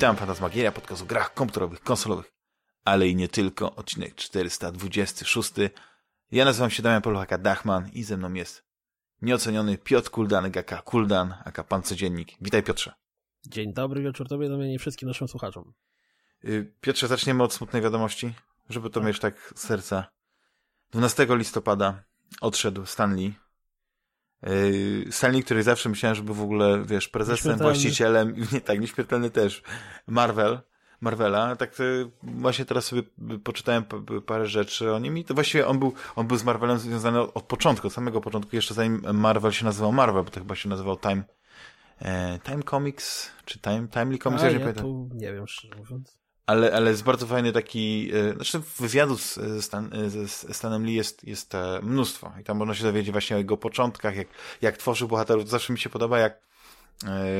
Witam, Fantasmagieria, podcast o grach komputerowych, konsolowych, ale i nie tylko, odcinek 426. Ja nazywam się Damian Poluchaka Dachman i ze mną jest nieoceniony Piotr Kuldan, aka Kuldan, aka Pan Codziennik. Witaj Piotrze. Dzień dobry wieczór Tobie, Damianie i wszystkim naszym słuchaczom. Y, Piotrze, zaczniemy od smutnej wiadomości, żeby to tak. mieć tak z serca. 12 listopada odszedł Stanley. Y, Stanley, który zawsze myślałem, żeby w ogóle, wiesz, prezesem, właścicielem, nie tak, nieśmiertelny też, Marvel, Marvela, tak y, właśnie teraz sobie poczytałem parę rzeczy o nim i to właściwie on był, on był z Marvelem związany od, od początku, od samego początku, jeszcze zanim Marvel się nazywał Marvel, bo to chyba się nazywał Time, e, Time Comics, czy Time, Timely Comics, A, ja nie pamiętam. Nie wiem, szczerze mówiąc ale, ale jest bardzo fajny taki, e, znaczy wywiadów z, Stan, e, z Stanem Lee jest, jest e, mnóstwo i tam można się dowiedzieć właśnie o jego początkach, jak, jak tworzył bohaterów. Zawsze mi się podoba, jak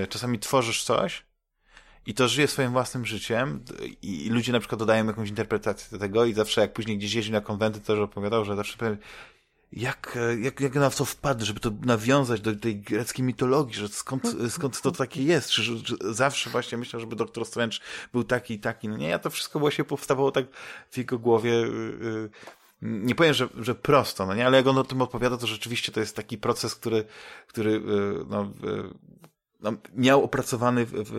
czasami tworzysz coś i to żyje swoim własnym życiem i, ludzie na przykład dodają jakąś interpretację do tego i zawsze jak później gdzieś jeździ na konwenty, to opowiadał, że zawsze jak, jak, jak na to wpadł, żeby to nawiązać do tej greckiej mitologii, że skąd, skąd to takie jest, że, że zawsze właśnie myślał, żeby Doktor Strange był taki i taki. No nie, ja to wszystko właśnie powstawało tak w jego głowie, yy, nie powiem, że, że prosto, no nie, ale jak on o tym odpowiada, to rzeczywiście to jest taki proces, który, który yy, no, no, miał opracowany w, w,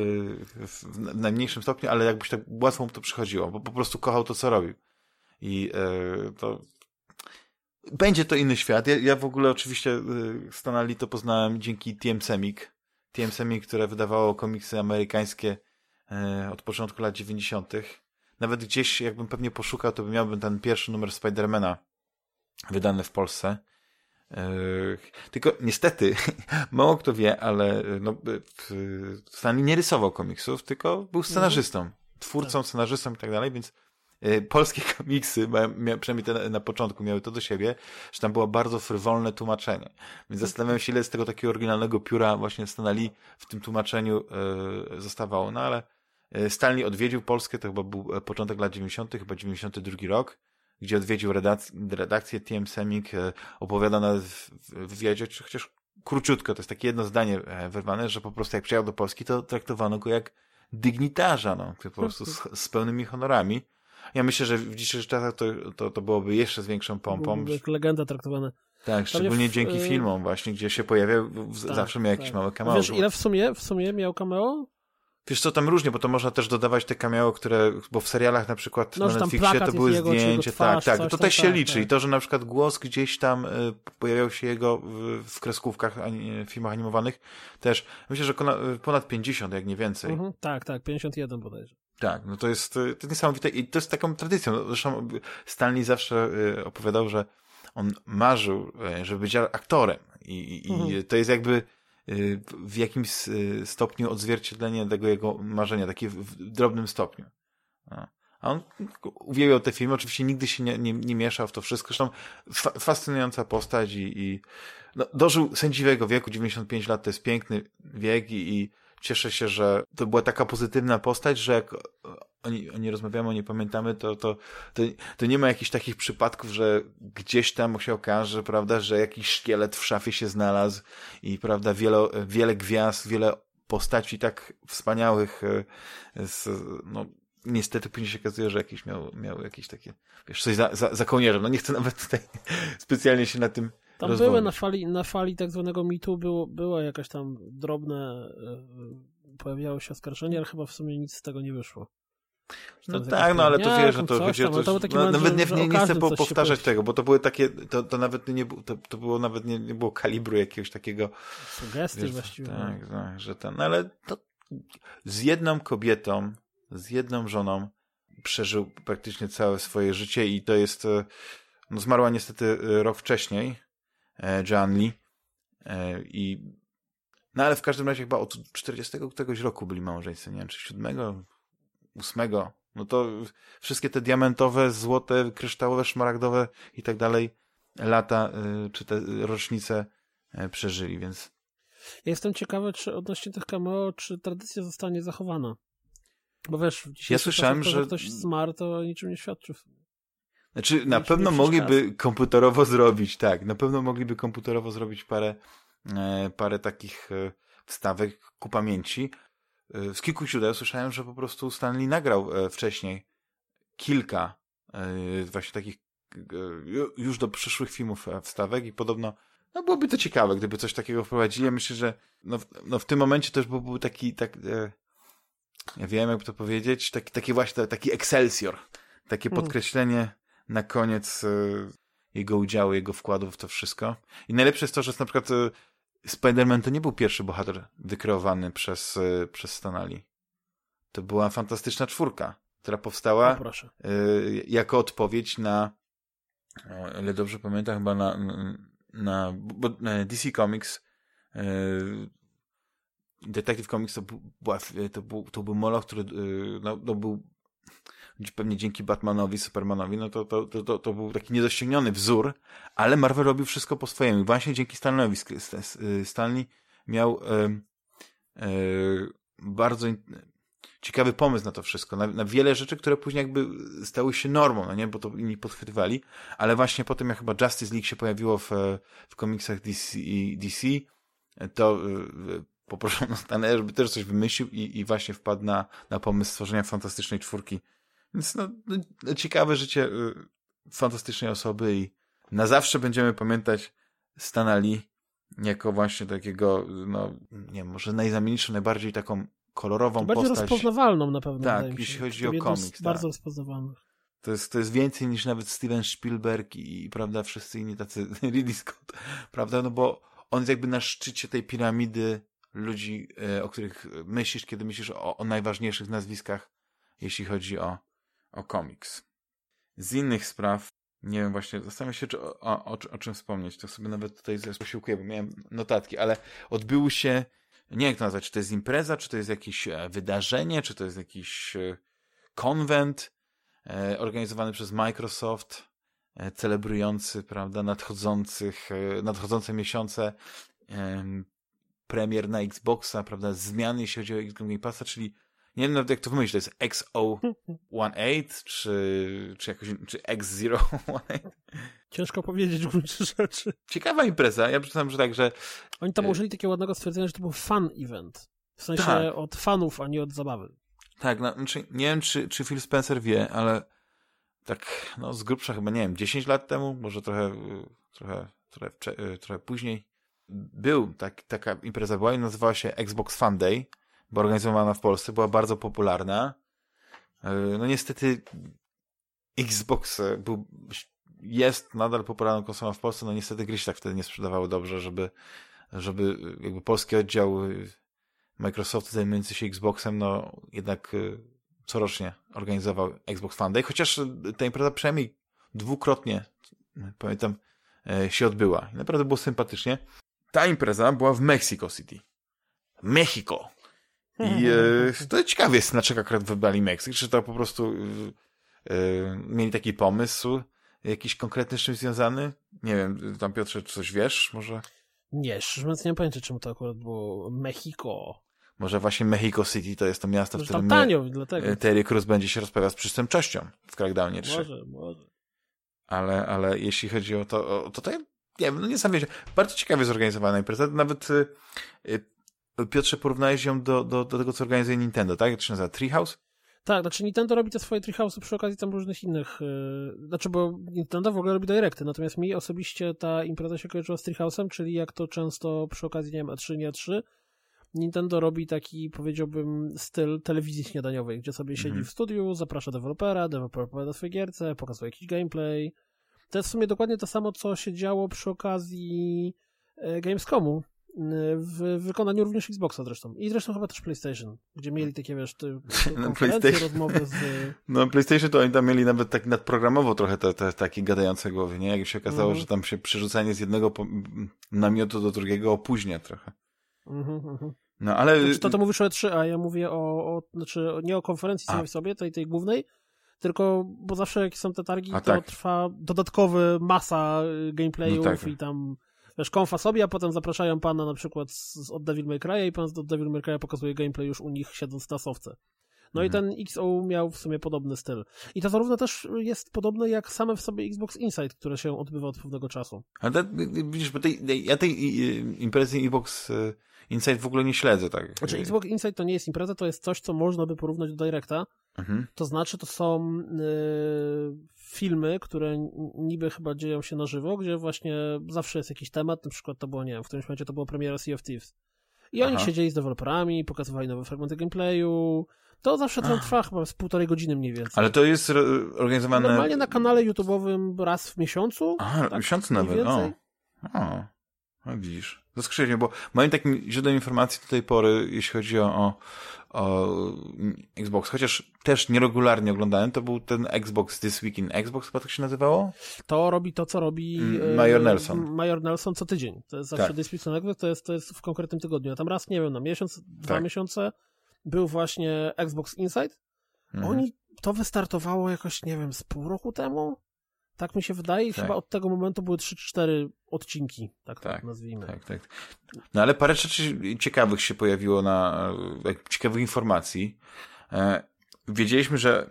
w, w najmniejszym stopniu, ale jakbyś tak łatwo mu to przychodziło, bo po prostu kochał to, co robił. I to będzie to inny świat. Ja, ja w ogóle oczywiście y, Stanali to poznałem dzięki TM Semik. TM Semik, które wydawało komiksy amerykańskie e, od początku lat 90. Nawet gdzieś, jakbym pewnie poszukał, to by miałbym ten pierwszy numer Spidermana wydany w Polsce. E, tylko niestety, mało kto wie, ale no, Stanley nie rysował komiksów, tylko był scenarzystą, twórcą, tak. scenarzystą i tak dalej, więc Y, polskie komiksy, przynajmniej te na początku miały to do siebie, że tam było bardzo frywolne tłumaczenie. Więc zastanawiam się, ile z tego takiego oryginalnego pióra właśnie Stanley w tym tłumaczeniu yy, zostawało. No ale y, Stanley odwiedził Polskę, to chyba był e, początek lat 90., chyba 92 rok, gdzie odwiedził redakcję, redakcję TM Semik, yy, opowiada na wywiadzie, chociaż króciutko, to jest takie jedno zdanie e, wyrwane, że po prostu jak przyjechał do Polski, to traktowano go jak dygnitarza, no, po prostu z, z pełnymi honorami. Ja myślę, że w dzisiejszych czasach to, to, to byłoby jeszcze z większą pompą. Jak legenda traktowana. Tak, szczególnie w, dzięki y, filmom właśnie, gdzie się pojawiał, tak, zawsze miał jakieś tak. małe cameo. Wiesz, ile w sumie, w sumie miał cameo? Wiesz co, tam różnie, bo to można też dodawać te cameo, które, bo w serialach na przykład no, na Netflixie to były jego, zdjęcia, twarz, tak, tak, to też się tak, liczy tak. i to, że na przykład głos gdzieś tam y, pojawiał się jego w, w kreskówkach, ani, filmach animowanych, też, myślę, że ponad 50, jak nie więcej. Mhm, tak, tak, 51 bodajże. Tak, no to jest, to jest niesamowite i to jest taką tradycją. Zresztą Stanley zawsze y, opowiadał, że on marzył, y, żeby być aktorem i, i mhm. to jest jakby y, w jakimś stopniu odzwierciedlenie tego jego marzenia, takie w drobnym stopniu. A on uwielbiał te filmy, oczywiście nigdy się nie, nie, nie mieszał w to wszystko. Zresztą fa fascynująca postać i, i no, dożył sędziwego wieku, 95 lat to jest piękny wiek i, i cieszę się, że to była taka pozytywna postać, że jak oni, oni rozmawiamy, o pamiętamy, to, to, to, to nie ma jakichś takich przypadków, że gdzieś tam się okaże, prawda, że jakiś szkielet w szafie się znalazł i, prawda, wiele, wiele gwiazd, wiele postaci tak wspaniałych e, z, no, niestety później się okazuje, że jakiś miał, miał jakieś takie, wiesz, coś za, za, za kołnierzem. No nie chcę nawet tutaj specjalnie się na tym tam rozwoju. były na fali, na fali tak zwanego mitu było, była jakaś tam drobne, yy, pojawiało się oskarżenie, ale chyba w sumie nic z tego nie wyszło. No tak, no ale to wiesz, że to chodzi o to, no, nawet nie, nie, nie chcę po, powtarzać tego, bo to były takie, to, to nawet nie, to, to było nawet nie, nie było kalibru jakiegoś takiego. Sugestii wiesz, właściwie. Tak, tak, że ten, no ale to z jedną kobietą, z jedną żoną przeżył praktycznie całe swoje życie i to jest, e, no zmarła niestety e, rok wcześniej, E, Jan Lee. E, I, no ale w każdym razie chyba od 40 któregoś roku byli małżeństwem, nie wiem, czy 7, 8. No to wszystkie te diamentowe, złote, kryształowe, szmaragdowe i tak dalej lata, e, czy te rocznice przeżyli, więc... Jestem ciekawy, czy odnośnie tych cameo, czy tradycja zostanie zachowana. Bo wiesz, ja słyszałem, że ktoś zmarł, to niczym nie świadczy. Znaczy, na pewno mogliby komputerowo zrobić, tak, na pewno mogliby komputerowo zrobić parę, e, parę takich e, wstawek ku pamięci. y, z kilku źródeł słyszałem, że po prostu Stanley nagrał e, wcześniej kilka e, właśnie takich już do przyszłych filmów wstawek i podobno no byłoby to ciekawe, gdyby coś takiego wprowadzili. Ja myślę, że no, no w tym momencie też byłby taki, tak, e, ja wiem jak to powiedzieć, taki, taki właśnie taki Excelsior, takie hmm. podkreślenie na koniec e, jego udziału, jego wkładu w to wszystko. I najlepsze jest to, że na przykład e, Spider-Man to nie był pierwszy bohater wykreowany przez, e, przez Stanali. To była fantastyczna czwórka, która powstała no, jako odpowiedź na, o ile dobrze pamiętam, chyba na, na bo DC Comics Detective Comics to, była, to, był, to był moloch, który no, to był pewnie dzięki Batmanowi, Supermanowi, no to, to, to, to był taki niedościgniony wzór, ale Marvel robił wszystko po swojemu. Właśnie dzięki Stanleyowi. Stanley miał e, e, bardzo ciekawy pomysł na to wszystko, na, na, wiele rzeczy, które później jakby stały się normą, no nie, bo to inni podchwytywali, ale właśnie po tym, jak chyba Justice League się pojawiło w, w komiksach DC, DC to e, poproszono Stanleya, żeby też coś wymyślił i, i właśnie wpadł na, na pomysł stworzenia fantastycznej czwórki więc no, no, ciekawe życie y, fantastycznej osoby i na zawsze będziemy pamiętać Stana Lee jako właśnie takiego, no nie wiem, może najzamienitszą, najbardziej taką kolorową bardziej postać. rozpoznawalną na pewno. Tak, jeśli chodzi o komiks. Tak. Bardzo rozpoznawalny. To jest, to jest więcej niż nawet Steven Spielberg i, i prawda, wszyscy inni tacy, Ridley Scott, prawda, no bo on jest jakby na szczycie tej piramidy ludzi, e, o których myślisz, kiedy myślisz o, o najważniejszych nazwiskach, jeśli chodzi o, o komiks. Z innych spraw, nie wiem właśnie, zastanawiam się, czy, o, o, o, czym wspomnieć. To sobie nawet tutaj posiłkuję, bo miałem notatki, ale odbyły się, nie wiem jak to nazwać, czy to jest impreza, czy to jest jakieś e, wydarzenie, czy to jest jakiś e, konwent e, organizowany przez Microsoft, celebrujący, prawda, nadchodzących, nadchodzące miesiące premier na Xboxa, prawda, zmiany jeśli chodzi o Xbox Game Passa, czyli nie wiem nawet jak to wymyślić, to jest XO18 czy, czy jakoś, czy X018? Ciężko powiedzieć w gruncie rzeczy. Ciekawa impreza, ja przyznam, że tak, że... Oni tam e, użyli takiego ładnego stwierdzenia, że to był fan event. W sensie tak. od fanów, a nie od zabawy. Tak, no, znaczy, nie wiem, czy, czy Phil Spencer wie, ale tak, no z grubsza chyba, nie wiem, 10 lat temu, może trochę, trochę, trochę, trochę później, był tak, taka impreza była i nazywała się Xbox Fan Day bo organizowana w Polsce, była bardzo popularna. E, no niestety Xbox był, jest nadal popularną konsolą w Polsce, no niestety gry się tak wtedy nie sprzedawały dobrze, żeby, żeby jakby polski oddział Microsoftu zajmujący się Xboxem, no jednak e, corocznie organizował Xbox Fan Day, chociaż ta impreza przynajmniej dwukrotnie, pamiętam, e, się odbyła. I naprawdę było sympatycznie. Ta impreza była w Mexico City. Mexico. I e, to ciekawe jest, dlaczego akurat wybrali Meksyk. Czy to po prostu e, e, mieli taki pomysł, jakiś konkretny z czymś związany? Nie wiem, tam Piotrze, czy coś wiesz może? Nie, szczerze mówiąc nie pojęcia, czemu to akurat było Mexico. Może właśnie Mexico City to jest to miasto, w którym tanio, dlatego. Terry Cruz będzie się rozprawiał z przestępczością w Crackdownie 3. Może, może. Ale, ale jeśli chodzi o to, o, to, to ja nie wiem, no nie sam wiedział. Bardzo ciekawie zorganizowana impreza. Nawet y, y, Piotrze, porównałeś ją do, do, do tego, co organizuje Nintendo, tak? Jak to się nazywa? Treehouse? Tak, znaczy Nintendo robi te swoje Treehouse przy okazji tam różnych innych, yy, znaczy bo Nintendo w ogóle robi directy, natomiast mi osobiście ta impreza się kojarzyła z Treehouse'em, czyli jak to często przy okazji, nie wiem, A3, nie A3, Nintendo robi taki, powiedziałbym, styl telewizji śniadaniowej, gdzie sobie siedzi mm -hmm. w studiu, zaprasza dewelopera, deweloper opowiada swoje gierce, pokazuje jakiś gameplay. To jest w sumie dokładnie to samo, co się działo przy okazji e, Gamescomu, w wykonaniu również Xboxa zresztą. I zresztą chyba też PlayStation, gdzie mieli takie, wiesz, te, no, PlayStation. rozmowy z... No PlayStation to oni tam mieli nawet tak nadprogramowo trochę te, te takie gadające głowy, nie? Jak się okazało, mm. że tam się przerzucanie z jednego namiotu do drugiego opóźnia trochę. Mm -hmm. No ale... Znaczy, to to mówisz o E3, a ja mówię o, o znaczy nie o konferencji samej w sobie, tej, tej głównej, tylko, bo zawsze jak są te targi, a to tak. trwa dodatkowy masa gameplayów no tak. i tam wiesz, konfa sobie, a potem zapraszają pana na przykład z, od Devil May Cry'a i pan z Devil May Cry'a pokazuje gameplay już u nich siedząc na sofce. No mhm. i ten XO miał w sumie podobny styl. I to zarówno też jest podobne jak same w sobie Xbox Insight, które się odbywa od pewnego czasu. Ale widzisz, bo tej, ja tej imprezy Xbox, Insight w ogóle nie śledzę, tak. Znaczy Xbox Insight to nie jest impreza, to jest coś, co można by porównać do Directa. Mhm. To znaczy, to są y, filmy, które niby chyba dzieją się na żywo, gdzie właśnie zawsze jest jakiś temat, na przykład to było, nie wiem, w którymś momencie to była premiera Sea of Thieves. I oni Aha. siedzieli z deweloperami, pokazywali nowe fragmenty gameplayu. To zawsze trwa chyba z półtorej godziny mniej więcej. Ale to jest organizowane... Normalnie na kanale YouTube'owym raz w miesiącu. Aha, tak, miesiąc mniej nawet, o. O, no widzisz. Zaskrzydnie, mnie, bo moim takim źródłem informacji do tej pory, jeśli chodzi o, o, Xbox, chociaż też nieregularnie oglądałem, to był ten Xbox This Week in Xbox, chyba tak się nazywało? To robi to, co robi Mm, e, Major Nelson. Major Nelson co tydzień. To jest zawsze Tak. This Week in Xbox, to jest, to jest w konkretnym tygodniu. A tam raz, nie wiem, na miesiąc, dwa Tak. miesiące był właśnie Xbox Insight. Mhm. Oni, to wystartowało jakoś, nie wiem, z pół roku temu? Tak mi się wydaje i Tak. chyba od tego momentu były 3-4 odcinki, tak, to Tak, nazwijmy. Tak, tak. No ale parę rzeczy ciekawych się pojawiło na, jak- ciekawych informacji. E, wiedzieliśmy, że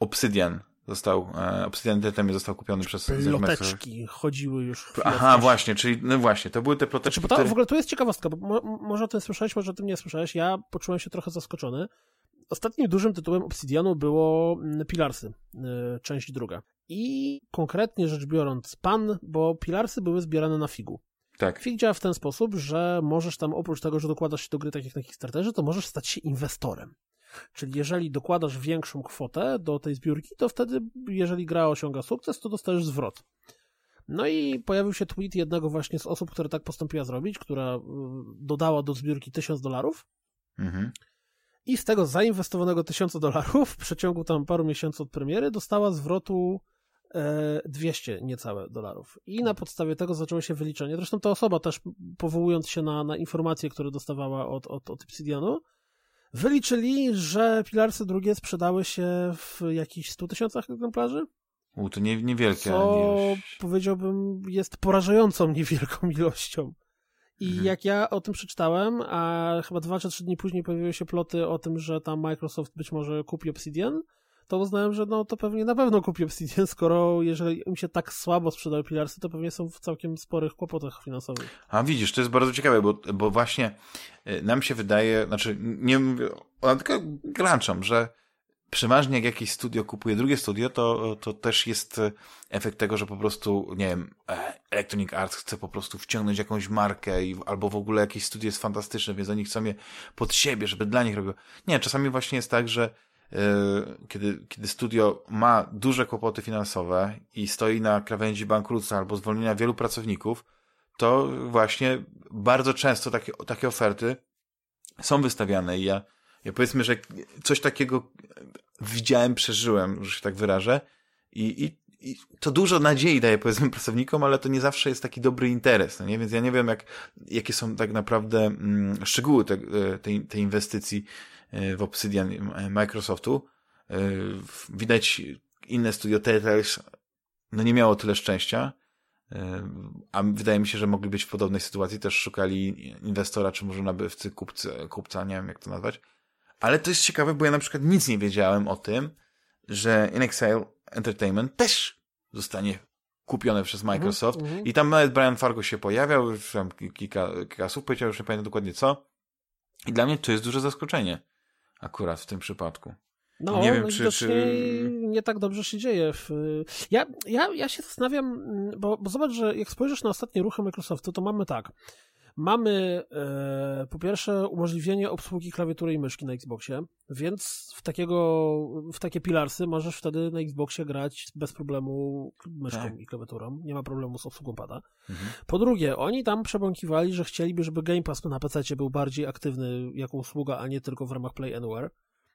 Obsidian został, e, Obsidian Entertainment został kupiony przez. Ploteczki chodziły już Aha, właśnie, czyli, no właśnie, to były te Znaczy, ploteczki, bo to, które... w ogóle tu jest ciekawostka, bo mo, może o tym słyszałeś, może o tym nie słyszałeś. Ja poczułem się trochę zaskoczony. Ostatnim dużym tytułem Obsidianu było mm, Pilarsy, y, część druga. I konkretnie rzecz biorąc, pan, bo Pilarsy były zbierane na figu. Tak, Fig działa w ten sposób, że możesz tam oprócz tego, że dokładasz się do gry tak jak na Kickstarterze, to możesz stać się inwestorem. Czyli jeżeli dokładasz większą kwotę do tej zbiórki, to wtedy, jeżeli gra osiąga sukces, to dostajesz zwrot. No i pojawił się tweet jednego właśnie z osób, która tak postąpiła zrobić, która y, dodała do zbiórki 1000 dolarów mhm. I z tego zainwestowanego 1000 dolarów w przeciągu tam paru miesięcy od premiery dostała zwrotu e, 200 niecałe dolarów. I na podstawie tego zaczęło się wyliczenie. Zresztą ta osoba też powołując się na, na informacje, które dostawała od, od, od Obsidianu, wyliczyli, że Pilarsy drugie sprzedały się w jakichś 100 tysiącach egzemplarzy, U, to nie, niewielkie co ilość. powiedziałbym jest porażającą niewielką ilością. I Mhm. jak ja o tym przeczytałem, a chyba dwa czy trzy dni później pojawiły się ploty o tym, że tam Microsoft być może kupi Obsidian, to uznałem, że no to pewnie na pewno kupi Obsidian, skoro jeżeli im się tak słabo sprzedały Pilarsy, to pewnie są w całkiem sporych kłopotach finansowych. A widzisz, to jest bardzo ciekawe, bo, bo właśnie y, nam się wydaje, znaczy nie mówię, tylko granczam, że przeważnie jak jakieś studio kupuje drugie studio, to, to też jest efekt tego, że po prostu, nie wiem, e, Electronic Arts chce po prostu wciągnąć jakąś markę i, albo w ogóle jakieś studio jest fantastyczne, więc oni chcą je pod siebie, żeby dla nich robiło. Nie, czasami właśnie jest tak, że y, kiedy, kiedy studio ma duże kłopoty finansowe i stoi na krawędzi bankructwa albo zwolnienia wielu pracowników, to właśnie bardzo często takie, takie oferty są wystawiane i ja, ja powiedzmy, że coś takiego widziałem, przeżyłem, że się tak wyrażę i, i, i to dużo nadziei daje powiedzmy pracownikom, ale to nie zawsze jest taki dobry interes, no nie? Więc ja nie wiem, jak, jakie są tak naprawdę mm, szczegóły te, e, tej, tej inwestycji e, w Obsidian e, Microsoftu. Widać inne studio Telltales no nie miało tyle szczęścia, a wydaje mi się, że mogli być w podobnej sytuacji, też szukali inwestora, czy może nabywcy, kupcy, kupca, nie wiem jak to nazwać. Ale to jest ciekawe, bo ja na przykład nic nie wiedziałem o tym, że InXile Entertainment też zostanie kupione przez Microsoft. Mhm, mhm. I tam nawet Brian Fargo się pojawiał, już tam kilka, kilka słów powiedział, już nie pamiętam dokładnie co. I dla mnie to jest duże zaskoczenie. Akurat w tym przypadku. No, Nie wiem, wiem, czy- czy- nie tak dobrze się dzieje. W... Ja, ja, ja się zastanawiam, mm, bo, bo zobacz, że jak spojrzysz na ostatnie ruchy Microsoftu, to mamy tak. Mamy e, po pierwsze umożliwienie obsługi klawiatury i myszki na Xboxie, więc w takiego, w takie pilarsy możesz wtedy na Xboxie grać bez problemu myszką Tak. i klawiaturą. Nie ma problemu z obsługą pada. Mhm. Po drugie, oni tam przebąkiwali, że chcieliby, żeby Game Pass na PC był bardziej aktywny jako usługa, a nie tylko w ramach Play Anywhere.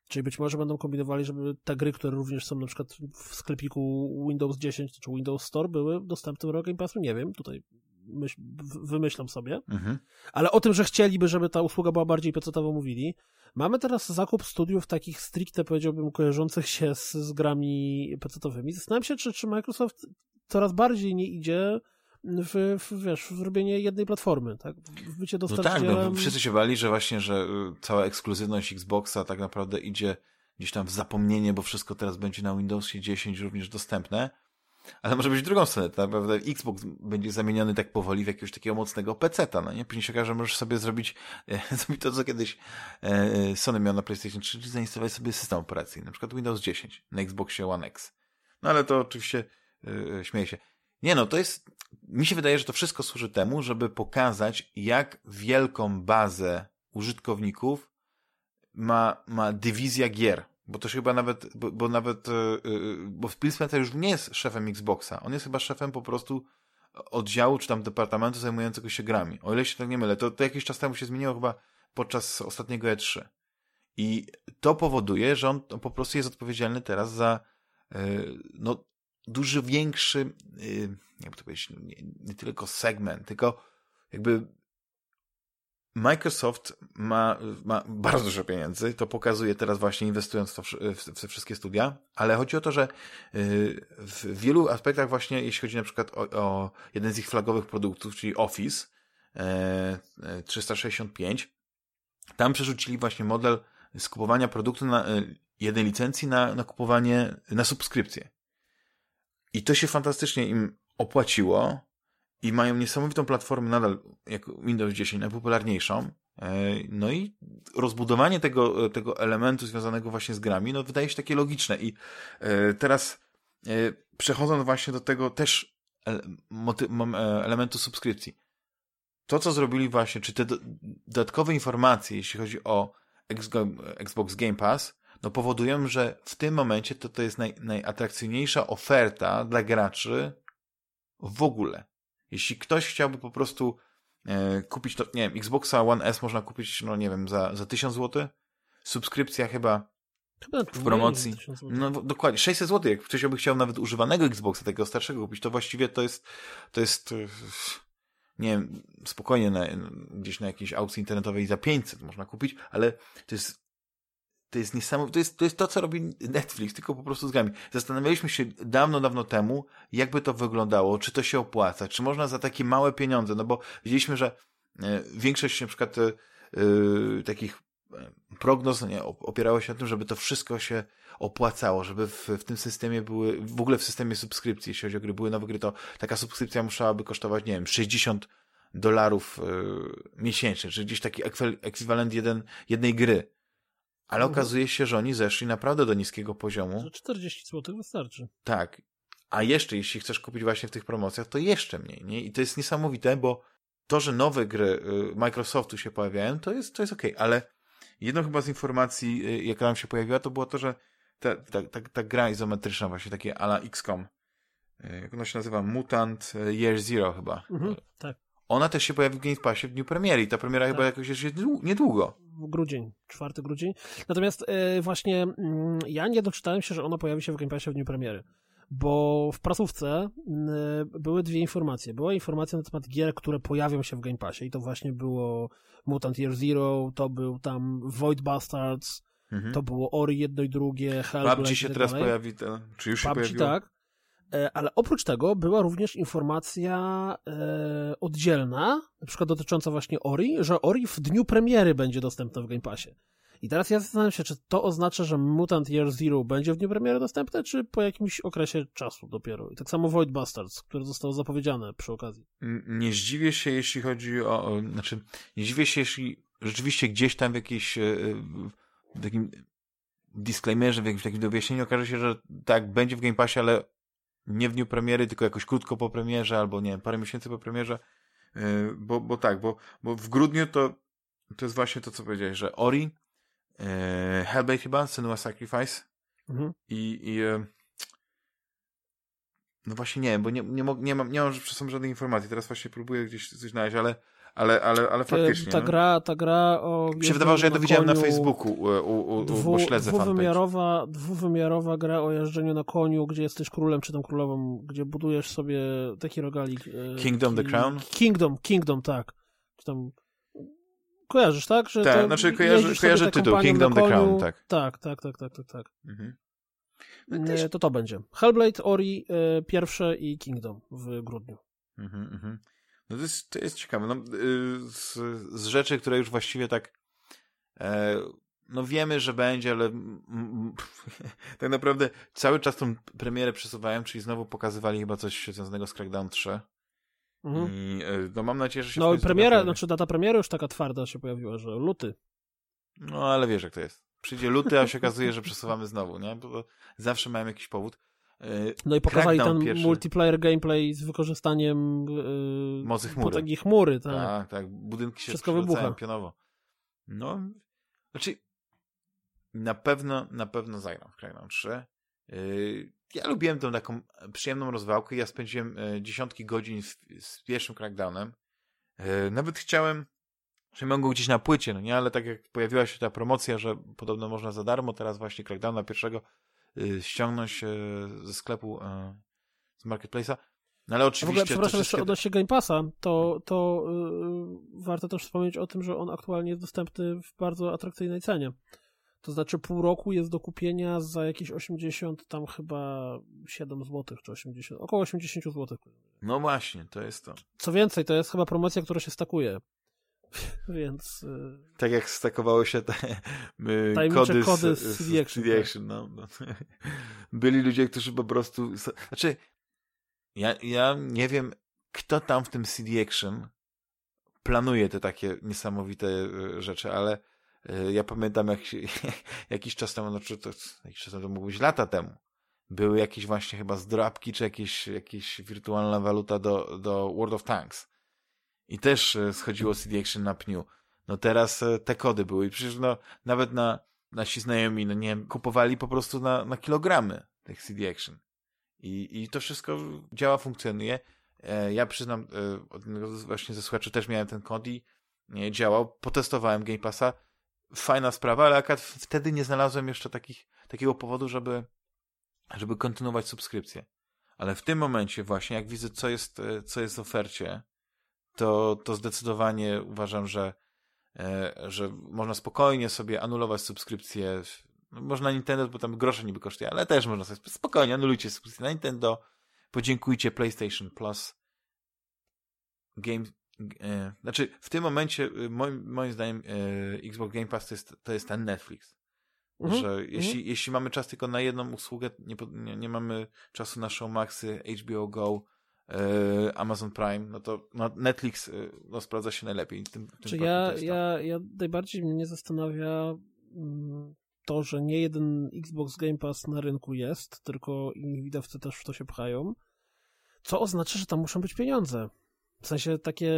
Czyli być może będą kombinowali, żeby te gry, które również są na przykład w sklepiku Windows 10 czy Windows Store były dostępne w Game Passu. Nie wiem, tutaj myśl, wymyślam sobie. Mhm. Ale o tym, że chcieliby, żeby ta usługa była bardziej PC-towo mówili. Mamy teraz zakup studiów takich stricte, powiedziałbym, kojarzących się z, z grami PC-towymi. Zastanawiam się, czy, czy Microsoft coraz bardziej nie idzie w, w, wiesz, w robienie jednej platformy, tak? W bycie No tak, dostarczycielem. no, wszyscy się bali, że właśnie, że y, cała ekskluzywność Xboxa tak naprawdę idzie gdzieś tam w zapomnienie, bo wszystko teraz będzie na Windowsie 10 również dostępne. Ale może być drugą stronę. Tak naprawdę Xbox będzie zamieniony tak powoli w jakiegoś takiego mocnego peceta, no nie? Później się okaże, że możesz sobie zrobić, e, zrobić to, co kiedyś e, Sony miał na PlayStation 3, czyli zainstalować sobie system operacyjny, na przykład Windows 10 na Xboxie One X. No ale to oczywiście e, śmieję się. Nie no, to jest, mi się wydaje, że to wszystko służy temu, żeby pokazać, jak wielką bazę użytkowników ma, ma dywizja gier. Bo to się chyba nawet, bo, bo nawet, yy, bo Phil Spencer już nie jest szefem Xboxa. On jest chyba szefem po prostu oddziału czy tam departamentu zajmującego się grami. O ile się tak nie mylę, to, to jakiś czas temu się zmieniło chyba podczas ostatniego E3. I to powoduje, że on po prostu jest odpowiedzialny teraz za yy, no, dużo większy, yy, to powiedzieć, nie, nie tylko segment, tylko jakby Microsoft ma, ma bardzo dużo pieniędzy, to pokazuje teraz właśnie inwestując w, w te wszystkie studia, ale chodzi o to, że y, w wielu aspektach właśnie, jeśli chodzi na przykład o, o jeden z ich flagowych produktów, czyli Office 365, e, e, tam przerzucili właśnie model skupowania produktu na e, jednej licencji na, na kupowanie, na subskrypcję. I to się fantastycznie im opłaciło, i mają niesamowitą platformę nadal, jak Windows 10, najpopularniejszą. E, no i rozbudowanie tego, tego elementu związanego właśnie z grami, no wydaje się takie logiczne. I e, teraz e, przechodząc właśnie do tego też elementu subskrypcji. To, co zrobili właśnie, czy te dodatkowe informacje, jeśli chodzi o Xbox Game Pass, no powodują, że w tym momencie to, to jest naj, najatrakcyjniejsza oferta dla graczy w ogóle. Jeśli ktoś chciałby po prostu e, kupić to, nie wiem, Xboxa One S można kupić, no nie wiem, za, za 1000 zł. Subskrypcja chyba, chyba w promocji. No dokładnie, 600 zł. Jak ktoś by chciał nawet używanego Xboxa, takiego starszego kupić, to właściwie to jest, to jest, e, nie wiem, spokojnie na, gdzieś na jakiejś aukcji internetowej za 500 można kupić, ale to jest to jest niesamowite, to jest, to jest to, co robi Netflix, tylko po prostu z grami. Zastanawialiśmy się dawno, dawno temu, jakby to wyglądało, czy to się opłaca, czy można za takie małe pieniądze, no bo widzieliśmy, że e, większość na przykład yy, takich prognoz nie, opierało się na tym, żeby to wszystko się opłacało, żeby w, w tym systemie były, w ogóle w systemie subskrypcji, jeśli chodzi o gry, były nowe gry, to taka subskrypcja musiałaby kosztować, nie wiem, 60 dolarów yy, miesięcznie, czyli gdzieś taki ekwiwalent jeden, jednej gry. Ale mhm. okazuje się, że oni zeszli naprawdę do niskiego poziomu. Że 40 zł wystarczy. Tak. A jeszcze, jeśli chcesz kupić właśnie w tych promocjach, to jeszcze mniej. Nie? I to jest niesamowite, bo to, że nowe gry y, Microsoftu się pojawiają, to jest, to jest okej, okay. ale jedną chyba z informacji, y, jaka nam się pojawiła, to było to, że ta, ta, ta, ta gra izometryczna, właśnie takie ala XCOM, y, jak ona się nazywa? Mutant Year Zero chyba. Mhm, tak. Ona też się pojawi w Game Passie w dniu premiery i ta premiera tak. chyba jakoś jest niedługo grudzień, 4 grudzień. Natomiast e, właśnie mm, ja nie doczytałem się, że ona pojawi się w Game Passie w dniu premiery. Bo w prasówce były dwie informacje. Była informacja na temat gier, które pojawią się w Game Passie i to właśnie było Mutant Year Zero, to był tam Void Bastards, mhm. to było Ori jedno i drugie, Hellblade PUBG się tak teraz pojawi, ten, czy już się PUBG, pojawiło? tak. E, ale oprócz tego była również informacja e, oddzielna, na przykład dotycząca właśnie Ori, że Ori w dniu premiery będzie dostępna w Game Passie. I teraz ja zastanawiam się, czy to oznacza, że Mutant Year Zero będzie w dniu premiery dostępne, czy po jakimś okresie czasu dopiero. I tak samo Void Bastards, które zostało zapowiedziane przy okazji. Nie zdziwię się, jeśli chodzi o, o znaczy, nie zdziwię się, jeśli rzeczywiście gdzieś tam w jakiejś e, w takim disclaimerze, w jakimś takim wyjaśnieniu okaże się, że tak, będzie w Game Passie, ale nie w dniu premiery, tylko jakoś krótko po premierze, albo nie wiem, parę miesięcy po premierze, yy, bo, bo tak, bo, bo w grudniu to, to jest właśnie to, co powiedziałeś, że Ori, yy, Hellblade chyba, Senua Sacrifice. Mhm. i, i yy, no właśnie nie wiem, bo nie, nie, nie, mam, nie mam przy sobie żadnej informacji, teraz właśnie próbuję gdzieś coś znaleźć, ale ale, ale, ale faktycznie. Ta, no. gra, ta gra o. Mi się wydawało, że ja to widziałem na Facebooku, u, u, u, dwu, bo śledzę dwuwymiarowa, dwuwymiarowa gra o jeżdżeniu na koniu, gdzie jesteś królem czy tam królową, gdzie budujesz sobie taki rogalik. E, Kingdom the Crown? Kingdom, Kingdom, tak. Czy tam Kojarzysz, tak? Że tak, znaczy kojarzy, kojarzę tytuł, Kingdom the Crown, tak. Tak, tak, tak, tak, tak. tak. Mhm. No też... To to będzie. Hellblade, Ori e, pierwsze i Kingdom w grudniu. Mhm, mhm. No to jest, to jest ciekawe. No, y, z, z rzeczy, które już właściwie tak e, no wiemy, że będzie, ale tak naprawdę cały czas tą premierę przesuwałem, czyli znowu pokazywali chyba coś związanego z Crackdown 3. Mhm. I e, no mam nadzieję, że się No i premiera, znaczy data premiery już taka twarda się pojawiła, że luty. No ale wiesz jak to jest. Przyjdzie luty, a się okazuje, że przesuwamy znowu, nie? Bo zawsze mają jakiś powód. E, no i pokazali ten pierwszy. multiplayer gameplay z wykorzystaniem yy, mocy chmury. Potęgi chmury, tak. Tak, tak. Budynki się Wszystko wybucha. pionowo. No, znaczy na pewno, na pewno zagram w Crackdown 3. Yy, ja lubiłem tą taką przyjemną rozwałkę. Ja spędziłem yy, dziesiątki godzin z, z pierwszym Crackdownem. Yy, nawet chciałem, że mogą gdzieś na płycie, no nie? Ale tak jak pojawiła się ta promocja, że podobno można za darmo teraz właśnie Crackdowna pierwszego ściągnąć ze sklepu z Marketplace'a. No ale oczywiście... W ogóle, przepraszam, jeszcze odnośnie Game Passa, to, to yy, warto też wspomnieć o tym, że on aktualnie jest dostępny w bardzo atrakcyjnej cenie. To znaczy pół roku jest do kupienia za jakieś 80, tam chyba 7 zł, czy 80, około 80 zł. No właśnie, to jest to. Co więcej, to jest chyba promocja, która się stakuje. Więc. Y, tak jak stakowały się te y, kody, kody z, z CD Action. Action no. Byli ludzie, którzy po prostu. Znaczy, ja, ja nie wiem, kto tam w tym CD Action planuje te takie niesamowite y, rzeczy, ale E, ja pamiętam, jak się, jakiś czas temu, znaczy to, jakiś czas temu, to mógł być lata temu, były jakieś właśnie chyba zdrabki, czy jakieś, jakieś wirtualna waluta do, do World of Tanks. I też e, schodziło CD Action na pniu. No teraz e, te kody były i przecież no, nawet na, nasi znajomi, no nie kupowali po prostu na, na kilogramy tych CD Action. I, I to wszystko działa, funkcjonuje. Ja przyznam, od właśnie ze słuchaczy też miałem ten kod i nie działał. Potestowałem Game Passa fajna sprawa, ale akurat wtedy nie znalazłem jeszcze takich, takiego powodu, żeby, żeby kontynuować subskrypcję. Ale w tym momencie właśnie, jak widzę, co jest, e, co jest w ofercie, to, to zdecydowanie uważam, że, e, że można spokojnie sobie anulować subskrypcję. No, można Nintendo, bo tam grosze niby kosztuje, ale też można sobie spokojnie anulujcie subskrypcję na Nintendo. Podziękujcie PlayStation Plus. Game, E, znaczy, w tym momencie, y, moim, moim zdaniem, e, Xbox Game Pass to jest, to jest ten Netflix. Mhm. Że jeśli, mhm. jeśli mamy czas tylko na jedną usługę, nie, nie, nie mamy czasu na Showmaxy, HBO Go, e, Amazon Prime, no to no Netflix no, sprawdza się najlepiej. Tym, tym Czy ja, ja, ja najbardziej mnie zastanawia mm, to, że nie jeden Xbox Game Pass na rynku jest, tylko inni widowcy też w to się pchają, co oznacza, że tam muszą być pieniądze. W sensie takie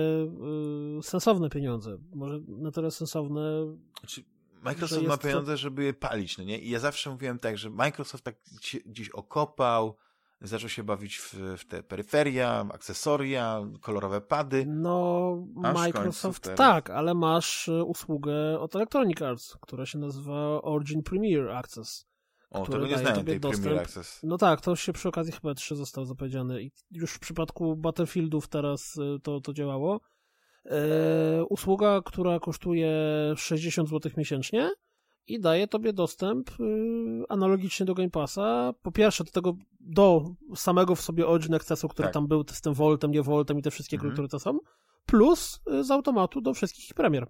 y, sensowne pieniądze. Może na tyle sensowne. Znaczy, Microsoft ma pieniądze, to... żeby je palić, no nie? I ja zawsze mówiłem tak, że Microsoft tak gdzieś okopał, zaczął się bawić w, w te peryferia, akcesoria, kolorowe pady. No, Microsoft tak, ale masz y, usługę od Electronic Arts, która się nazywa Origin Premier Access. O, tego nie znałem, tej dostęp. Premier Access. No tak, to się przy okazji chyba 3 został zapowiedziany i już w przypadku Battlefieldów teraz y, to, to działało. E, usługa, która kosztuje 60 zł miesięcznie i daje tobie dostęp y, analogicznie do Game Passa. Po pierwsze do tego, do samego w sobie Origin Accessu, który tak. tam był z tym Voltem, nie Voltem i te wszystkie mhm. które to są, plus y, z automatu do wszystkich premier.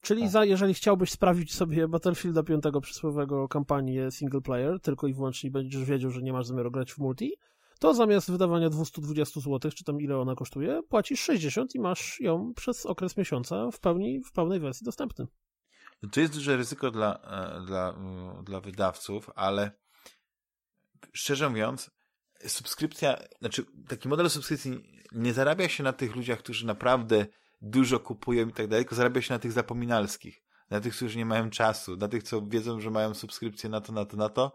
Czyli tak. za, jeżeli chciałbyś sprawdzić sobie Battlefielda 5 przysłowiowego kampanię single player, tylko i wyłącznie będziesz wiedział, że nie masz zamiaru grać w multi, to zamiast wydawania 220 zł, czy tam ile ona kosztuje, płacisz 60 i masz ją przez okres miesiąca w pełni, w pełnej wersji dostępny. To jest duże ryzyko dla, e, dla, dla wydawców, ale szczerze mówiąc, subskrypcja, znaczy taki model subskrypcji nie zarabia się na tych ludziach, którzy naprawdę dużo kupują i tak dalej, tylko zarabia się na tych zapominalskich, na tych, którzy nie mają czasu, na tych, co wiedzą, że mają subskrypcję na to, na to, na to,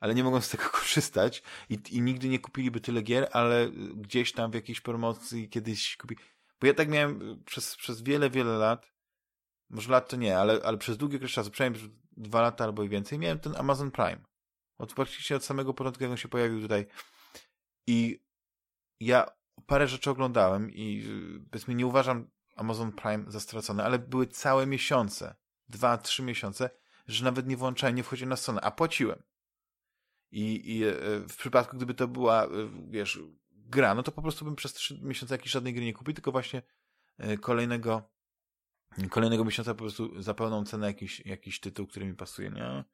ale nie mogą z tego korzystać i, i nigdy nie kupiliby tyle gier, ale gdzieś tam w jakiejś promocji kiedyś kupi. Bo ja tak miałem przez, przez wiele, wiele lat, może lat to nie, ale, ale przez długi okres czasu, przynajmniej dwa lata albo i więcej, miałem ten Amazon Prime. Od praktycznie od samego początku, jak on się pojawił tutaj. I ja parę rzeczy oglądałem i y, powiedzmy nie uważam Amazon Prime za stracone, ale były całe miesiące, dwa, trzy miesiące, że nawet nie włączałem, nie wchodziłem na stronę, a płaciłem. I, I e, w przypadku, gdyby to była, e, wiesz, gra, no to po prostu bym przez trzy miesiące jakiejś żadnej gry nie kupił, tylko właśnie e, kolejnego kolejnego miesiąca po prostu za pełną cenę jakiś, jakiś tytuł, który mi pasuje, nie?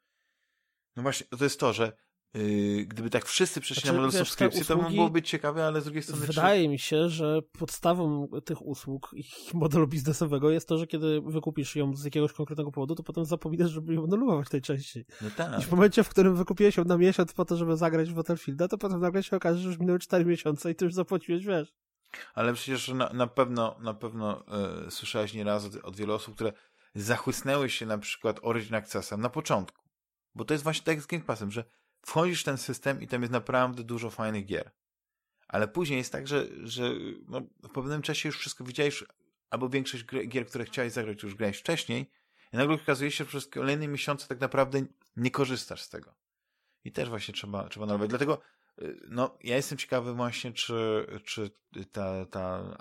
No właśnie, to jest to, że Yy, gdyby tak wszyscy przeszli Znaczy, na model wiesz, subskrypcji, to usługi- byłoby ciekawe, ale z drugiej strony... czy- Wydaje mi się, że podstawą tych usług ich modelu biznesowego jest to, że kiedy wykupisz ją z jakiegoś konkretnego powodu, to potem zapominasz, żeby ją anulować najczęściej. No tak. I w momencie, w którym wykupiłeś ją na miesiąc po to, żeby zagrać w Battlefielda, to potem nagle się okaże, że już minęły 4 miesiące i ty już zapłaciłeś, wiesz. Ale przecież na, na pewno, na pewno e, słyszałeś nieraz od, od wielu osób, które zachłysnęły się na przykład Origin Accessem na początku. Bo to jest właśnie tak z Game Passem, że wchodzisz w ten system i tam jest naprawdę dużo fajnych gier. Ale później jest tak, że, że no, w pewnym czasie już wszystko widziałeś, albo większość gier, które chciałeś zagrać, już grałeś wcześniej i nagle okazuje się, że przez kolejne miesiące tak naprawdę nie korzystasz z tego. I też właśnie trzeba, trzeba nalewać. Dlatego no, ja jestem ciekawy właśnie, czy, czy ta, ta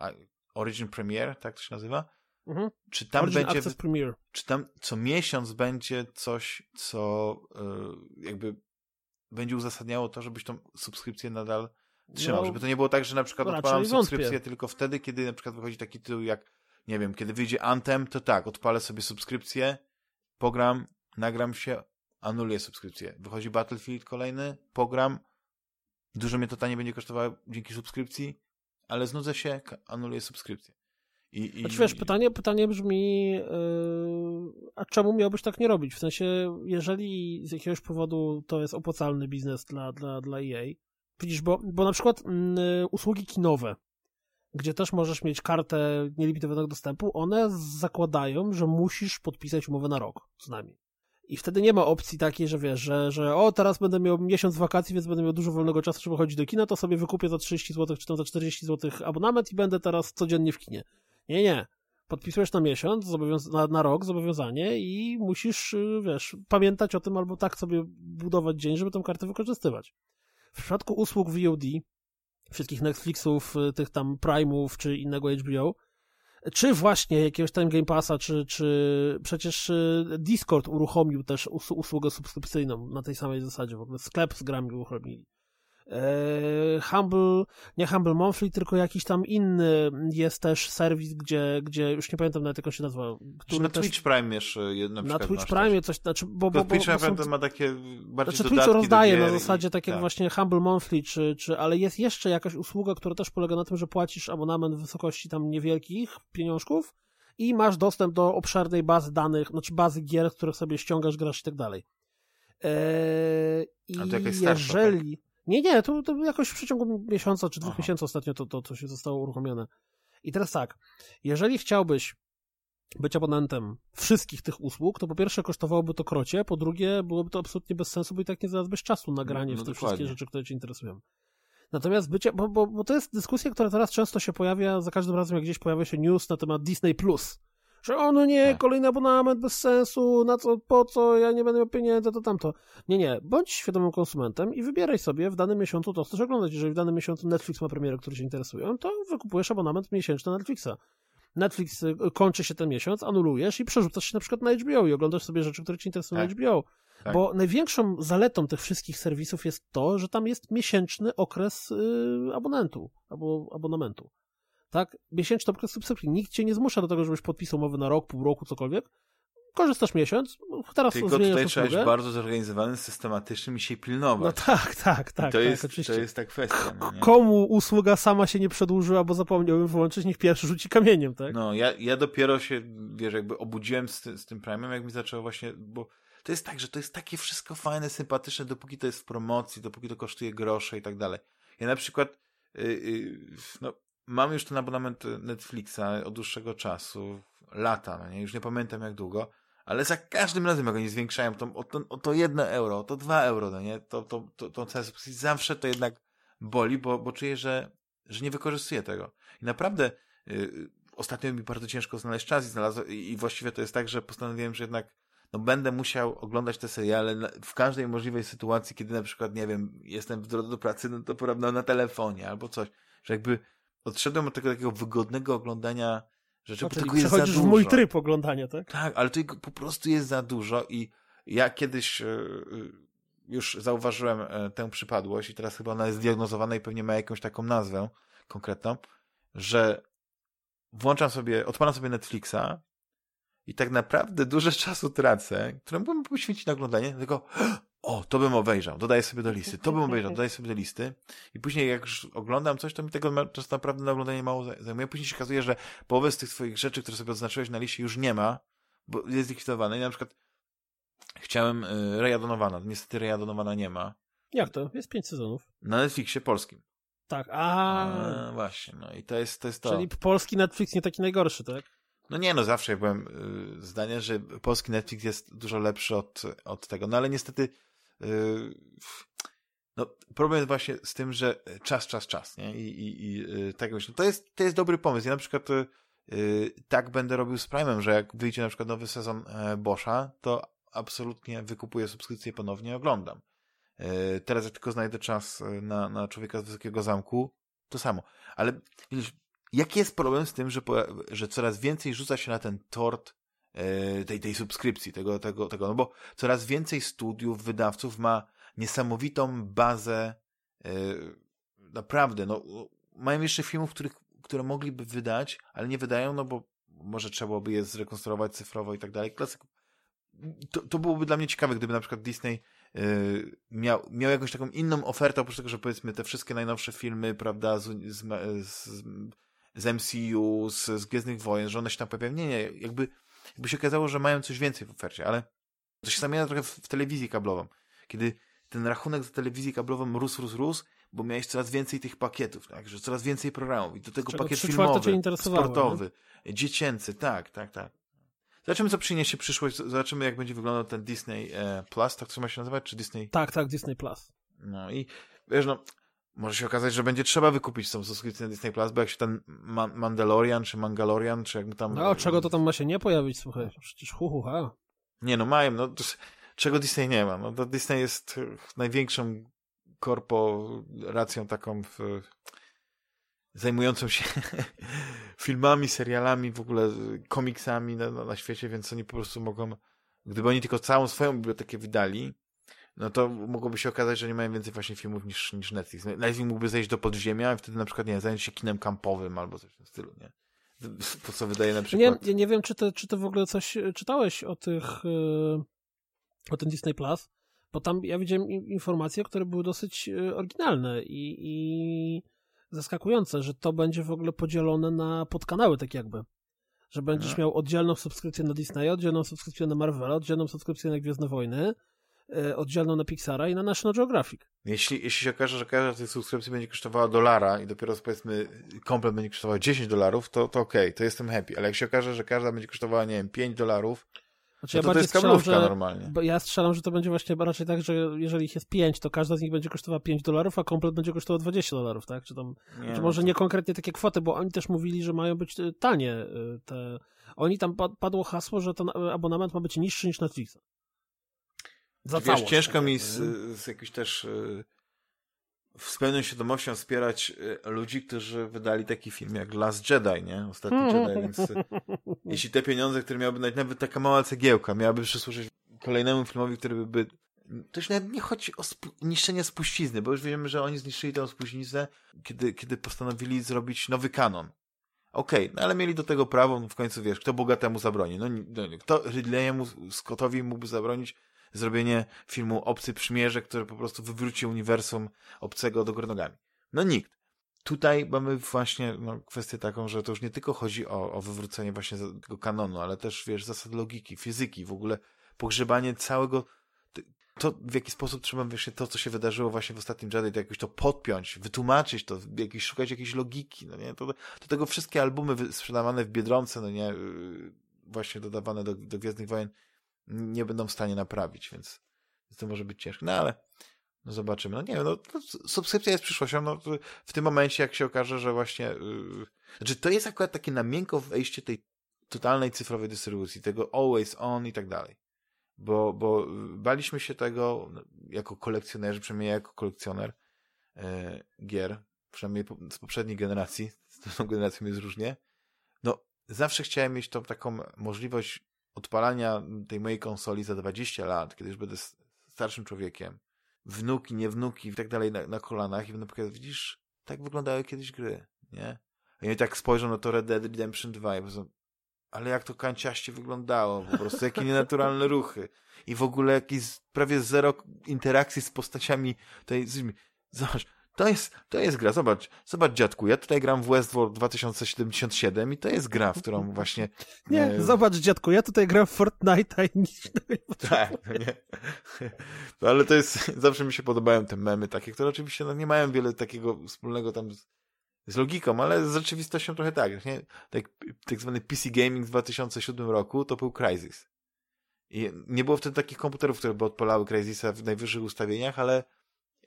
Origin Premiere, tak to się nazywa? Mhm. Czy tam Origin będzie, Access Premier. czy tam co miesiąc będzie coś, co y, jakby będzie uzasadniało to, żebyś tą subskrypcję nadal trzymał, No, żeby to nie było tak, że na przykład raczej odpalam wątpię. subskrypcję tylko wtedy, kiedy na przykład wychodzi taki tytuł jak, nie wiem, kiedy wyjdzie Anthem, to tak, odpalę sobie subskrypcję, pogram, nagram się, anuluję subskrypcję. Wychodzi Battlefield kolejny, pogram, dużo mnie to tanie będzie kosztowało dzięki subskrypcji, ale znudzę się, anuluję subskrypcję. I, i, Znaczy wiesz, pytanie, pytanie brzmi, yy, a czemu miałbyś tak nie robić? W sensie, jeżeli z jakiegoś powodu to jest opłacalny biznes dla, dla, dla EA, widzisz, bo, bo na przykład mm, usługi kinowe, gdzie też możesz mieć kartę nielimitowanego dostępu, one zakładają, że musisz podpisać umowę na rok, co najmniej. I wtedy nie ma opcji takiej, że wiesz, że, że o, teraz będę miał miesiąc wakacji, więc będę miał dużo wolnego czasu, żeby chodzić do kina, to sobie wykupię za 30 zł, czy tam za 40 zł abonament i będę teraz codziennie w kinie. Nie, nie. Podpisujesz na miesiąc, na, na rok zobowiązanie i musisz, y, wiesz, pamiętać o tym albo tak sobie budować dzień, żeby tę kartę wykorzystywać. W przypadku usług VOD, wszystkich Netflixów, y, tych tam Prime'ów czy innego HBO, czy właśnie jakiegoś tam Game Passa, czy, czy przecież y, Discord uruchomił też us- usługę subskrypcyjną na tej samej zasadzie, w ogóle sklep z grami uruchomili. Eee, Humble, nie Humble Monthly, tylko jakiś tam inny jest też serwis, gdzie, gdzie już nie pamiętam nawet jak on się nazywa. Który na też, Twitch Prime jeszcze jedno na przykład Twitch Prime coś, znaczy, bo, bo, Bo, Twitch bo są, ma takie bardziej znaczy Twitch rozdaje na i- zasadzie tak jak tak. właśnie Humble Monthly, czy, czy, ale jest jeszcze jakaś usługa, która też polega na tym, że płacisz abonament w wysokości tam niewielkich pieniążków i masz dostęp do obszernej bazy danych, znaczy bazy gier, z których sobie ściągasz, grasz i tak dalej. Eee, I A to jakaś starsza, jeżeli... Nie, nie, to, to jakoś w przeciągu miesiąca czy dwóch Aha. miesięcy ostatnio to, to, to się zostało uruchomione. I teraz tak, jeżeli chciałbyś być abonentem wszystkich tych usług, to po pierwsze kosztowałoby to krocie, po drugie byłoby to absolutnie bez sensu, bo i tak nie znalazłbyś czasu na granie No, w te dokładnie. wszystkie rzeczy, które cię interesują. Natomiast bycie, bo, bo, bo to jest dyskusja, która teraz często się pojawia, za każdym razem jak gdzieś pojawia się news na temat Disney+. Plus. Że o no nie, Tak. kolejny abonament bez sensu, na co, po co, ja nie będę miał pieniędzy, to tamto. Nie, nie, bądź świadomym konsumentem i wybieraj sobie w danym miesiącu to, co chcesz oglądać. Jeżeli w danym miesiącu Netflix ma premiery, które cię interesują, to wykupujesz abonament miesięczny Netflixa. Netflix y, kończy się ten miesiąc, anulujesz i przerzucasz się na przykład na HBO i oglądasz sobie rzeczy, które cię interesują Tak. na HBO. Tak. Bo największą zaletą tych wszystkich serwisów jest to, że tam jest miesięczny okres y, abonentu albo abonamentu. Tak? Miesięczny okres subskrypcji. Nikt cię nie zmusza do tego, żebyś podpisał umowę na rok, pół roku, cokolwiek. Korzystasz miesiąc, teraz Tylko tutaj trzeba być usługę. bardzo zorganizowanym, systematycznym i się pilnować. No tak, tak, tak, I to, tak, jest, oczywiście. to jest ta kwestia. No? Komu usługa sama się nie przedłużyła, bo zapomniał ją wyłączyć, niech pierwszy rzuci kamieniem, tak? No, ja, ja dopiero się, wiesz, jakby obudziłem z, z tym Prime'em, jak mi zaczęło właśnie, bo to jest tak, że to jest takie wszystko fajne, sympatyczne, dopóki to jest w promocji, dopóki to kosztuje grosze i tak dalej. Ja na przykład, yy, yy, no, mam już ten abonament Netflixa od dłuższego czasu, lata, no nie, już nie pamiętam jak długo, ale za każdym razem, jak oni zwiększają to, o, to, o to jedno euro, o to dwa euro, no nie, to, to, to, subskrypcji zawsze to jednak boli, bo, bo czuję, że, że nie wykorzystuję tego. I naprawdę yy, ostatnio mi bardzo ciężko znaleźć czas i znalazłem, i i właściwie to jest tak, że postanowiłem, że jednak no będę musiał oglądać te seriale w każdej możliwej sytuacji, kiedy na przykład, nie wiem, jestem w drodze do pracy, no to prawda, na telefonie albo coś, że jakby odszedłem od tego takiego wygodnego oglądania rzeczy, No, bo tego jest za przechodzisz dużo. w mój tryb oglądania, tak? Tak, ale tego po prostu jest za dużo i ja kiedyś e, e, już zauważyłem e, tę przypadłość i teraz chyba ona jest zdiagnozowana i pewnie ma jakąś taką nazwę konkretną, że włączam sobie, odpalam sobie Netflixa i tak naprawdę dużo czasu tracę, które mógłbym poświęcić na oglądanie, tylko o, to bym obejrzał, dodaję sobie do listy, to bym obejrzał, dodaję sobie do listy i później jak już oglądam coś, to mi tego czas naprawdę na oglądanie mało zajmuje. Później się okazuje, że połowę z tych swoich rzeczy, które sobie odznaczyłeś na liście już nie ma, bo jest likwidowane. I na przykład chciałem y, Reja Donowana, niestety Reja Donowana nie ma. Jak to? Jest pięć sezonów. Na Netflixie polskim. Tak, a, a właśnie, no i to jest to. Jest to. Czyli polski Netflix nie taki najgorszy, tak? No nie, no zawsze byłem y, zdania, że polski Netflix jest dużo lepszy od, od tego, no ale niestety no, problem właśnie z tym, że czas, czas, czas, nie? I, i, i y, tak myślę. To jest, to jest dobry pomysł. Ja na przykład y, y tak będę robił z Prime'em, że jak wyjdzie na przykład nowy sezon e, Boscha, to absolutnie wykupuję subskrypcję ponownie oglądam. E, teraz jak tylko znajdę czas e, na, na Człowieka z Wysokiego Zamku, to samo. Ale widzisz, jaki jest problem z tym, że, że coraz więcej rzuca się na ten tort e, tej, tej subskrypcji, tego, tego, tego, no bo coraz więcej studiów, wydawców ma niesamowitą bazę naprawdę, no mają jeszcze filmów, których, które mogliby wydać, ale nie wydają, no bo może trzeba by je zrekonstruować cyfrowo i tak dalej. Klasyk to, to byłoby dla mnie ciekawe, gdyby na przykład Disney yy, miał, miał jakąś taką inną ofertę, oprócz tego, że powiedzmy te wszystkie najnowsze filmy, prawda, z, z, z, z MCU, z, z Gwiezdnych Wojen, że one się tam pojawiają. Nie, nie, jakby, jakby się okazało, że mają coś więcej w ofercie, ale to się zamienia trochę w, telewizji kablową, kiedy ten rachunek za telewizję kablową rósł, rósł, rósł, bo miałeś coraz więcej tych pakietów, tak, że coraz więcej programów i do tego pakiet filmowy, sportowy, nie? dziecięcy, tak, tak, tak. Zobaczymy, co przyniesie przyszłość. Zobaczymy, jak będzie wyglądał ten Disney e, Plus, tak co ma się nazywać, czy Disney? Tak, tak, Disney Plus. No i wiesz, no, może się okazać, że będzie trzeba wykupić tą subskrypcję na Disney Plus, bo jak się ten Ma Mandalorian, czy Mangalorian, czy jak tam... No, czego to tam ma się nie pojawić, słuchaj, przecież hu, hu ha. Nie, no mają, no, czego Disney nie ma, no, to Disney jest największą korporacją taką w zajmującą się filmami, serialami, w ogóle komiksami na, na, świecie, więc oni po prostu mogą, gdyby oni tylko całą swoją bibliotekę wydali, no to mogłoby się okazać, że nie mają więcej właśnie filmów niż, niż Netflix. Netflix mógłby zejść do podziemia i wtedy na przykład, nie zająć się kinem kampowym albo coś w tym stylu, nie? To, co wydaje na przykład... Nie, nie wiem, czy ty, czy ty w ogóle coś czytałeś o tych, e, o ten Disney Plus, bo tam ja widziałem informacje, które były dosyć e, oryginalne i, i zaskakujące, że to będzie w ogóle podzielone na podkanały, tak jakby. Że będziesz mhm. miał oddzielną subskrypcję na Disneya, oddzielną subskrypcję na Marvela, oddzielną subskrypcję na Gwiezdne Wojny, oddzielną na Pixara i na National Geographic. Jeśli, jeśli się okaże, że każda z tych subskrypcji będzie kosztowała dolara i dopiero powiedzmy komplet będzie kosztował 10 dolarów, to, to okej, okay, to jestem happy. Ale jak się okaże, że każda będzie kosztowała, nie wiem, 5 dolarów, znaczy, no to, ja to jest kablówka że, normalnie. Bo ja strzelam, że to będzie właśnie raczej tak, że jeżeli ich jest 5, to każda z nich będzie kosztowała 5 dolarów, a komplet będzie kosztował 20 dolarów, tak? Czy tam, nie, czy może no to... nie konkretnie takie kwoty, bo oni też mówili, że mają być e, tanie e, te... Oni tam padło hasło, że ten abonament ma być niższy niż Netflixa. Za Wiesz, ciężko tak mi z, z jakiejś też e, z pełną świadomością wspierać y, ludzi, którzy wydali taki film jak Last Jedi, nie? Ostatni Jedi, więc y, jeśli te pieniądze, które miałyby nawet taka mała cegiełka, miałaby przysłużyć kolejnemu filmowi, który by to już nawet nie chodzi o spu niszczenie spuścizny, bo już wiemy, że oni zniszczyli tę spuściznę, kiedy, kiedy postanowili zrobić nowy kanon. Okej, okay, no ale mieli do tego prawo, no w końcu wiesz, kto bogatemu zabroni? No, no kto Ridleyemu, Scottowi mógłby zabronić zrobienie filmu Obcy Przymierze, który po prostu wywróci uniwersum obcego do góry nogami. No nikt. Tutaj mamy właśnie no, kwestię taką, że to już nie tylko chodzi o, o wywrócenie właśnie tego kanonu, ale też, wiesz, zasad logiki, fizyki, w ogóle pogrzebanie całego to, w jaki sposób trzeba właśnie to, co się wydarzyło właśnie w ostatnim Jedi, to jakoś to podpiąć, wytłumaczyć to, jakiś, szukać jakiejś logiki, no nie? To, do tego wszystkie albumy sprzedawane w Biedronce, no nie? Y, właśnie dodawane do, do Gwiezdnych Wojen, nie będą w stanie naprawić, więc, to może być ciężkie. No ale no zobaczymy. No nie wiem, no, subskrypcja jest przyszłością. No, w tym momencie, jak się okaże, że właśnie. Yy, znaczy, to jest akurat takie na miękko wejście tej totalnej cyfrowej dystrybucji, tego always on i tak dalej. Bo, bo baliśmy się tego no, jako kolekcjonerzy, przynajmniej ja jako kolekcjoner yy, gier, przynajmniej z poprzedniej generacji, z tą generacją jest różnie. No, zawsze chciałem mieć tą taką możliwość odpalania tej mojej konsoli za 20 lat, kiedy już będę starszym człowiekiem, wnuki, nie wnuki i tak dalej na, na kolanach i będę pokazać, widzisz, tak wyglądały kiedyś gry, nie? A ja tak spojrzą na to Red Dead Redemption 2 i powiedzą, ale jak to kanciaście wyglądało, po prostu jakie nienaturalne ruchy i w ogóle jakieś prawie zero interakcji z postaciami tej, zobacz, to jest, to jest gra, zobacz, zobacz dziadku, ja tutaj gram w Westworld 2077 i to jest gra, w którą właśnie... Nie, e... zobacz dziadku, ja tutaj gram w Fortnite i nic Tak, no nie. No, ale to jest, zawsze mi się podobają te memy takie, które oczywiście no, nie mają wiele takiego wspólnego tam z, z logiką, ale z rzeczywistością trochę tak, nie? Tak, tak zwany PC Gaming w 2007 roku to był Crysis. I nie było wtedy takich komputerów, które by odpalały Crysisa w najwyższych ustawieniach, ale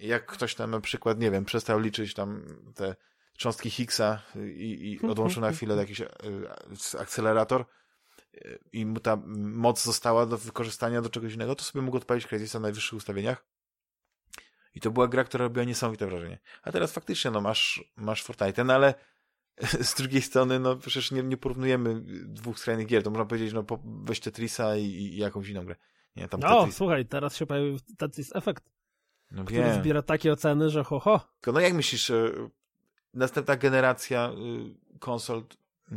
jak ktoś tam na przykład, nie wiem, przestał liczyć tam te cząstki Higgsa i, i odłączył na chwilę jakiś e, akcelerator e, i mu ta moc została do wykorzystania do czegoś innego, to sobie mógł odpalić Crysisa w najwyższych ustawieniach. I to była gra, która robiła niesamowite wrażenie. A teraz faktycznie, no masz, masz Fortnite, no ale z drugiej strony, no przecież nie, nie porównujemy dwóch skrajnych gier, to można powiedzieć, no weź Tetrisa i, i jakąś inną grę. Nie, tam no, Tetris... słuchaj, teraz się pojawił Tetris Effect, no który wiem. zbiera takie oceny, że ho, ho. No jak myślisz, następna generacja y, konsol y,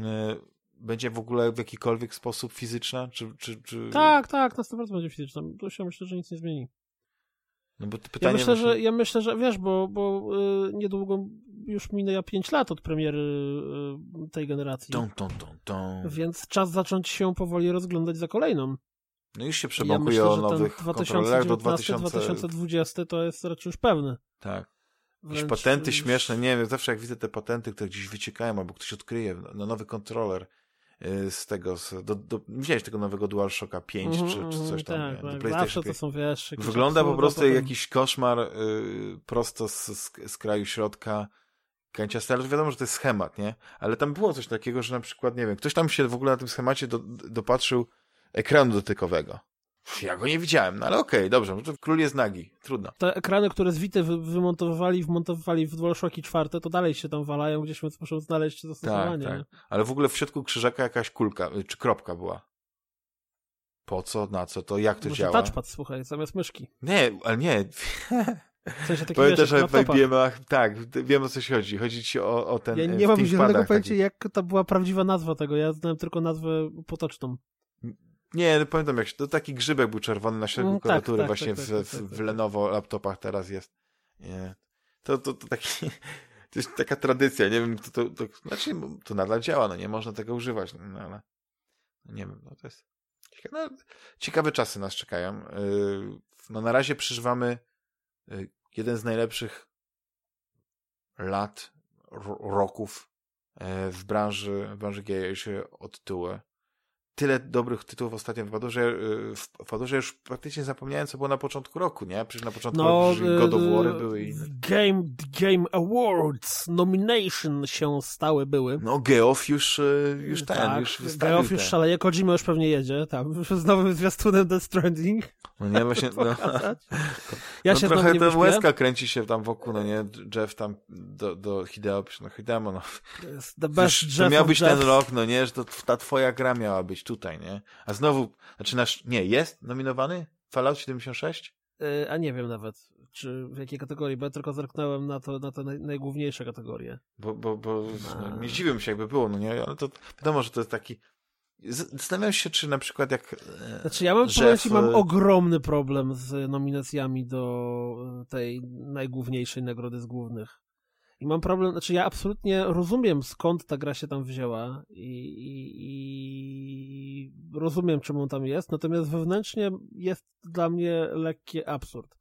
będzie w ogóle w jakikolwiek sposób fizyczna? Czy, czy, czy... Tak, tak, na 100% będzie fizyczna. To się myślę, że nic nie zmieni. No bo pytanie ja myślę, że, ja myślę, że wiesz, bo, bo niedługo już minęło 5 lat od premiery tej generacji. Tą, tą, tą, tą. Więc czas zacząć się powoli rozglądać za kolejną. No już się przebąkuje ja o nowych kontrolerach do 2000... 2020 to jest raczej już pewne. Tak. Wręcz... Jakieś patenty śmieszne, nie wiem, zawsze jak widzę te patenty, które gdzieś wyciekają, albo ktoś odkryje na nowy kontroler, Y, z tego, z, do, do, widziałeś tego nowego DualShocka 5 mm czy, czy mhm, coś tam, tak, nie, tak. Zawsze to są, wiesz, Wygląda po prostu jak jakiś koszmar y, prosto z, z, z kraju środka kanciasty, ale wiadomo, że to jest schemat, nie? Ale tam było coś takiego, że na przykład, nie wiem, ktoś tam się w ogóle na tym schemacie do, dopatrzył ekranu dotykowego. Ja go nie widziałem, no ale okej, okay, dobrze, no król jest nagi, trudno. Te ekrany, które z Vity wymontowywali, wmontowywali w DualShocki czwarte, to dalej się tam walają, gdzieś więc muszą znaleźć zastosowanie. Tak, tak. Ale w ogóle w środku krzyżaka jakaś kulka, y, czy kropka była. Po co, na co, to jak to Może działa? touchpad, słuchaj, zamiast myszki. Nie, ale nie. W sensie taki, Pamiętasz, że w IBM-ach, tak, wiem o co się chodzi. Chodzi ci o, o ten Ja nie mam żadnego pojęcia, jak to była prawdziwa nazwa tego. Ja znałem tylko nazwę potoczną. Nie, no pamiętam jak się, to taki grzybek był czerwony na środku tak, klawiatury tak, właśnie tak, w, tak, w, tak, w Lenovo laptopach teraz jest. Nie. To, to, to taki, to jest taka tradycja, nie wiem, to, to, to, znaczy, to nadal działa, no nie można tego używać, no ale nie wiem, no to jest no, ciekawe czasy nas czekają. Yy, no na razie przeżywamy yy, jeden z najlepszych lat, roków yy, w branży, w branży gier, jeśli od tyłu tyle dobrych tytułów ostatnio wypadło, że, wpadło, że już praktycznie zapomniałem, co było na początku roku, nie? Przecież na początku no, roku God of War były inne. Game, Game Awards nomination się stały były. No, Geoff już, y, już ten, tak, już wystawił Geoff już szaleje, Kojima już pewnie jedzie, tam, z nowym zwiastunem Death Stranding. No nie, właśnie, no. ja no się trochę ten łezka kręci się tam wokół, no nie, Jeff tam do, do Hideo, no Hideo, no. The best Jeff to miał być ten rok, no nie, że to ta twoja gra miała być tutaj, nie? A znowu, znaczy nasz, nie, jest nominowany Fallout 76? Yy, a nie wiem nawet, czy w jakiej kategorii, bo ja tylko zerknąłem na to, na te naj, najgłówniejsze kategorie. Bo, bo, bo no, nie zdziwiłem się, jakby było, no nie, ale to wiadomo, że to jest taki Zastanawiam się, czy na przykład jak. E, znaczy, ja mam, Jeff... mam ogromny problem z nominacjami do e, tej najgłówniejszej nagrody z głównych. I mam problem, znaczy ja absolutnie rozumiem skąd ta gra się tam wzięła i, i, i rozumiem czemu tam jest, natomiast wewnętrznie jest dla mnie lekki absurd.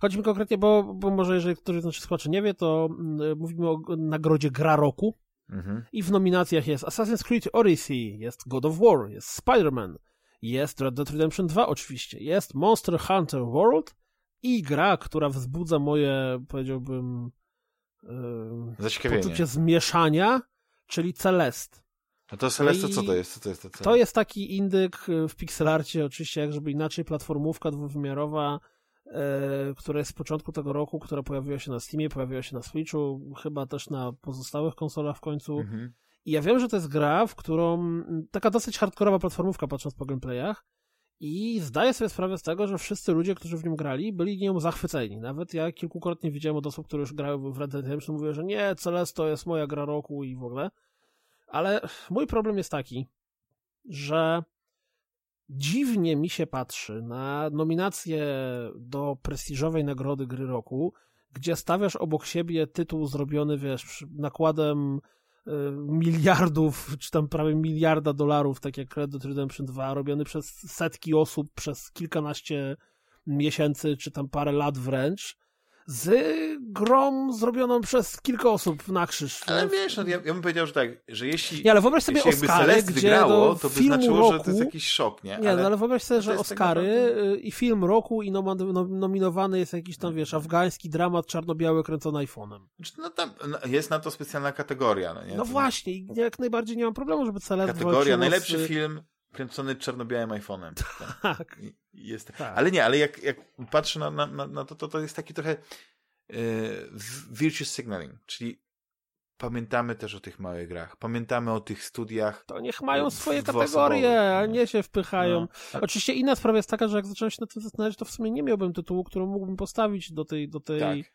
Chodzi mi konkretnie, bo, bo może jeżeli ktoś z naszych słuchaczy nie wie, to y, mówimy o nagrodzie Gra Roku mhm. i w nominacjach jest Assassin's Creed Odyssey, jest God of War, jest Spider-Man, jest Red Dead Redemption 2 oczywiście, jest Monster Hunter World i gra, która wzbudza moje, powiedziałbym, Zaciekawienie. poczucie zmieszania, czyli Celest. A to Celeste co to jest? Co to, jest to, to jest taki indyk w pixelarcie, oczywiście jak żeby inaczej, platformówka dwuwymiarowa, e, która jest z początku tego roku, która pojawiła się na Steamie, pojawiła się na Switchu, chyba też na pozostałych konsolach w końcu. Mhm. I ja wiem, że to jest gra, w którą taka dosyć hardkorowa platformówka, patrząc po gameplayach, i zdaję sobie sprawę z tego, że wszyscy ludzie, którzy w nim grali, byli nią zachwyceni. Nawet ja kilkukrotnie widziałem od osób, które już grały w Red Dead Redemption, mówię, że nie, Celeste to jest moja gra roku i w ogóle. Ale mój problem jest taki, że dziwnie mi się patrzy na nominację do prestiżowej nagrody gry roku, gdzie stawiasz obok siebie tytuł zrobiony, wiesz, nakładem miliardów, czy tam prawie miliarda dolarów, tak jak Red Dead Redemption 2, robiony przez setki osób przez kilkanaście miesięcy, czy tam parę lat wręcz, z grą zrobioną przez kilka osób na krzyż. Ale wiesz, no, ja, ja bym powiedział, że tak, że jeśli, nie, ale wyobraź sobie jeśli Oscary, gdzie wygrało, to by znaczyło, roku... że to jest jakiś szok, nie? Nie, ale, no, ale wyobraź sobie, że Oscary naprawdę... i film roku i nominowany jest jakiś tam, wiesz, afgański dramat czarno-biały kręcony iPhone'em. Znaczy, no tam jest na to specjalna kategoria, no nie? No to... właśnie, jak najbardziej nie mam problemu, żeby celeb Kategoria, najlepszy z... film kręcony czarno-białym iPhone'em. Tak. Jest... tak. Ale nie, ale jak, jak patrzę na, na, na to, to, to jest taki trochę yy, virtuous signaling, czyli pamiętamy też o tych małych grach, pamiętamy o tych studiach. To niech mają swoje kategorie, a nie się wpychają. No. Oczywiście inna sprawa jest taka, że jak zacząłem się na tym zastanawiać, to w sumie nie miałbym tytułu, który mógłbym postawić do tej, do tej tak.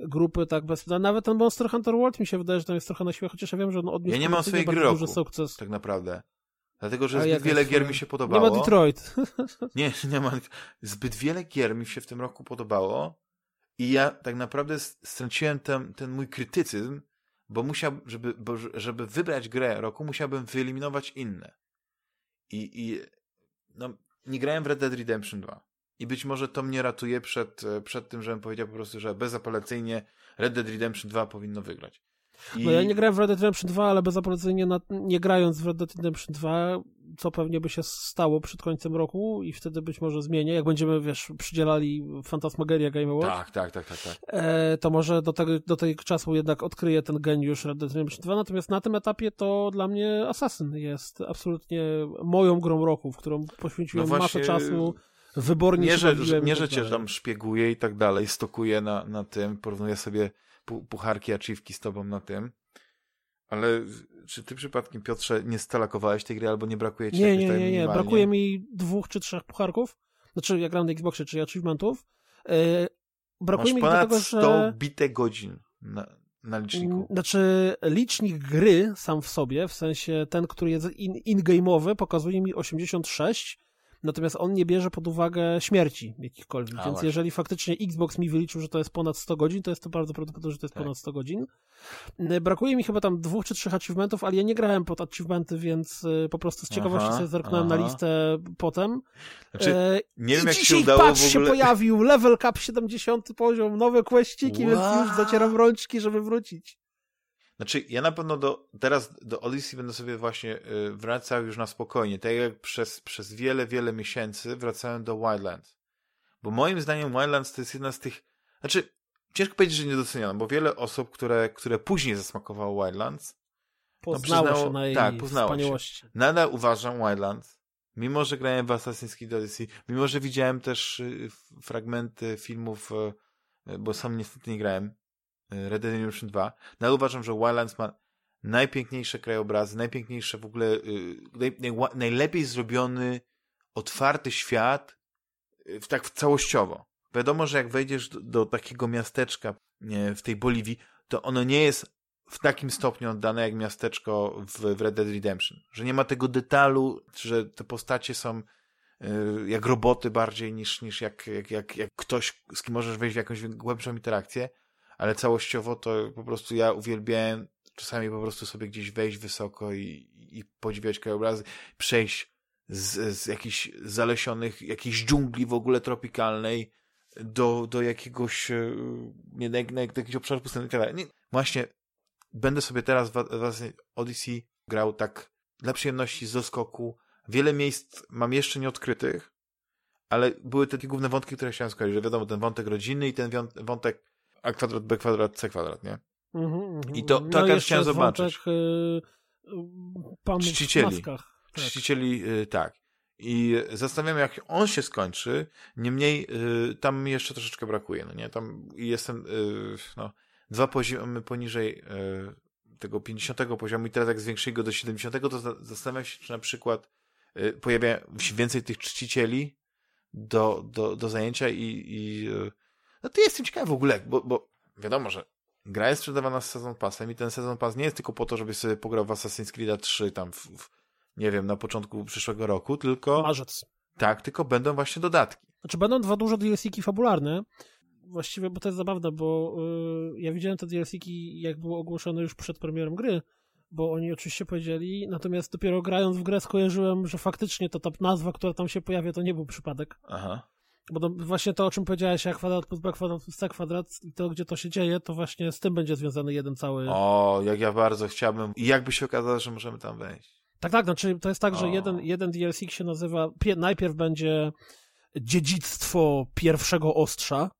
grupy tak bez... Nawet ten Monster Hunter World mi się wydaje, że tam jest trochę na siłę, chociaż ja wiem, że on odniósł Ja nie mam swojej gry roku, sukces. tak naprawdę. Dlatego, że zbyt wiele gier mi się podobało. Nie ma Detroit. nie, nie ma. Zbyt wiele gier mi się w tym roku podobało i ja tak naprawdę straciłem ten, ten mój krytycyzm, bo musiał, żeby, bo, żeby wybrać grę roku, musiałbym wyeliminować inne. I, i no, nie grałem w Red Dead Redemption 2. I być może to mnie ratuje przed, przed tym, żebym powiedział po prostu, że bezapelacyjnie Red Dead Redemption 2 powinno wygrać. I... No ja nie grałem w Red Dead Redemption 2, ale bezapelacyjnie na, nie grając w Red Dead Redemption 2, co pewnie by się stało przed końcem roku i wtedy być może zmienię, jak będziemy, wiesz, przydzielali Fantasmageria Game Awards. Tak, tak, tak, tak. tak. E, to może do tego, do tej czasu jednak odkryję ten geniusz Red Dead Redemption 2, natomiast na tym etapie to dla mnie Assassin jest absolutnie moją grą roku, w którą poświęciłem no masę czasu wybornie nie, że, że, nie, że cię tam szpieguje i tak dalej, stokuje na, na tym, porównuje sobie pucharki, achievki z tobą na tym. Ale czy ty przypadkiem, Piotrze, nie stalakowałeś tej gry albo nie brakuje ci Nie, nie, nie, nie. Brakuje mi dwóch czy trzech pucharków. Znaczy, ja gram na Xboxie, czyli achievementów. Yy, brakuje Masz mi ponad tego, 100 że... bite godzin na, na liczniku. Znaczy, licznik gry sam w sobie, w sensie ten, który jest in-game'owy, in pokazuje mi 86, natomiast on nie bierze pod uwagę śmierci jakichkolwiek, A, więc właśnie. jeżeli faktycznie Xbox mi wyliczył, że to jest ponad 100 godzin, to jest to bardzo prawdopodobne, że to jest tak. ponad 100 godzin. Brakuje mi chyba tam dwóch czy trzech achievementów, ale ja nie grałem pod achievementy, więc e, po prostu z ciekawości aha, sobie zerknąłem aha. na listę potem. Znaczy, e, nie wiem, jak dzisiaj się udało patch w ogóle... się pojawił, level cap 70 poziom, nowe questyki, wow. więc już zacieram rączki, żeby wrócić. Znaczy, ja na pewno do, teraz do Odyssey będę sobie właśnie y, wracał już na spokojnie. Tak jak przez, przez wiele, wiele miesięcy wracałem do Wildlands. Bo moim zdaniem Wildlands to jest jedna z tych... Znaczy, ciężko powiedzieć, że niedoceniona, bo wiele osób, które, które później zasmakowało Wildlands, poznało, no, przyznało, się na jej tak, poznało wspaniałości. Się. Nadal uważam Wildlands, mimo że grałem w Assassin's Creed Odyssey, mimo że widziałem też y, fragmenty filmów, y, bo sam niestety nie grałem, Red Dead Redemption 2, no ale uważam, że Wildlands ma najpiękniejsze krajobrazy, najpiękniejsze w ogóle, y, naj, naj, najlepiej zrobiony, otwarty świat, y, tak całościowo. Wiadomo, że jak wejdziesz do, do takiego miasteczka nie, w tej Boliwii, to ono nie jest w takim stopniu oddane jak miasteczko w, w Red Dead Redemption. Że nie ma tego detalu, że te postacie są y, jak roboty bardziej niż, niż jak, jak, jak, jak ktoś, z kim możesz wejść w jakąś głębszą interakcję ale całościowo to po prostu ja uwielbiałem czasami po prostu sobie gdzieś wejść wysoko i, i podziwiać krajobrazy, przejść z, z jakichś zalesionych, jakiejś dżungli w ogóle tropikalnej do, do jakiegoś e, nie, do jakiegoś obszaru pustynnego. Tak nie, właśnie będę sobie teraz w, w Odyssey grał tak dla przyjemności, z doskoku. Wiele miejsc mam jeszcze nieodkrytych, ale były takie główne wątki, które chciałem skojarzyć, że wiadomo, ten wątek rodzinny i ten wątek a kwadrat, b kwadrat, c kwadrat, nie? Mm -hmm. I to, no akurat chciałem zobaczyć. Wątek, yy, czcicieli. Tak. Czcicieli, yy, tak. I zastanawiam jak on się skończy, niemniej yy, tam mi jeszcze troszeczkę brakuje, no nie? Tam jestem, yy, no, dwa poziomy poniżej yy, tego 50 poziomu i teraz jak zwiększyli go do 70, to zastanawiam się, czy na przykład yy, pojawia się więcej tych czcicieli do, do, do zajęcia i, i yy, no to jestem ciekawy w ogóle, bo, bo wiadomo, że gra jest sprzedawana z sezon passem i ten sezon pass nie jest tylko po to, żebyś sobie pograł w Assassin's Creed 3 tam w, w, nie wiem, na początku przyszłego roku, tylko... Marzec. Tak, tylko będą właśnie dodatki. Znaczy będą dwa duże DLC-ki fabularne, właściwie, bo to jest zabawne, bo yy, ja widziałem te DLC-ki, jak było ogłoszone już przed premierą gry, bo oni oczywiście powiedzieli, natomiast dopiero grając w grę skojarzyłem, że faktycznie to ta nazwa, która tam się pojawia, to nie był przypadek. Aha. Bo to, właśnie to, o czym powiedziałeś, jak kwadrat plus b kwadrat plus c kwadrat i to, gdzie to się dzieje, to właśnie z tym będzie związany jeden cały... O, jak ja bardzo chciałbym. I jakby się okazało, że możemy tam wejść. Tak, tak, znaczy to jest tak, że O. jeden, jeden DLC się nazywa, pie, najpierw będzie dziedzictwo pierwszego ostrza,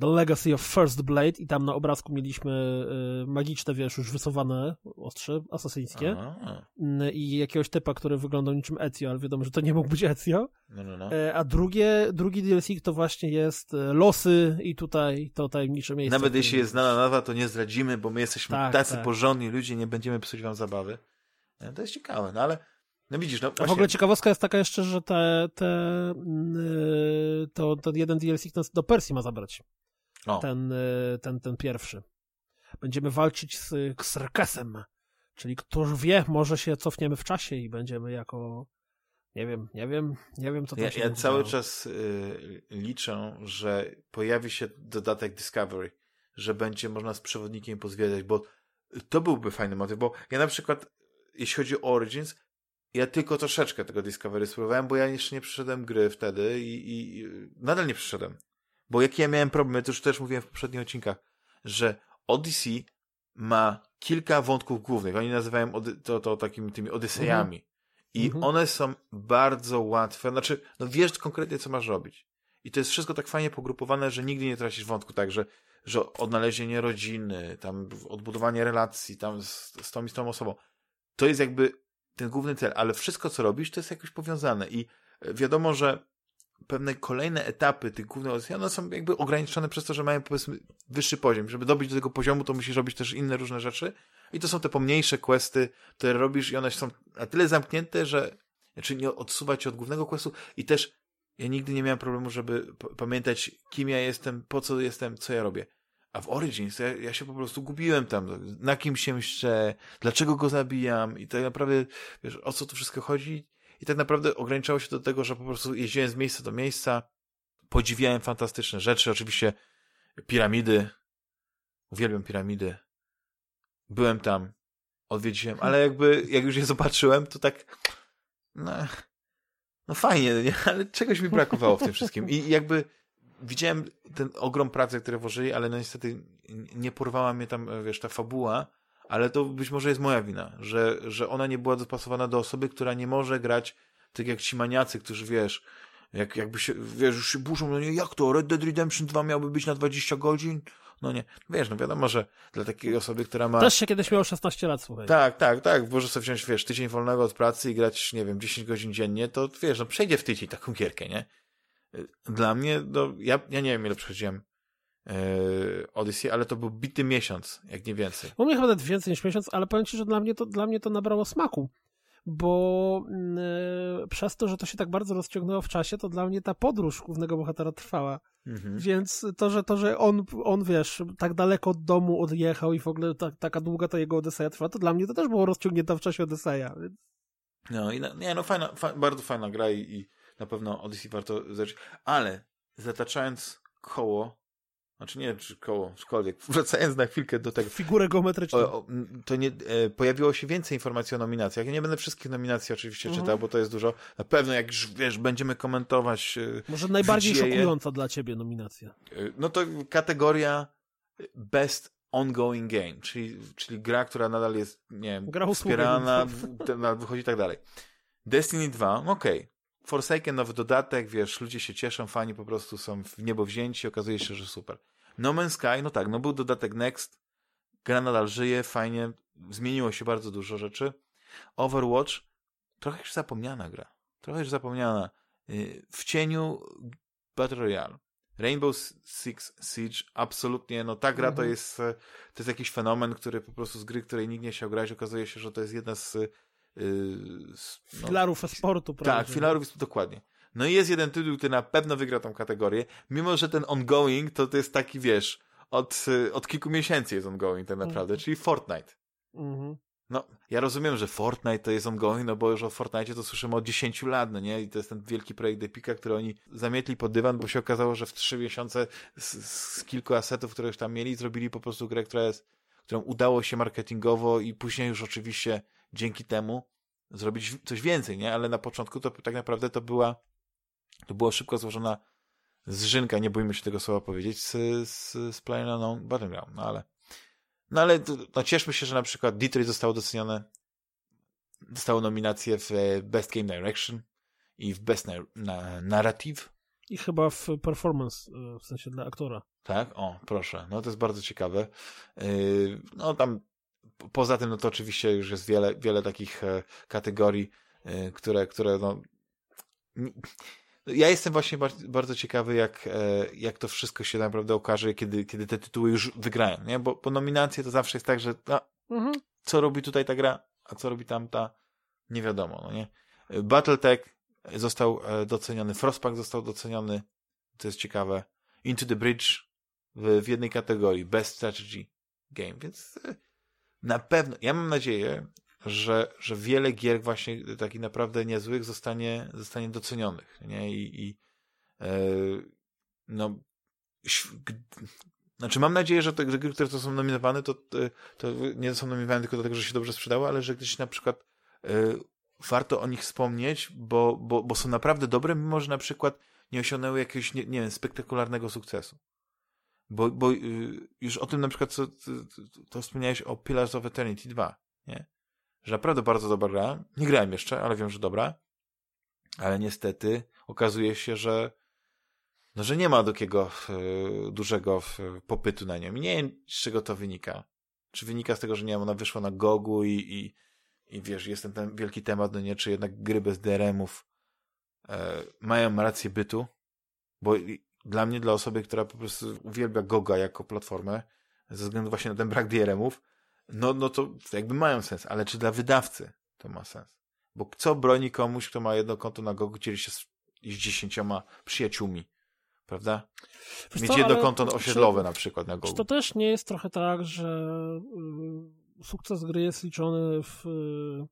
The Legacy of First Blade i tam na obrazku mieliśmy y, magiczne, wiesz, już rysowane ostrze asasyńskie Aha. y, i jakiegoś typa, który wyglądał niczym Ezio, ale wiadomo, że to nie mógł być Ezio. No, no, no. E, a drugie, drugi DLC to właśnie jest losy i tutaj to tajemnicze miejsce. Nawet jeśli jest znana nazwa, to nie zdradzimy, bo my jesteśmy Tak, tacy tak. porządni ludzie, nie będziemy psuć wam zabawy. To jest ciekawe, no ale no widzisz, no A w właśnie, ogóle ciekawostka jest taka jeszcze, że te, te, y, to, ten jeden DLC do Persji ma zabrać. o, ten, y, ten, ten pierwszy. Będziemy walczyć z Xerxesem, czyli któż wie, może się cofniemy w czasie i będziemy jako nie wiem, nie wiem, nie wiem co tam ja, się ja cały działo. czas y, liczę, że pojawi się dodatek Discovery, że będzie można z przewodnikiem pozwiedzać, bo to byłby fajny motyw, bo ja na przykład, jeśli chodzi o Origins, ja tylko troszeczkę tego Discovery spróbowałem, bo ja jeszcze nie przeszedłem gry wtedy i, i i nadal nie przeszedłem. Bo jaki ja miałem problem, ja to już też mówiłem w poprzednich odcinkach, że Odyssey ma kilka wątków głównych. Oni nazywają to, to takimi tymi Odysejami. I Mhm. one są bardzo łatwe. Znaczy, no wiesz konkretnie, co masz robić. I to jest wszystko tak fajnie pogrupowane, że nigdy nie tracisz wątku, tak, że, że odnalezienie rodziny, tam odbudowanie relacji, tam z, z tą i z tą osobą. To jest jakby ten główny cel, ale wszystko, co robisz, to jest jakoś powiązane. I e, wiadomo, że pewne kolejne etapy tych głównych Odyssey, one są jakby ograniczone przez to, że mają powiedzmy wyższy poziom. Żeby dobić do tego poziomu, to musisz robić też inne różne rzeczy. I to są te pomniejsze questy, które robisz i one są na tyle zamknięte, że znaczy nie odsuwać się od głównego questu i też ja nigdy nie miałem problemu, żeby pamiętać, kim ja jestem, po co jestem, co ja robię. A w Origins ja, ja się po prostu gubiłem tam, na kim się mszczę, dlaczego go zabijam i tak naprawdę, wiesz, o co tu wszystko chodzi. I tak naprawdę ograniczało się do tego, że po prostu jeździłem z miejsca do miejsca, podziwiałem fantastyczne rzeczy, oczywiście piramidy, uwielbiam piramidy, byłem tam, odwiedziłem, ale jakby, jak już je zobaczyłem, to tak, no, no fajnie, nie? ale czegoś mi brakowało w tym wszystkim. I jakby widziałem ten ogrom pracy, które włożyli, ale no niestety nie porwała mnie tam, wiesz, ta fabuła, ale to być może jest moja wina, że, że ona nie była dopasowana do osoby, która nie może grać tak jak ci maniacy, którzy, wiesz, jak, jakby się, wiesz, już się burzą, no nie, jak to, Red Dead Redemption 2 miałby być na 20 godzin? No nie, wiesz, no wiadomo, że dla takiej osoby, która ma... Też się kiedyś miał 16 lat, słuchaj. Tak, tak, tak. Może sobie wziąć, wiesz, tydzień wolnego od pracy i grać, nie wiem, 10 godzin dziennie, to wiesz, no przejdzie w tydzień taką gierkę, nie? Dla mnie, no, ja, ja nie wiem, ile przechodziłem yy, Odyssey, ale to był bity miesiąc, jak nie więcej. U mnie chyba nawet więcej niż miesiąc, ale powiem ci, że dla mnie to, dla mnie to nabrało smaku. Bo yy, przez to, że to się tak bardzo rozciągnęło w czasie, to dla mnie ta podróż głównego bohatera trwała. Mhm. Więc to, że to, że on, on wiesz, tak daleko od domu odjechał i w ogóle tak, taka długa ta jego Odyseja trwa, to dla mnie to też było rozciągnięte w czasie Odyseja. Więc... No i na, nie, no fajna, fa, bardzo fajna gra i, i na pewno Odyssey warto zerwać. Ale zataczając koło, znaczy nie czy koło, cokolwiek, wracając na chwilkę do tego, Figurę geometryczną. O, o, to nie, e, pojawiło się więcej informacji o nominacjach. Ja nie będę wszystkich nominacji oczywiście Mhm. czytał, bo to jest dużo. Na pewno jak już, wiesz, będziemy komentować, e, Może najbardziej dzieje. szokująca dla ciebie nominacja. e, no to kategoria Best Ongoing Game, czyli, czyli gra, która nadal jest, nie wiem, Gra wspierana, w- wychodzi i tak dalej. Destiny 2, no okej. Forsaken, nowy dodatek, wiesz, ludzie się cieszą, fani po prostu są w niebo wzięci, okazuje się, że super. No Man's Sky, no tak, no był dodatek Next, gra nadal żyje, fajnie, zmieniło się bardzo dużo rzeczy. Overwatch, trochę już zapomniana gra, trochę już zapomniana. Y, W cieniu Battle Royale. Rainbow Six Siege, absolutnie, no ta gra to Mhm. jest, e, to jest jakiś fenomen, który po prostu z gry, której nikt nie chciał grać, okazuje się, że to jest jedna z, z no, Filarów sportu, prawda? tak, filarów jest dokładnie. No i jest jeden tytuł, który na pewno wygra tą kategorię, mimo że ten ongoing to, to jest taki, wiesz, od, y, od kilku miesięcy jest ongoing tak naprawdę, Mhm. czyli Fortnite. Mhm. no, ja rozumiem, że Fortnite to jest ongoing, no bo już o Fortnite to słyszymy od 10 lat, no nie? I to jest ten wielki projekt Epika, który oni zamietli pod dywan, bo się okazało, że w 3 miesiące z, z kilku asetów, które już tam mieli, zrobili po prostu grę, która jest, którą udało się marketingowo i później już oczywiście dzięki temu zrobić coś więcej, nie? Ale na początku to tak naprawdę to była, to była szybko złożona zżynka, nie bójmy się tego słowa powiedzieć, z, z, z PlayerUnknown Battleground, no ale no ale no, cieszmy się, że na przykład Detroit zostało docenione, dostało nominację w Best Game Direction i w Best na, na Narrative. I chyba w performance, e, w sensie dla aktora. Tak? O, proszę. No to jest bardzo ciekawe. E, no tam poza tym, no to oczywiście już jest wiele, wiele takich kategorii, które, które no ja jestem właśnie bardzo, ciekawy, jak, e, jak to wszystko się naprawdę okaże, kiedy, kiedy te tytuły już wygrają, nie? Bo, bo nominacje to zawsze jest tak, że no, mhm. co robi tutaj ta gra, a co robi tamta, nie wiadomo, no nie? Battletech został e, doceniony, Frostpunk został doceniony, to jest ciekawe. Into the Bridge w, w jednej kategorii, Best Strategy Game, więc e, na pewno, ja mam nadzieję, że, że wiele gier właśnie takich naprawdę niezłych zostanie, zostanie docenionych, nie? I, i e, no znaczy mam nadzieję, że te gry, które to są nominowane, to, to nie są nominowane tylko dlatego, że się dobrze sprzedały, ale że gdzieś na przykład e, warto o nich wspomnieć, bo, bo, bo są naprawdę dobre, mimo że na przykład nie osiągnęły jakiegoś, nie, nie wiem, spektakularnego sukcesu. Bo, bo y, już o tym na przykład, co, to, wspomniałeś o Pillars of Eternity 2, nie? że naprawdę bardzo dobra gra. Nie grałem jeszcze, ale wiem, że dobra. Ale niestety okazuje się, że no, że nie ma takiego e, dużego e, popytu na nią. Nie wiem, z czego to wynika. Czy wynika z tego, że nie wiem, ona wyszła na Gogu i, i, i wiesz, jest ten, ten wielki temat, no nie, czy jednak gry bez DRM-ów e, mają rację bytu, bo dla mnie, dla osoby, która po prostu uwielbia Goga jako platformę, ze względu właśnie na ten brak DRM-ów, no, no to jakby mają sens, ale czy dla wydawcy to ma sens? Bo co broni komuś, kto ma jedno konto na Gogu, dzieli się z, z dziesięcioma przyjaciółmi, prawda? Wiesz Mieć co, jedno konto osiedlowe czy, na przykład na Gogu. Czy to też nie jest trochę tak, że y, sukces gry jest liczony w y,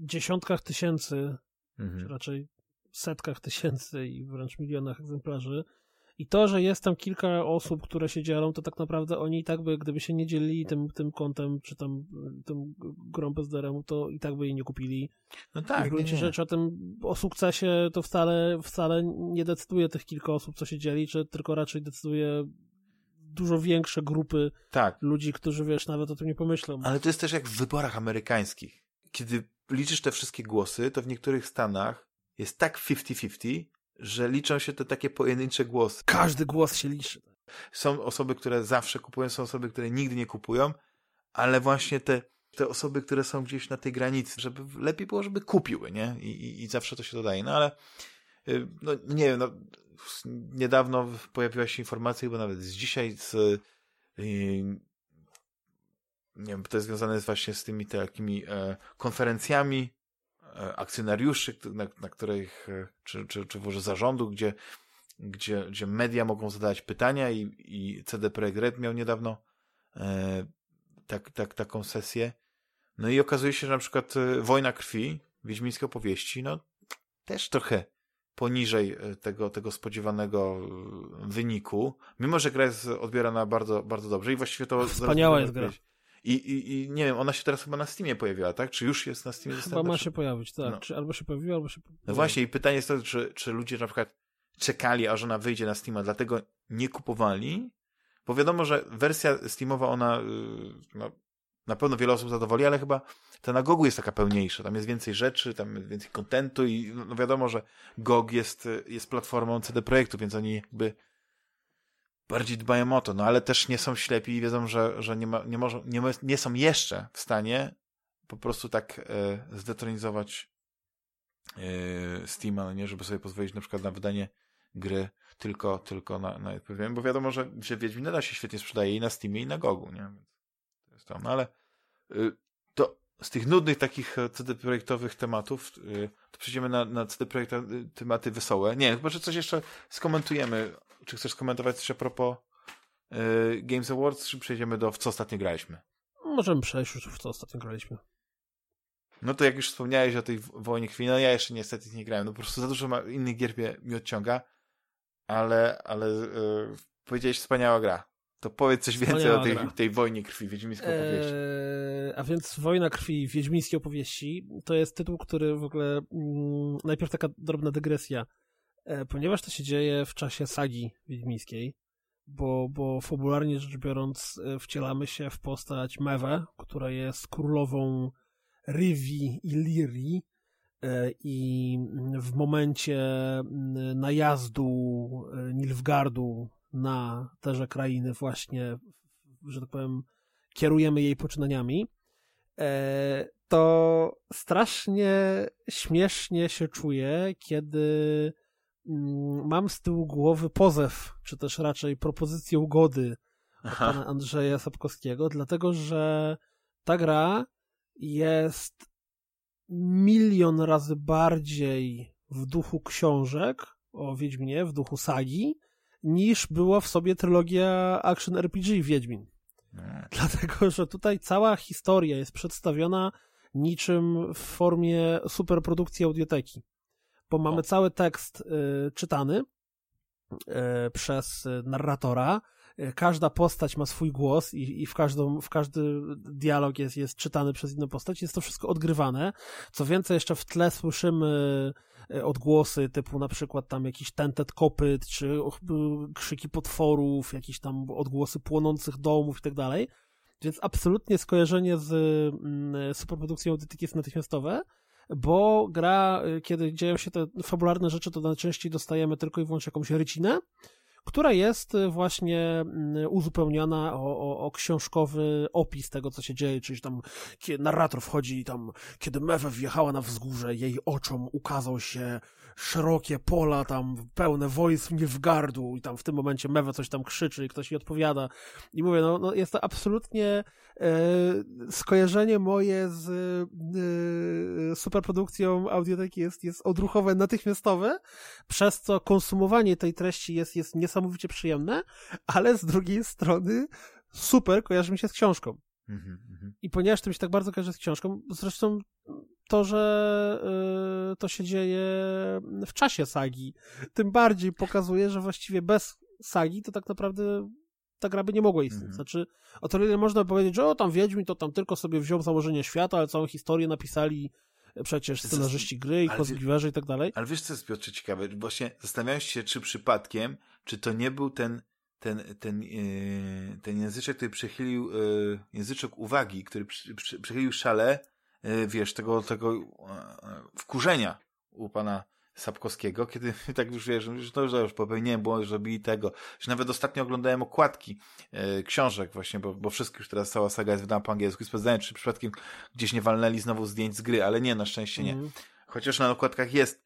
dziesiątkach tysięcy, mhm. czy raczej setkach tysięcy i wręcz milionach egzemplarzy, i to, że jest tam kilka osób, które się dzielą, to tak naprawdę oni i tak by, gdyby się nie dzielili tym, tym kontem, czy tam tym grą bez DRM-u, to i tak by jej nie kupili. No tak. W gruncie rzeczy o tym, o sukcesie to wcale, wcale nie decyduje tych kilka osób, co się dzieli, czy tylko raczej decyduje dużo większe grupy tak. ludzi, którzy, wiesz, nawet o tym nie pomyślą. Ale to jest też jak w wyborach amerykańskich. Kiedy liczysz te wszystkie głosy, to w niektórych stanach jest tak 50-50, że liczą się te takie pojedyncze głosy. Każdy głos się liczy. Są osoby, które zawsze kupują, są osoby, które nigdy nie kupują, ale właśnie te, te osoby, które są gdzieś na tej granicy, żeby lepiej było, żeby kupiły, nie? I, i, i zawsze to się dodaje. No ale y, no, nie wiem, no, niedawno pojawiła się informacja, bo nawet z dzisiaj z yy, nie wiem, to jest związane właśnie z tymi takimi e, konferencjami akcjonariuszy, na, na których, e, czy, czy, czy może zarządu, gdzie, gdzie, gdzie media mogą zadawać pytania i, i CD Projekt Red miał niedawno e, tak, tak, taką sesję. No i okazuje się, że na przykład e, Wojna Krwi, Wiedźmińskie opowieści, no też trochę poniżej tego, tego spodziewanego wyniku, mimo że gra jest odbierana bardzo, bardzo dobrze i właściwie to... Wspaniała jest gra. I, i, I nie wiem, ona się teraz chyba na Steamie pojawiła, tak? Czy już jest na Steamie Chyba ma się pojawić, tak. No. Czy albo się pojawiła, albo się No właśnie, i pytanie jest to, czy, czy ludzie na przykład czekali, aż ona wyjdzie na Steama, dlatego nie kupowali, bo wiadomo, że wersja Steamowa, ona y, no, na pewno wiele osób zadowoli, ale chyba ta na Gogu jest taka pełniejsza, tam jest więcej rzeczy, tam jest więcej kontentu i no wiadomo, że GOG jest, jest platformą CD Projektu, więc oni jakby bardziej dbają o to, no ale też nie są ślepi i wiedzą, że, że nie, ma, nie, może, nie, nie są jeszcze w stanie po prostu tak e, zdetronizować e, Steama, no nie, żeby sobie pozwolić na przykład na wydanie gry tylko, tylko na, na bo wiadomo, że, że Wiedźmina się świetnie sprzedaje i na Steamie i na Gogu, nie, więc to jest to, no ale y, to z tych nudnych takich e, CD projektowych tematów, y, to przejdziemy na, na CD projektowe y, tematy wesołe. Nie, chyba, że coś jeszcze skomentujemy czy chcesz skomentować coś a propos y, Games Awards, czy przejdziemy do w co ostatnio graliśmy? możemy przejść już w co ostatnio graliśmy. No to jak już wspomniałeś o tej wojnie krwi, no ja jeszcze niestety nie grałem, no po prostu za dużo ma, innych gier mnie, mi odciąga, ale, ale yy, powiedziałeś wspaniała gra. To powiedz coś więcej wspaniała o tej, tej wojnie krwi, wiedźmińskiej opowieści. Eee, a więc Wojna krwi, wiedźmińskiej opowieści, to jest tytuł, który w ogóle, mm, najpierw taka drobna dygresja, ponieważ to się dzieje w czasie sagi wiedźmińskiej, bo, bo fabularnie rzecz biorąc e, wcielamy się w postać Mewe, która jest królową Rywi i Liri e, i w momencie najazdu e, Nilfgardu na terze krainy właśnie, że tak powiem, kierujemy jej poczynaniami, to strasznie śmiesznie się czuję, kiedy mam z tyłu głowy pozew, czy też raczej propozycję ugody od pana Andrzeja Sapkowskiego, dlatego że ta gra jest milion razy bardziej w duchu książek o Wiedźminie, w duchu sagi, niż była w sobie trylogia Action RPG Wiedźmin. Hmm. Dlatego, że tutaj cała historia jest przedstawiona niczym w formie superprodukcji audioteki bo mamy cały tekst y, czytany y, przez narratora. Y, każda postać ma swój głos i, i w, każdą, w każdy dialog jest, jest czytany przez inną postać. Jest to wszystko odgrywane. Co więcej, jeszcze w tle słyszymy odgłosy typu na przykład tam jakiś tentet kopyt, czy krzyki potworów, jakieś tam odgłosy płonących domów i tak dalej. Więc absolutnie skojarzenie z mm, superprodukcją audytyki jest natychmiastowe bo gra, y, kiedy dzieją się te fabularne rzeczy, to najczęściej dostajemy tylko i wyłącznie jakąś rycinę, która jest y, właśnie mm, uzupełniona o, o, o, książkowy opis tego, co się dzieje, czyli tam narrator wchodzi i tam, kiedy Mewe wjechała na wzgórze, jej oczom ukazał się szerokie pola tam pełne wojsk Nilfgardu i tam w tym momencie Mewe coś tam krzyczy i ktoś jej odpowiada. I mówię, no, no jest to absolutnie e, skojarzenie moje z e, superprodukcją audioteki jest, jest odruchowe, natychmiastowe, przez co konsumowanie tej treści jest, jest niesamowicie przyjemne, ale z drugiej strony super kojarzy mi się z książką. Mhm, mhm. I ponieważ to mi się tak bardzo kojarzy z książką, zresztą to, że y, to się dzieje w czasie sagi, tym bardziej pokazuje, że właściwie bez sagi to tak naprawdę ta gra by nie mogła istnieć. Mhm. Znaczy, o tyle można powiedzieć, że o, tam Wiedźmin to tam tylko sobie wziął założenie świata, ale całą historię napisali przecież scenarzyści gry i kozgliwerze i tak dalej. Ale wiesz, co jest Piotrze ciekawe? Właśnie zastanawiałem się, czy przypadkiem, czy to nie był ten ten, ten, yy, ten języczek, który przechylił, yy, języczek uwagi, który przy, przy, przechylił szale, yy, wiesz, tego, tego wkurzenia u pana Sapkowskiego, kiedy tak już wiesz, że to już popełniłem błąd, że robili tego. Że nawet ostatnio oglądałem okładki książek właśnie, bo, bo wszystko już teraz cała saga jest wydana po angielsku i sprawdzałem, czy przypadkiem gdzieś nie walnęli znowu zdjęć z gry, ale nie, na szczęście nie. Mm. Chociaż na okładkach jest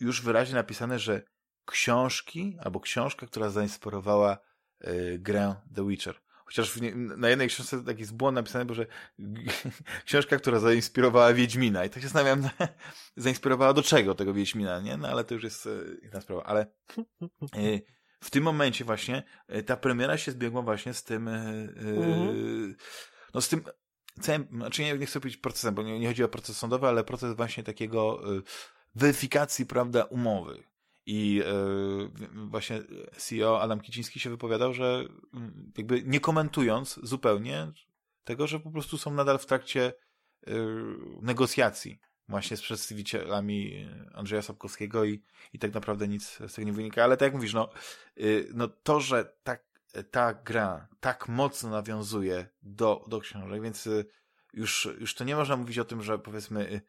już wyraźnie napisane, że książki, albo książka, która zainspirowała Y, grę The Witcher. Chociaż nie, na jednej książce taki jest błąd napisany, bo że książka, która zainspirowała Wiedźmina i tak się zastanawiam, zainspirowała do czego tego Wiedźmina, nie? No ale to już jest y, inna sprawa. Ale y, w tym momencie właśnie ta premiera się zbiegła właśnie z tym mhm. no z tym całym, znaczy nie, nie chcę powiedzieć procesem, bo nie, nie chodzi o proces sądowy, ale proces właśnie takiego weryfikacji, prawda, umowy i yy, właśnie CEO Adam Kiciński się wypowiadał, że mm, jakby nie komentując zupełnie tego, że po prostu są nadal w trakcie yy, negocjacji właśnie z przedstawicielami Andrzeja Sapkowskiego i, i tak naprawdę nic z tego nie wynika. Ale tak jak mówisz, no, yy, no to, że tak, ta gra tak mocno nawiązuje do, do książek, więc już, już to nie można mówić o tym, że powiedzmy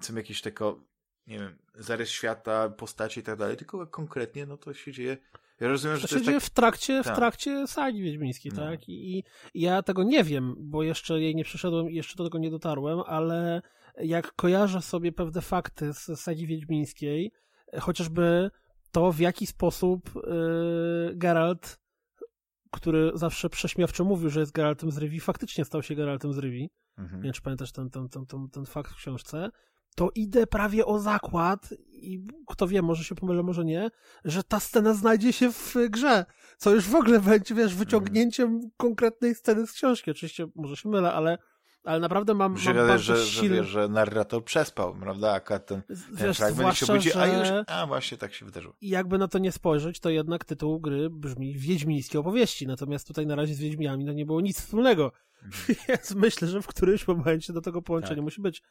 są jakieś tylko nie wiem, zarys świata, postaci i tak dalej, tylko konkretnie, no to się dzieje. Ja rozumiem, że to, to się dzieje tak... w trakcie, tak. w trakcie sagi wiedźmińskiej, no. tak? I, I, ja tego nie wiem, bo jeszcze jej nie przeszedłem i jeszcze do tego nie dotarłem, ale jak kojarzę sobie pewne fakty z sagi wiedźmińskiej, chociażby to, w jaki sposób yy, Geralt, który zawsze prześmiewczo mówił, że jest Geraltem z Rywi, faktycznie stał się Geraltem z Rywi. Mhm. Nie wiem, czy pamiętasz ten, ten, ten, ten, ten fakt w książce to idę prawie o zakład i kto wie, może się pomylę, może nie, że ta scena znajdzie się w grze, co już w ogóle będzie, wiesz, wyciągnięciem konkretnej sceny z książki. Oczywiście może się mylę, ale ale naprawdę mam, Że, mam że, że, silny... wiesz, że narrator przespał, prawda? A ten, ten Wiesz, fragment się budzi, a już, że- a właśnie tak się wydarzyło. I jakby na to nie spojrzeć, to jednak tytuł gry brzmi Wiedźmińskie opowieści, natomiast tutaj na razie z Wiedźmiami no nie było nic wspólnego, więc myślę, że w którymś momencie do tego połączenia Tak. musi być.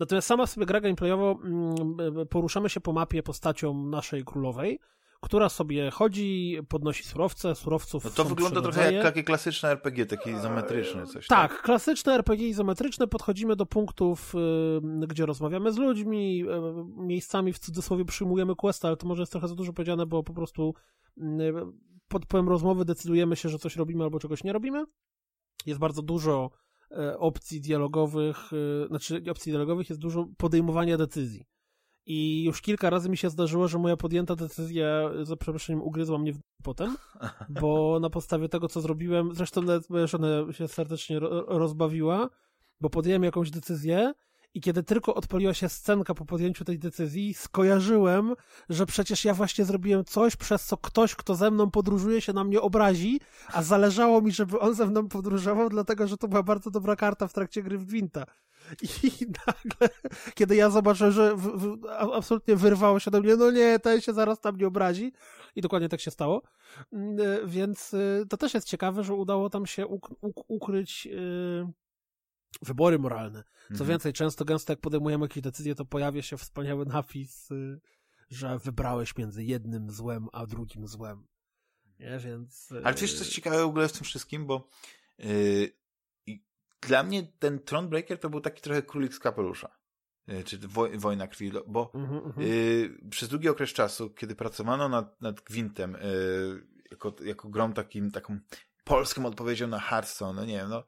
Natomiast sama sobie gra gameplayowo mm, poruszamy się po mapie postacią naszej królowej, która sobie chodzi, podnosi surowce, surowców No to wygląda trochę jak takie klasyczne RPG, taki izometryczny coś. Tak, klasyczne RPG izometryczne, podchodzimy do punktów, y, gdzie rozmawiamy z ludźmi, y, miejscami w cudzysłowie przyjmujemy questa, ale to może jest trochę za dużo powiedziane, bo po prostu y, pod wpływem rozmowy decydujemy się, że coś robimy albo czegoś nie robimy. Jest bardzo dużo opcji dialogowych, znaczy opcji dialogowych jest dużo podejmowania decyzji. I już kilka razy mi się zdarzyło, że moja podjęta decyzja, za przeproszeniem, ugryzła mnie w potem, bo na podstawie tego, co zrobiłem, zresztą nawet moja żona się serdecznie ro- rozbawiła, bo podjąłem jakąś decyzję i kiedy tylko odpaliła się scenka po podjęciu tej decyzji, skojarzyłem, że przecież ja właśnie zrobiłem coś, przez co ktoś, kto ze mną podróżuje, się na mnie obrazi, a zależało mi, żeby on ze mną podróżował, dlatego, że to była bardzo dobra karta w trakcie gry w Gwinta. I nagle, kiedy ja zobaczyłem, że w, w, absolutnie wyrwało się do mnie, no nie, ten się zaraz tam nie obrazi. I dokładnie tak się stało. Mm, y, Więc y, to też jest ciekawe, że udało tam się uk- uk- ukryć y, wybory moralne. Co Mhm. więcej, często gęsto jak podejmujemy jakieś decyzje, to pojawia się wspaniały napis, y, że wybrałeś między jednym złem a drugim złem. Nie, więc... y, Ale wiesz, coś ciekawe w ogóle w tym wszystkim, bo yy, dla mnie ten Thronebreaker to był taki trochę królik z kapelusza. Yy, czy woj, wojna krwi, bo Mhm, mhm. yy, przez długi okres czasu, kiedy pracowano nad, nad Gwintem, yy, jako, jako grą takim, taką polską odpowiedzią na Hearthstone, no nie wiem, no,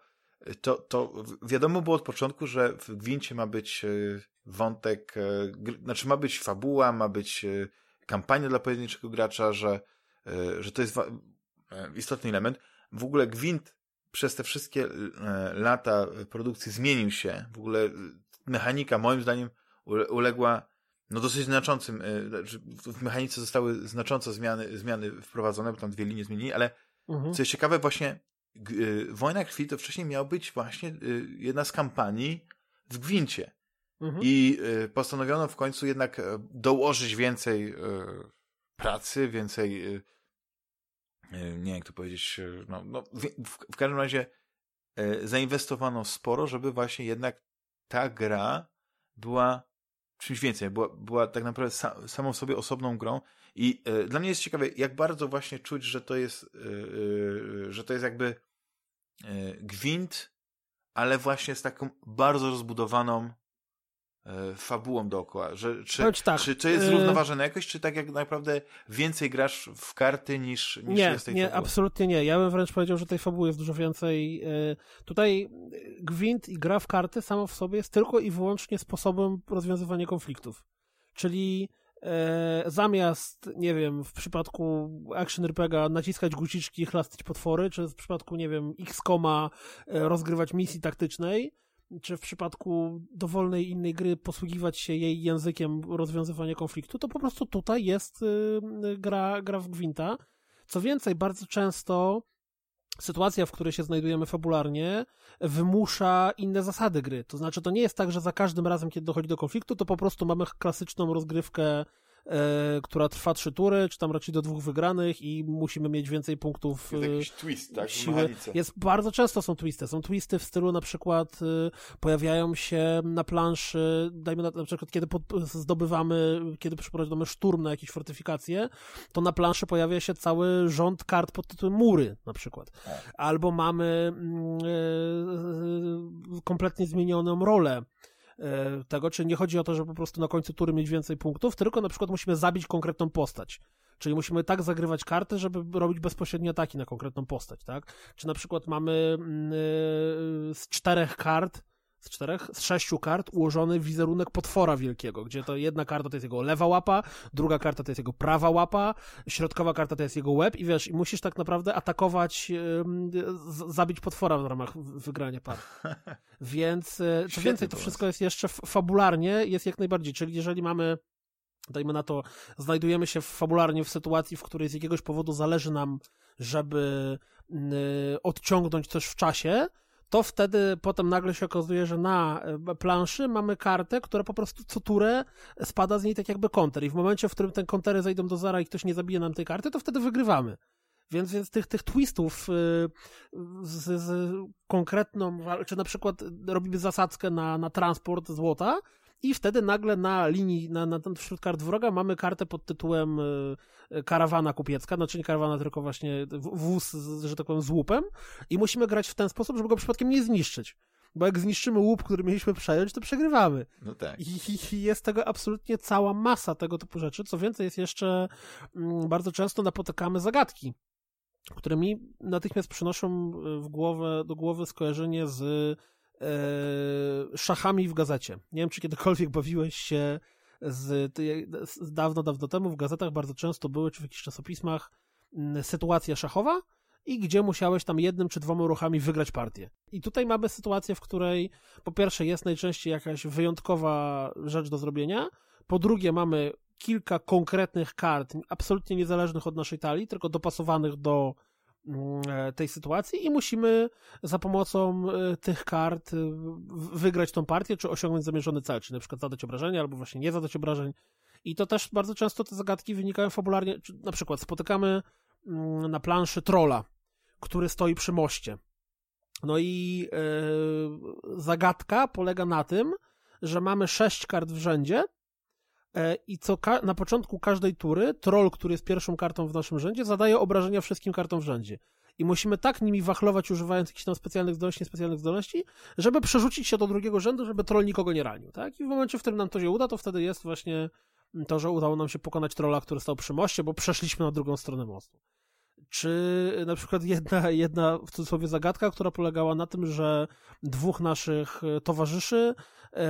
to, to wiadomo było od początku, że w Gwincie ma być yy, wątek, gr, znaczy ma być fabuła, ma być yy, kampania dla pojedynczego gracza, że, że to jest e, istotny element. W ogóle Gwint przez te wszystkie e, lata produkcji zmienił się. W ogóle e, mechanika moim zdaniem ule- uległa no dosyć znaczącym, e, znaczy w mechanice zostały znacząco zmiany, zmiany wprowadzone, bo tam dwie linie zmienili, ale Mhm. co jest ciekawe, właśnie e, Wojna Krwi to wcześniej miała być właśnie e, jedna z kampanii w Gwincie. Mhm. I y, postanowiono w końcu jednak e, dołożyć więcej y, pracy, więcej, y, y, nie jak to powiedzieć, y, no, no, w, w, każdym razie y, zainwestowano sporo, żeby właśnie jednak ta gra była czymś więcej, była, była tak naprawdę sa, samą sobie osobną grą i y, dla mnie jest ciekawe, jak bardzo właśnie czuć, że to jest, y, że to jest jakby gwint, ale właśnie z taką bardzo rozbudowaną fabułą dookoła, że czy, tak, czy to jest zrównoważone jakoś, czy tak jak naprawdę więcej grasz w karty niż, niż Nie, jest tej nie, fabuły? absolutnie nie. Ja bym wręcz powiedział, że tej fabuły jest dużo więcej. Tutaj gwint i gra w karty samo w sobie jest tylko i wyłącznie sposobem rozwiązywania konfliktów. Czyli e, zamiast, nie wiem, w przypadku action RPGa naciskać guziczki i chlastać potwory, czy w przypadku, nie wiem, X-Koma e, rozgrywać misji taktycznej, czy w przypadku dowolnej innej gry posługiwać się jej językiem rozwiązywania konfliktu, to po prostu tutaj jest y, y, gra, gra w Gwinta. Co więcej, bardzo często sytuacja, w której się znajdujemy fabularnie, wymusza inne zasady gry. To znaczy, to nie jest tak, że za każdym razem, kiedy dochodzi do konfliktu, to po prostu mamy klasyczną rozgrywkę, e, która trwa trzy tury, czy tam raczej do dwóch wygranych i musimy mieć więcej punktów. Jest e, jakiś twist, tak? Siły. Jest bardzo często są twisty. Są twisty w stylu na przykład y, pojawiają się na planszy, dajmy na, na przykład kiedy pod, zdobywamy, kiedy przeprowadzamy szturm na jakieś fortyfikacje, to na planszy pojawia się cały rząd kart pod tytułem mury na przykład. Tak. Albo mamy mm, kompletnie zmienioną rolę e, tego, czy nie chodzi o to, żeby po prostu na końcu tury mieć więcej punktów, tylko na przykład musimy zabić konkretną postać. Czyli musimy tak zagrywać karty, żeby robić bezpośrednie ataki na konkretną postać, tak? Czy na przykład mamy mm, y, z czterech kart, z czterech, z sześciu kart ułożony wizerunek potwora wielkiego, gdzie to jedna karta to jest jego lewa łapa, druga karta to jest jego prawa łapa, środkowa karta to jest jego łeb i wiesz, i musisz tak naprawdę atakować, zabić potwora w ramach wygrania par. Więc, y, co Świetny więcej, to wszystko jest jeszcze fabularnie, jest jak najbardziej, czyli jeżeli mamy dajmy na to, znajdujemy się fabularnie w sytuacji, w której z jakiegoś powodu zależy nam, żeby y, odciągnąć coś w czasie, to wtedy potem nagle się okazuje, że na e, planszy mamy kartę, która po prostu co turę spada z niej tak jakby konter i w momencie, w którym te kontery zejdą do zera i ktoś nie zabije nam tej karty, to wtedy wygrywamy. Więc, więc tych, tych twistów y, z, z konkretną, czy na przykład robimy zasadzkę na, na transport złota, i wtedy nagle na linii, na, na, wśród kart wroga mamy kartę pod tytułem y, karawana kupiecka, znaczy nie karawana, tylko właśnie wóz, że tak powiem, z łupem i musimy grać w ten sposób, żeby go przypadkiem nie zniszczyć. Bo jak zniszczymy łup, który mieliśmy przejąć, to przegrywamy. No tak. I, jest tego absolutnie cała masa tego typu rzeczy. Co więcej, jest jeszcze mm, bardzo często napotykamy zagadki które mi natychmiast przynoszą e, w głowę, do głowy skojarzenie z e, szachami w gazecie. Nie wiem, czy kiedykolwiek bawiłeś się z, z dawno, dawno temu w gazetach bardzo często były, czy w jakichś czasopismach sytuacja szachowa i gdzie musiałeś tam jednym czy dwoma ruchami wygrać partię. I tutaj mamy sytuację, w której po pierwsze jest najczęściej jakaś wyjątkowa rzecz do zrobienia, po drugie mamy kilka konkretnych kart, absolutnie niezależnych od naszej talii, tylko dopasowanych do e, tej sytuacji i musimy za pomocą e, tych kart e, wygrać tą partię, czy osiągnąć zamierzony cel, czy na przykład zadać obrażenia, albo właśnie nie zadać obrażeń. I to też bardzo często te zagadki wynikają fabularnie, na przykład spotykamy mm, na planszy trola, który stoi przy moście. No i zagadka polega na tym, że mamy sześć kart w rzędzie, E, i co na początku każdej tury troll, który jest pierwszą kartą w naszym rzędzie, zadaje obrażenia wszystkim kartom w rzędzie. I musimy tak nimi wachlować, używając jakichś tam specjalnych zdolności, niespecjalnych zdolności, żeby przerzucić się do drugiego rzędu, żeby troll nikogo nie ranił, tak? I w momencie, w którym nam to się uda, to wtedy jest właśnie to, że udało nam się pokonać trolla, który stał przy moście, bo przeszliśmy na drugą stronę mostu czy na przykład jedna, jedna w cudzysłowie zagadka, która polegała na tym, że dwóch naszych e, towarzyszy e,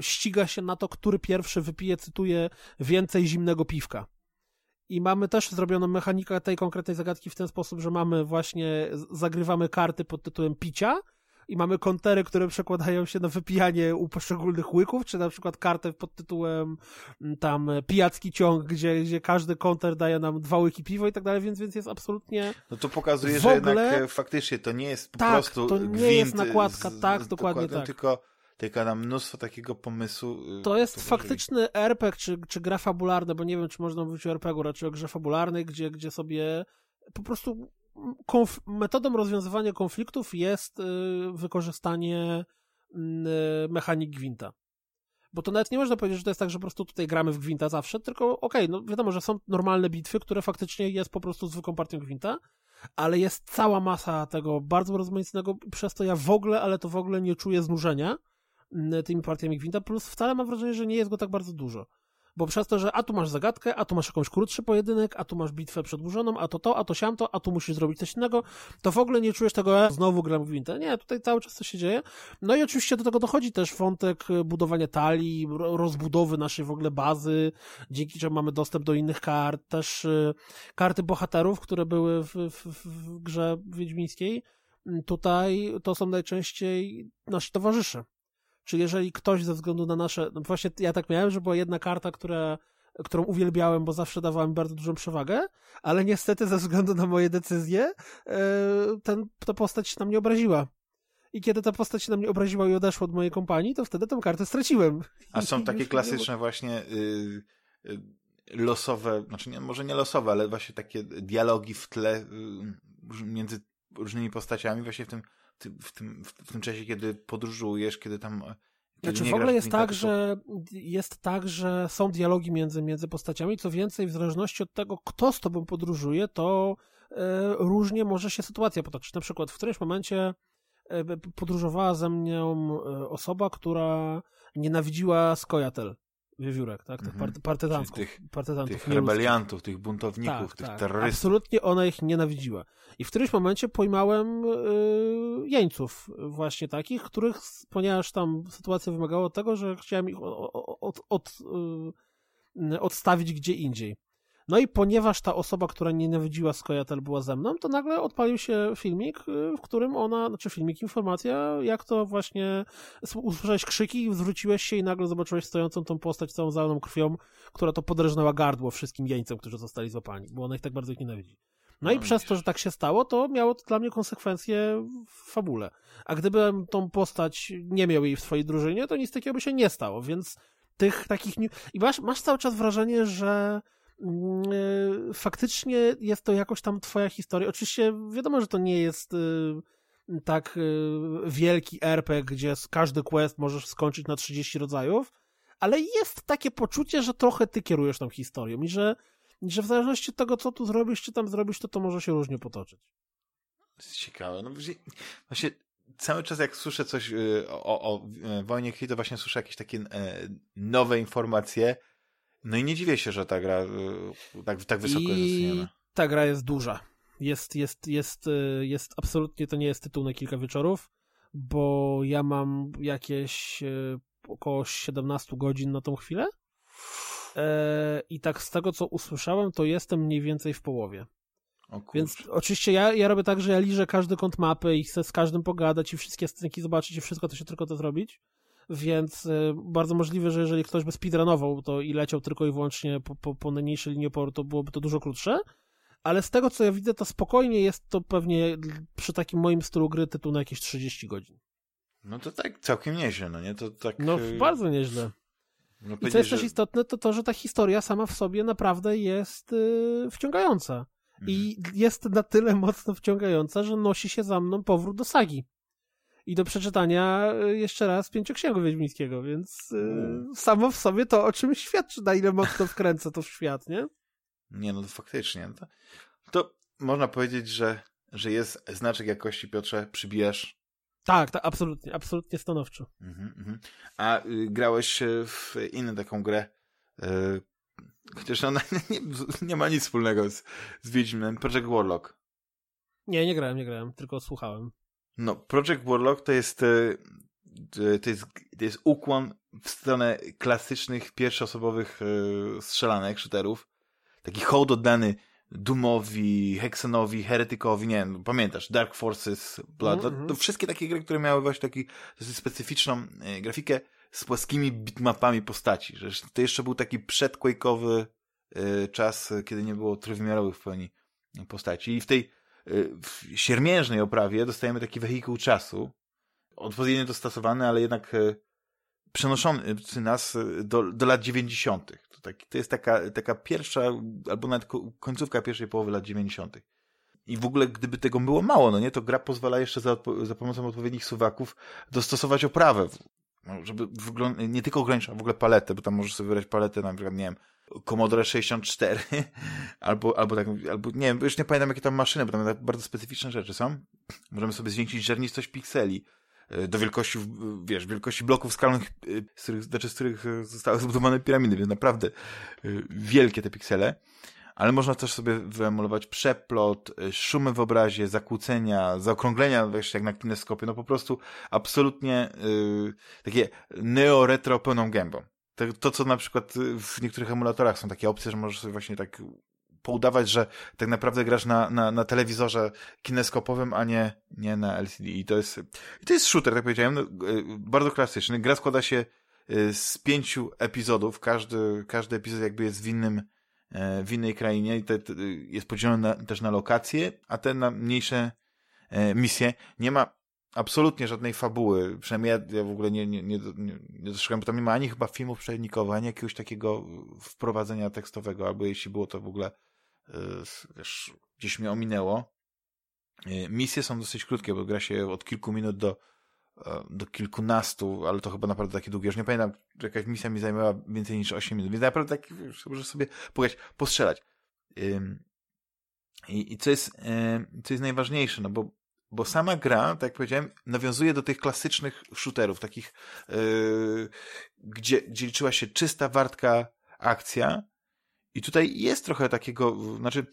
ściga się na to, który pierwszy wypije, cytuję, więcej zimnego piwka. I mamy też zrobioną mechanikę tej konkretnej zagadki w ten sposób, że mamy właśnie, zagrywamy karty pod tytułem picia, i mamy kontery, które przekładają się na wypijanie u poszczególnych łyków, czy na przykład kartę pod tytułem mm, tam pijacki ciąg, gdzie, gdzie każdy konter daje nam dwa łyki piwa i tak dalej, więc, więc jest absolutnie... No to pokazuje, że ogóle... jednak e, faktycznie to nie jest po tak, prostu to nie jest nakładka, z, tak, z dokładnie tak. Tylko tylko nam mnóstwo takiego pomysłu. Y, to jest faktyczny RPG, czy, czy gra fabularna, bo nie wiem, czy można mówić o RPG-u, raczej o grze fabularnej, gdzie, gdzie sobie po prostu konf metodą rozwiązywania konfliktów jest y, wykorzystanie y, mechanik gwinta. Bo to nawet nie można powiedzieć, że to jest tak, że po prostu tutaj gramy w gwinta zawsze, tylko okej, okay, no wiadomo, że są normalne bitwy, które faktycznie jest po prostu zwykłą partią gwinta, ale jest cała masa tego bardzo rozmaitego, przez to ja w ogóle, ale to w ogóle nie czuję znużenia tymi partiami gwinta, plus wcale mam wrażenie, że nie jest go tak bardzo dużo bo przez to, że a tu masz zagadkę, a tu masz jakąś krótszy pojedynek, a tu masz bitwę przedłużoną, a to to, a to siamto, a tu musisz zrobić coś innego, to w ogóle nie czujesz tego, znowu gram w Wintę. Nie, tutaj cały czas to się dzieje. No i oczywiście do tego dochodzi też wątek budowania talii, rozbudowy naszej w ogóle bazy, dzięki czemu mamy dostęp do innych kart, też y, karty bohaterów, które były w, w, w grze wiedźmińskiej. Tutaj to są najczęściej nasi towarzysze czy jeżeli ktoś ze względu na nasze, no właśnie ja tak miałem, że była jedna karta, która, którą uwielbiałem, bo zawsze dawała mi bardzo dużą przewagę, ale niestety ze względu na moje decyzje e, ten, ta postać się na mnie obraziła. I kiedy ta postać się na mnie obraziła i odeszła od mojej kompanii, to wtedy tę kartę straciłem. A są takie klasyczne właśnie y, y, losowe, znaczy nie, może nie losowe, ale właśnie takie dialogi w tle y, między różnymi postaciami właśnie w tym w tym, w tym czasie, kiedy podróżujesz, kiedy tam e, kiedy znaczy w ogóle jest tak, że jest tak, że są dialogi między, między postaciami, co więcej, w zależności od tego, kto z tobą podróżuje, to e, różnie może się sytuacja potoczyć. Na przykład w którymś momencie e, podróżowała ze mną osoba, która nienawidziła Skojatel wiewiórek, tak? Tych mhm. partyzantów. Tych, partyzantów tych rebeliantów, tych buntowników, tak, tych tak. terrorystów. Absolutnie ona ich nienawidziła. I w którymś momencie pojmałem yy, jeńców właśnie takich, których, ponieważ tam sytuacja wymagała tego, że chciałem ich od, od, od, yy, odstawić gdzie indziej. No i ponieważ ta osoba, która nienawidziła Skojatel była ze mną, to nagle odpalił się filmik, y, w którym ona, znaczy filmik, informacja, jak to właśnie usłyszałeś krzyki, zwróciłeś się i nagle zobaczyłeś stojącą tą postać całą zalaną krwią, która to podrżnęła gardło wszystkim jeńcom, którzy zostali złapani, bo ona ich tak bardzo ich nienawidzi. No, no i przez to, że tak się stało, to miało to dla mnie konsekwencje w fabule. A gdybym tą postać nie miał jej w swojej drużynie, to nic takiego by się nie stało, więc tych takich... I masz, masz cały czas wrażenie, że faktycznie jest to jakoś tam twoja historia. Oczywiście wiadomo, że to nie jest... Yy, tak yy, wielki RPG, gdzie każdy quest możesz skończyć na 30 rodzajów, ale jest takie poczucie, że trochę ty kierujesz tą historią i że, że w zależności od tego, co tu zrobisz, czy tam zrobisz, to to może się różnie potoczyć. Ciekawe. No właśnie cały czas jak słyszę coś y, o, o, o Wojnie Krwi, to właśnie słyszę jakieś takie e, nowe informacje. No i nie dziwię się, że ta gra y, tak, tak wysoko I... jest. Ta gra jest duża. Jest, jest, jest, y, jest absolutnie, to nie jest tytuł na kilka wieczorów, bo ja mam jakieś około 17 godzin na tą chwilę. E, I tak z tego, co usłyszałem, to jestem mniej więcej w połowie. Więc oczywiście ja, ja robię tak, że ja liżę każdy kąt mapy i chcę z każdym pogadać i wszystkie scenki zobaczyć i wszystko to się tylko to zrobić. Więc y, bardzo możliwe, że jeżeli ktoś by speedrunował to i leciał tylko i wyłącznie po, po, po najmniejszej linii oporu, to byłoby to dużo krótsze. Ale z tego, co ja widzę, to spokojnie jest to pewnie przy takim moim stylu gry tytuł na jakieś 30 godzin. No to tak całkiem nieźle, no nie? To tak... No y, bardzo nieźle. No I co jest że... też istotne, to to, że ta historia sama w sobie naprawdę jest yy, wciągająca. Mhm. I jest na tyle mocno wciągająca, że nosi się za mną powrót do sagi. I do przeczytania y, jeszcze raz Pięcioksięgu Wiedźmińskiego, więc yy, samo w sobie to o czym świadczy, na ile mocno wkręca to w świat, nie? Nie, no to faktycznie. To, to można powiedzieć, że, że jest znaczek jakości, Piotrze, przybijasz tak, tak, absolutnie, absolutnie stanowczo. Mm -hmm. A y, grałeś w inną taką grę, y, chociaż ona nie, nie, ma nic wspólnego z, z Wiedźminem, Project Warlock. Nie, nie grałem, nie grałem, tylko słuchałem. No, Project Warlock to jest, y, to jest, to jest ukłon w stronę klasycznych, pierwszoosobowych y, strzelanek, shooterów. Taki hołd oddany Doomowi, Hexenowi, Heretykowi, nie wiem, pamiętasz, Dark Forces, Blood, mm -hmm. to, wszystkie takie gry, które miały właśnie taki dosyć specyficzną e, grafikę z płaskimi bitmapami postaci, że to jeszcze był taki przedquake'owy e, czas, kiedy nie było trójwymiarowych w pełni postaci i w tej e, w siermiężnej oprawie dostajemy taki wehikuł czasu, odpowiednio dostosowany, ale jednak e, przenoszący nas do, do lat 90. To, tak, to jest taka, taka pierwsza, albo nawet końcówka pierwszej połowy lat 90. I w ogóle, gdyby tego było mało, no nie, to gra pozwala jeszcze za, za pomocą odpowiednich suwaków dostosować oprawę, no, żeby nie tylko ogranicza w ogóle paletę, bo tam możesz sobie wybrać paletę, na przykład, nie wiem, Commodore 64, albo, albo tak, albo nie wiem, już nie pamiętam jakie tam maszyny, bo tam bardzo specyficzne rzeczy są. Możemy sobie zwiększyć żernistość pikseli, E, do wielkości, wiesz, wielkości bloków skalnych, e, z których, znaczy z których e, zostały zbudowane piramidy, więc naprawdę wielkie te piksele. Ale można też sobie wyemulować przeplot, szumy w obrazie, zakłócenia, zaokrąglenia, wiesz, jak na kineskopie, no po prostu absolutnie yy, takie neo-retro pełną gębą. To, to, co na przykład w niektórych emulatorach są takie opcje, że możesz sobie właśnie tak poudawać, że tak naprawdę grasz na, na, na telewizorze kineskopowym, a nie, nie na LCD. I to jest, i to jest shooter, tak powiedziałem, no, e, bardzo klasyczny. Gra składa się e, z pięciu epizodów. Każdy, każdy epizod jakby jest w innym, e, w innej krainie i te, te jest podzielony na, też na lokacje, a te na mniejsze misje. Nie ma absolutnie żadnej fabuły, przynajmniej ja, ja w ogóle nie, nie, nie, nie, bo tam nie ma ani chyba filmów przejernikowych, ani jakiegoś takiego wprowadzenia tekstowego, albo jeśli było to w ogóle Y, wiesz, gdzieś mnie ominęło. Y, misje są dosyć krótkie, bo gra się od kilku minut do, e, do kilkunastu, ale to chyba naprawdę takie długie. Już nie pamiętam, że jakaś misja mi zajmowała więcej niż 8 minut, więc naprawdę tak, może sobie pograć, postrzelać. I, i co, jest, co jest najważniejsze, no bo, bo sama gra, tak jak powiedziałem, nawiązuje do tych klasycznych shooterów, takich, yy, gdzie, gdzie liczyła się czysta, wartka akcja, i tutaj jest trochę takiego, znaczy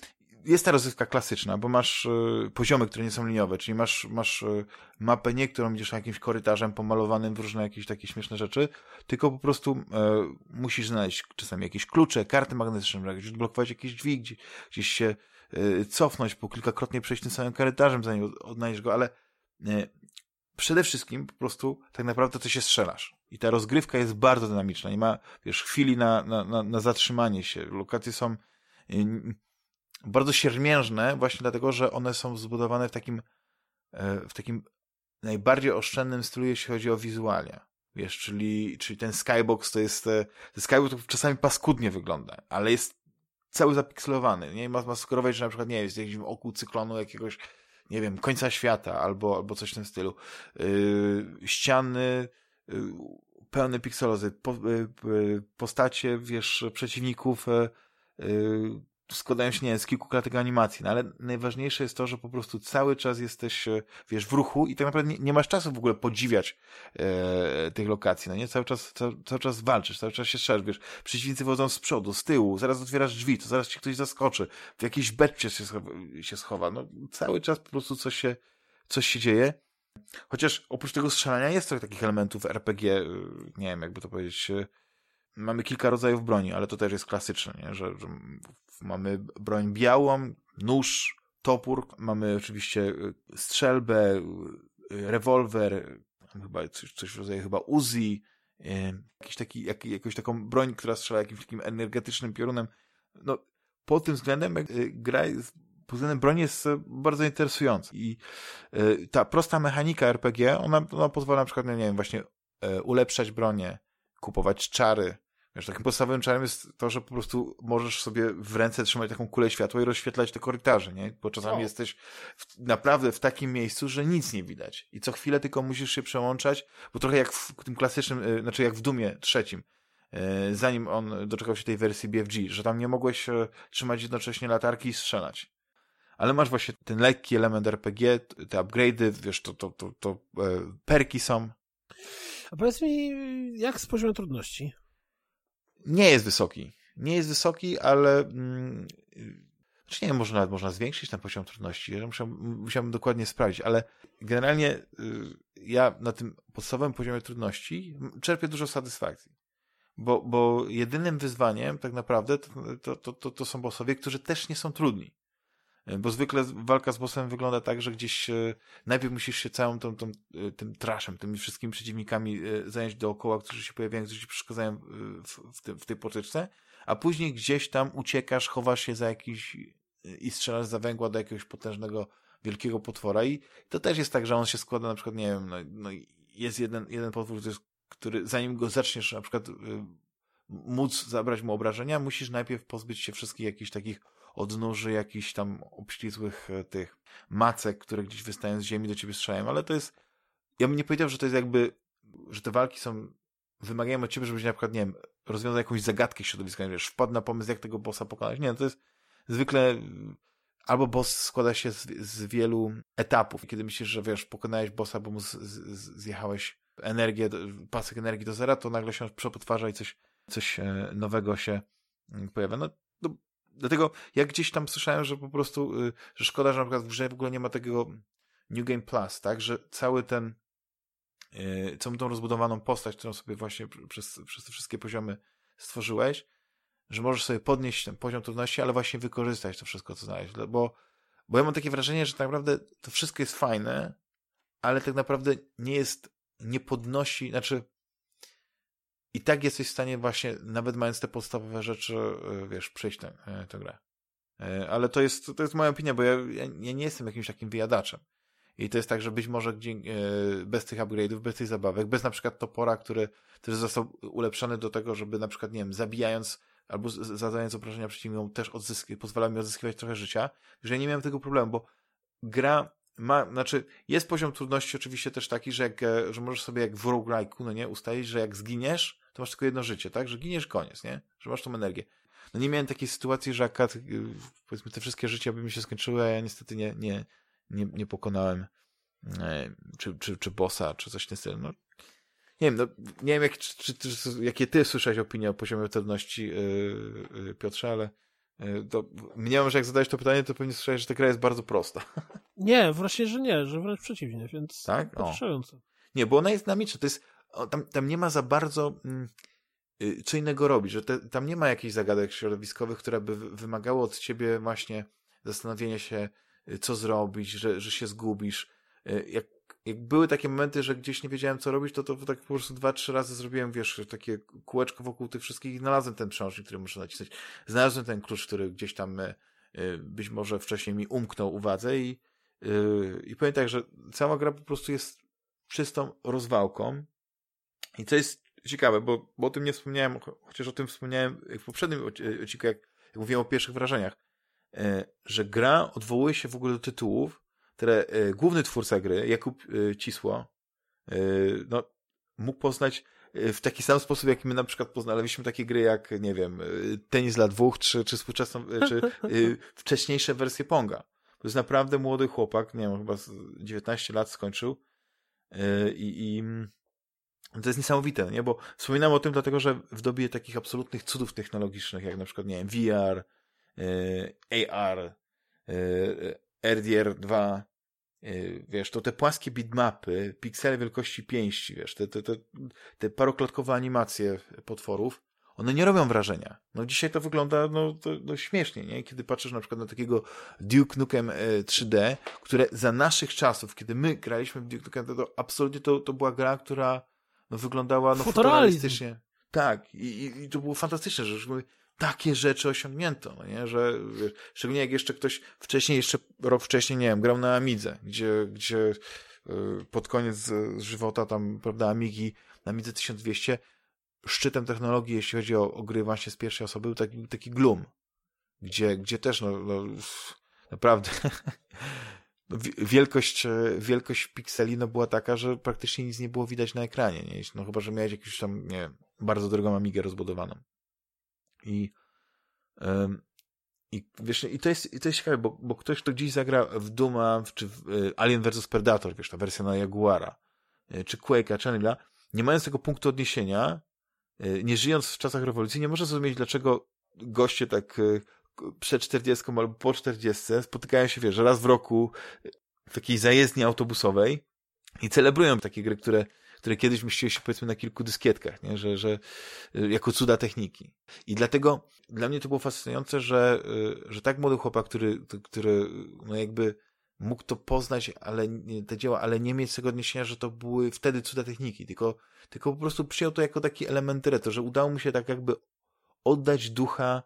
jest ta rozrywka klasyczna, bo masz y, poziomy, które nie są liniowe, czyli masz, masz y, mapę nie, którą idziesz jakimś korytarzem pomalowanym w różne jakieś takie śmieszne rzeczy, tylko po prostu y, musisz znaleźć czasami jakieś klucze, karty magnetyczne, gdzieś odblokować jakieś drzwi, gdzieś, gdzieś się cofnąć, po kilkakrotnie przejść tym samym korytarzem, zanim odnajdziesz go, ale przede wszystkim po prostu tak naprawdę to się strzelasz. I ta rozgrywka jest bardzo dynamiczna. Nie ma, wiesz, chwili na, na, na, na zatrzymanie się. Lokacje są y, bardzo siermiężne właśnie dlatego, że one są zbudowane w takim e, w takim najbardziej oszczędnym stylu, jeśli chodzi o wizualia. Wiesz, czyli, czyli ten skybox to jest, ten skybox to czasami paskudnie wygląda, ale jest cały zapikselowany, nie? Ma, ma sugerować, że na przykład, nie jest w jakimś oku cyklonu jakiegoś, nie wiem, końca świata albo, albo coś w tym stylu. Yy, ściany yy, pełne pikselozy, po, yy, postacie, wiesz, przeciwników yy, składają się, nie z kilku klatek animacji, no ale najważniejsze jest to, że po prostu cały czas jesteś, e, wiesz, w ruchu i tak naprawdę nie, nie masz czasu w ogóle podziwiać e, tych lokacji, no nie? Cały czas, cały, cały czas walczysz, cały czas się strzelasz, wiesz, przeciwnicy wodzą z przodu, z tyłu, zaraz otwierasz drzwi, to zaraz ci ktoś zaskoczy, w jakiejś beczce się się schowa, no cały czas po prostu coś się, coś się dzieje. Chociaż oprócz tego strzelania jest trochę takich elementów RPG, e, nie wiem, jakby to powiedzieć, e, mamy kilka rodzajów broni, ale to też jest klasyczne, nie? Że, że mamy broń białą, nóż, topór, mamy oczywiście y, strzelbę, y, rewolwer, chyba coś, coś w rodzaju chyba Uzi, y, jakiś taki, jak, jakąś taką broń, która strzela jakimś takim energetycznym piorunem. No, pod tym względem gra jest, pod względem broni jest bardzo interesująca i ta prosta mechanika RPG, ona, ona pozwala na przykład, nie wiem, właśnie ulepszać bronię, kupować czary, Wiesz, takim podstawowym czarem jest to, że po prostu możesz sobie w ręce trzymać taką kulę światła i rozświetlać te korytarze, nie? Bo czasami o. jesteś w, naprawdę w takim miejscu, że nic nie widać. I co chwilę tylko musisz się przełączać, bo trochę jak w tym klasycznym, yy, znaczy jak w Dumie trzecim, yy, zanim on doczekał się tej wersji BFG, że tam nie mogłeś yy, trzymać jednocześnie latarki i strzelać. Ale masz właśnie ten lekki element RPG, te upgrade'y, wiesz, to, to, to, to perki są. A powiedz mi, jak z poziomem trudności? nie jest wysoki. Nie jest wysoki, ale mm, znaczy nie może nawet można zwiększyć ten poziom trudności. Ja musiałbym dokładnie sprawdzić, ale generalnie y, ja na tym podstawowym poziomie trudności czerpię dużo satysfakcji. Bo, bo jedynym wyzwaniem tak naprawdę to, to, to, to są bossowie, którzy też nie są trudni. Bo zwykle walka z bossem wygląda tak, że gdzieś e, najpierw musisz się całą tą, tą, e, tym traszem, tymi wszystkimi przeciwnikami e, zająć dookoła, którzy się pojawiają, którzy ci przeszkadzają w, w, tym, w tej potyczce, a później gdzieś tam uciekasz, chowasz się za jakiś i strzelasz za węgła do jakiegoś potężnego, wielkiego potwora. I to też jest tak, że on się składa na przykład, nie wiem, no, no jest jeden, jeden potwór, który, który zanim go zaczniesz na przykład móc zabrać mu obrażenia, musisz najpierw pozbyć się wszystkich jakichś takich odnóży jakichś tam obślizłych e, tych macek, które gdzieś wystają z ziemi, do ciebie strzelają, ale to jest, ja bym nie powiedział, że to jest jakby, że te walki są, wymagają od ciebie, żebyś na przykład, nie wiem, rozwiązał jakąś zagadkę środowiska, wiesz, wpadł na pomysł, jak tego bossa pokonać. Nie, to jest zwykle albo boss składa się z, z wielu etapów. Kiedy myślisz, że wiesz, pokonałeś bossa, bo mu z, z, zjechałeś energię, pasek energii do zera, to nagle się przepotwarza i coś, coś e, nowego się mm, pojawia. No, no Dlatego jak gdzieś tam słyszałem, że po prostu, y, że szkoda, że na przykład w grze w ogóle nie ma tego New Game Plus, tak, że cały ten, yy, całą tą rozbudowaną postać, którą sobie właśnie przez, przez te wszystkie poziomy stworzyłeś, że możesz sobie podnieść ten poziom trudności, ale właśnie wykorzystać to wszystko, co znaleźć, bo, bo ja mam takie wrażenie, że tak naprawdę to wszystko jest fajne, ale tak naprawdę nie jest, nie podnosi, znaczy i tak jesteś w stanie właśnie, nawet mając te podstawowe rzeczy, e, wiesz, przejść tę, e, tę grę. E, ale to jest, to jest moja opinia, bo ja, ja, nie jestem jakimś takim wyjadaczem. I to jest tak, że być może bez tych upgrade'ów, bez tych zabawek, bez na przykład topora, który, który został ulepszony do tego, żeby na przykład, nie wiem, zabijając albo zadając obrażenia przeciwnikom też odzysk- pozwala mi odzyskiwać trochę życia, że ja nie miałem tego problemu, bo gra ma, znaczy, jest poziom trudności oczywiście też taki, że, jak, że możesz sobie jak w roguelike'u, no nie, ustalić, że jak zginiesz, to masz tylko jedno życie, tak? Że giniesz, koniec, nie? Że masz tą energię. No nie miałem takiej sytuacji, że akurat, y, powiedzmy, te wszystkie życia by mi się skończyły, a ja niestety nie, nie, nie, nie pokonałem e, czy, czy, czy bossa, czy coś w tym stylu. No, nie wiem, no, nie wiem, jak, czy, czy, jakie ty słyszałeś opinie o poziomie trudności, yy, yy, Piotrze, ale yy, to mniemam, że jak zadałeś to pytanie, to pewnie słyszałeś, że ta gra jest bardzo prosta. Nie, właśnie, że nie, że wręcz przeciwnie, więc tak? pocieszające. Nie, bo ona jest dynamiczna, to jest tam, tam nie ma za bardzo mm, y, co innego robić, że te, tam nie ma jakichś zagadek środowiskowych, które by wymagały od ciebie właśnie zastanowienia się, y, co zrobić, że, że się zgubisz. Y, jak, jak były takie momenty, że gdzieś nie wiedziałem, co robić, to, to tak po prostu dwa, trzy razy zrobiłem, wiesz, takie kółeczko wokół tych wszystkich i znalazłem ten przełącznik, który muszę nacisnąć. Znalazłem ten klucz, który gdzieś tam być może wcześniej mi umknął uwadze i, i powiem tak, że cała gra po prostu jest czystą rozwałką i co jest ciekawe, bo, bo o tym nie wspomniałem, chociaż o tym wspomniałem w poprzednim odcinku, jak, jak mówiłem o pierwszych wrażeniach, że gra odwołuje się w ogóle do tytułów, które główny twórca gry, Jakub Cisło, no, mógł poznać w taki sam sposób, jaki my na przykład poznaliśmy takie gry jak, nie wiem, tenis dla dwóch, czy, czy współczesną, czy wcześniejsze wersje Ponga. To jest naprawdę młody chłopak, nie wiem, chyba 19 lat skończył i, i to jest niesamowite, nie? Bo wspominam o tym dlatego, że w dobie takich absolutnych cudów technologicznych, jak na przykład, nie wiem, VR, y, AR, RDR2, Y, wiesz, to te płaskie bitmapy, piksele wielkości pięści, wiesz, te, te, te, te paroklotkowe animacje potworów, one nie robią wrażenia. No dzisiaj to wygląda no, to, no śmiesznie, nie? Kiedy patrzysz na przykład na takiego Duke Nukem 3D, e, które za naszych czasów, kiedy my graliśmy w Duke Nukem, to, to absolutnie to, to była gra, która no, wyglądała no, fotorealistycznie. Tak, i, i, to było fantastyczne, że takie rzeczy osiągnięto, no nie? że szczególnie jak jeszcze ktoś wcześniej, jeszcze rok wcześniej, nie wiem, grał na Amidze, gdzie, gdzie y, pod koniec żywota tam, prawda, Amigi na Amidze 1200 szczytem technologii, jeśli chodzi o, o gry właśnie z pierwszej osoby, był taki, taki Gloom, gdzie, gdzie też, no, no naprawdę wielkość, wielkość pikseli no, była taka, że praktycznie nic nie było widać na ekranie, nie? No chyba, że miałeś jakąś tam, nie bardzo drogą Amigę rozbudowaną. I, i wiesz, i to jest, i to jest ciekawe, bo, bo ktoś, kto gdzieś zagra w Duma, czy w y, Alien vs Predator, wiesz, ta wersja na Jaguara, y, czy Quake'a, czy Anila, nie mając tego punktu odniesienia, nie żyjąc w czasach rewolucji, nie może zrozumieć, dlaczego goście tak przed 40 albo po 40 spotykają się, wiesz, raz w roku w takiej zajezdni autobusowej i celebrują takie gry, które które kiedyś mieściły się powiedzmy na kilku dyskietkach, nie? Że, że y, jako cuda techniki. I dlatego dla mnie to było fascynujące, że, y, że tak młody chłopak, który, który no jakby mógł to poznać, ale te dzieła, ale nie mieć tego odniesienia, że to były wtedy cuda techniki, tylko, tylko po prostu przyjął to jako taki element retro, że udało mu się tak jakby oddać ducha,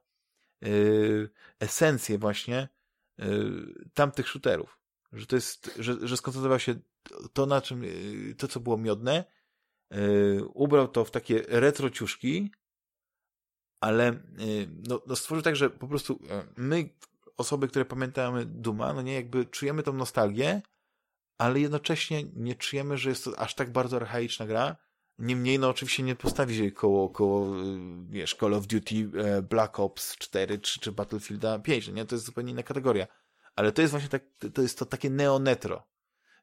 esencję właśnie yy, tamtych shooterów. Że to jest, że, że skoncentrował się to, na czym, y, to co było miodne, y, ubrał to w takie retro ciuszki, ale y, no, no stworzył tak, że po prostu e, my, osoby, które pamiętamy Duma, no nie, jakby czujemy tą nostalgię, ale jednocześnie nie czujemy, że jest to aż tak bardzo archaiczna gra. Niemniej, no oczywiście nie postawi się koło, koło wiesz, Call of Duty, e, Black Ops 4 czy, czy Battlefielda 5, no nie? To jest zupełnie inna kategoria. Ale to jest właśnie tak, to jest to takie neonetro.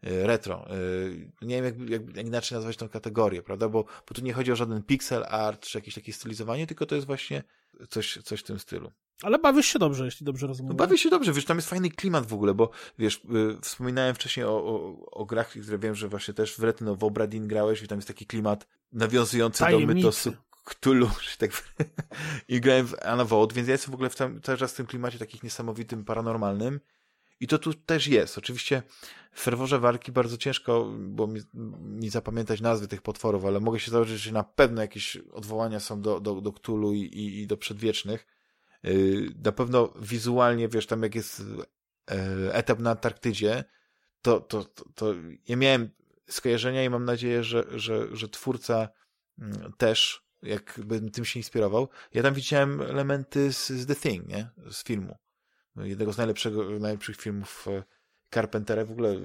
Y, retro. Y, nie wiem, jak, jak, jak, inaczej nazwać tą kategorię, prawda? Bo, bo tu nie chodzi o żaden pixel art czy jakieś takie stylizowanie, tylko to jest właśnie coś, coś w tym stylu. Ale bawisz się dobrze, jeśli dobrze rozumiem. No, bawisz się dobrze, wiesz, tam jest fajny klimat w ogóle, bo wiesz, y, wspominałem wcześniej o, o, o grach, które wiem, że właśnie też w Retno w Obradin grałeś i tam jest taki klimat nawiązujący Tajemnicy. do mytosu Cthulhu, tak i grałem w Anna Vote, więc ja jestem w ogóle w tam, cały czas w tym klimacie takich niesamowitym, paranormalnym i to tu też jest. Oczywiście w ferworze walki bardzo ciężko, bo mi, mi zapamiętać nazwy tych potworów, ale mogę się założyć, że na pewno jakieś odwołania są do, do, do Cthulhu i, i, i do przedwiecznych. Yy, na pewno wizualnie, wiesz, tam jak jest yy, etap na Antarktydzie, to, to, to, to ja miałem skojarzenia i mam nadzieję, że, że, że twórca mm, też jakby tym się inspirował. Ja tam widziałem elementy z, z The Thing, nie? Z filmu. Jednego z najlepszego, najlepszych filmów e, Carpentera, w ogóle e,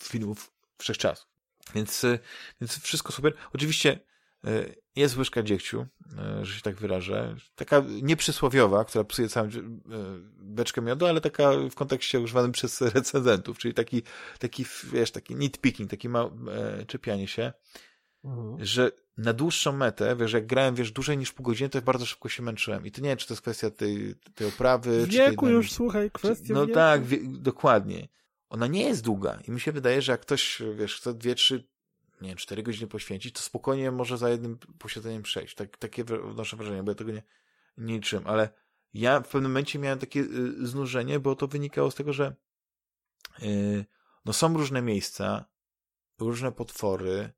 filmów wszechczasów. Więc, e, więc wszystko super. Oczywiście jest łyżka dziegciu, że się tak wyrażę. Taka nieprzysłowiowa, która psuje całą beczkę miodu, ale taka w kontekście używanym przez recenzentów, czyli taki, taki wiesz, taki nitpicking, taki małe czepianie się, mhm. że na dłuższą metę, wiesz, jak grałem, wiesz, dłużej niż pół godziny, to bardzo szybko się męczyłem. I to nie wiem, czy to jest kwestia tej, tej oprawy, wieku tej, już, słuchaj, kwestia No wieku. tak, wie, dokładnie. Ona nie jest długa i mi się wydaje, że jak ktoś, wiesz, chce dwie, trzy, nie wiem, cztery godziny poświęcić, to spokojnie może za jednym posiedzeniem przejść. Tak, takie wnoszę wrażenie, bo ja tego nie, nie liczyłem, ale ja w pewnym momencie miałem takie y, znużenie, bo to wynikało z tego, że y, no są różne miejsca, różne potwory,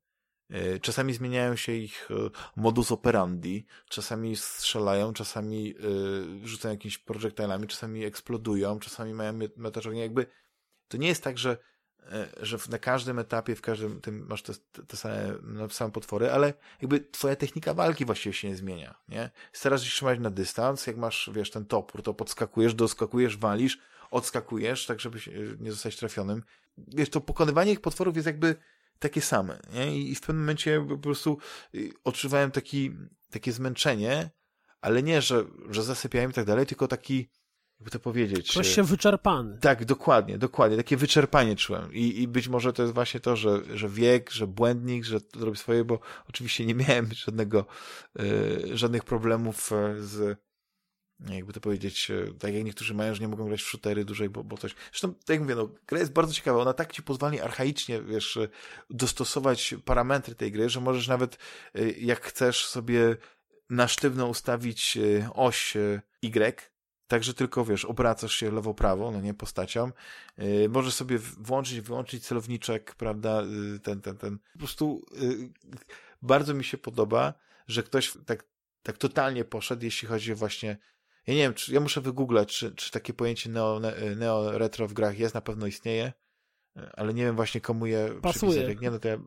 E, czasami zmieniają się ich e, modus operandi, czasami strzelają, czasami e, rzucają jakimiś projektilami, czasami eksplodują, czasami mają metaczognie. Jakby to nie jest tak, że, że na każdym etapie, w każdym tym masz te, te same, no, same potwory, ale jakby twoja technika walki właściwie się nie zmienia, nie? Starasz się trzymać na dystans, jak masz, wiesz, ten topór, to podskakujesz, doskakujesz, walisz, odskakujesz, tak żeby nie zostać trafionym. Wiesz, to pokonywanie ich potworów jest jakby takie same. Nie? I w pewnym momencie po prostu y, odczuwałem taki, takie zmęczenie, ale nie, że, że zasypiałem i tak dalej, tylko taki, jakby to powiedzieć. Ktoś się wyczerpany. Tak, dokładnie, dokładnie. Takie wyczerpanie czułem. I, i być może to jest właśnie to, że, że wiek, że błędnik, że to robi swoje, bo oczywiście nie miałem żadnego, y, żadnych problemów e, z jakby to powiedzieć, e, tak jak niektórzy mają, że nie mogą grać w shootery dłużej, bo, bo coś. Zresztą, tak jak mówię, no, gra jest bardzo ciekawa. Ona tak ci pozwoli archaicznie, wiesz, e, dostosować parametry tej gry, że możesz nawet, e, jak chcesz sobie na sztywno ustawić oś Y, Także tylko, wiesz, obracasz się lewo-prawo, no nie, postacią. Yy, możesz sobie włączyć, wyłączyć celowniczek, prawda, ten, ten, ten. Po prostu yy, bardzo mi się podoba, że ktoś tak, tak totalnie poszedł, jeśli chodzi o właśnie ja nie wiem, czy, ja muszę wygooglać, czy, czy takie pojęcie neo, neo retro w grach jest, na pewno istnieje, ale nie wiem właśnie komu je Pasuje. przypisać. Jak nie, no to ja,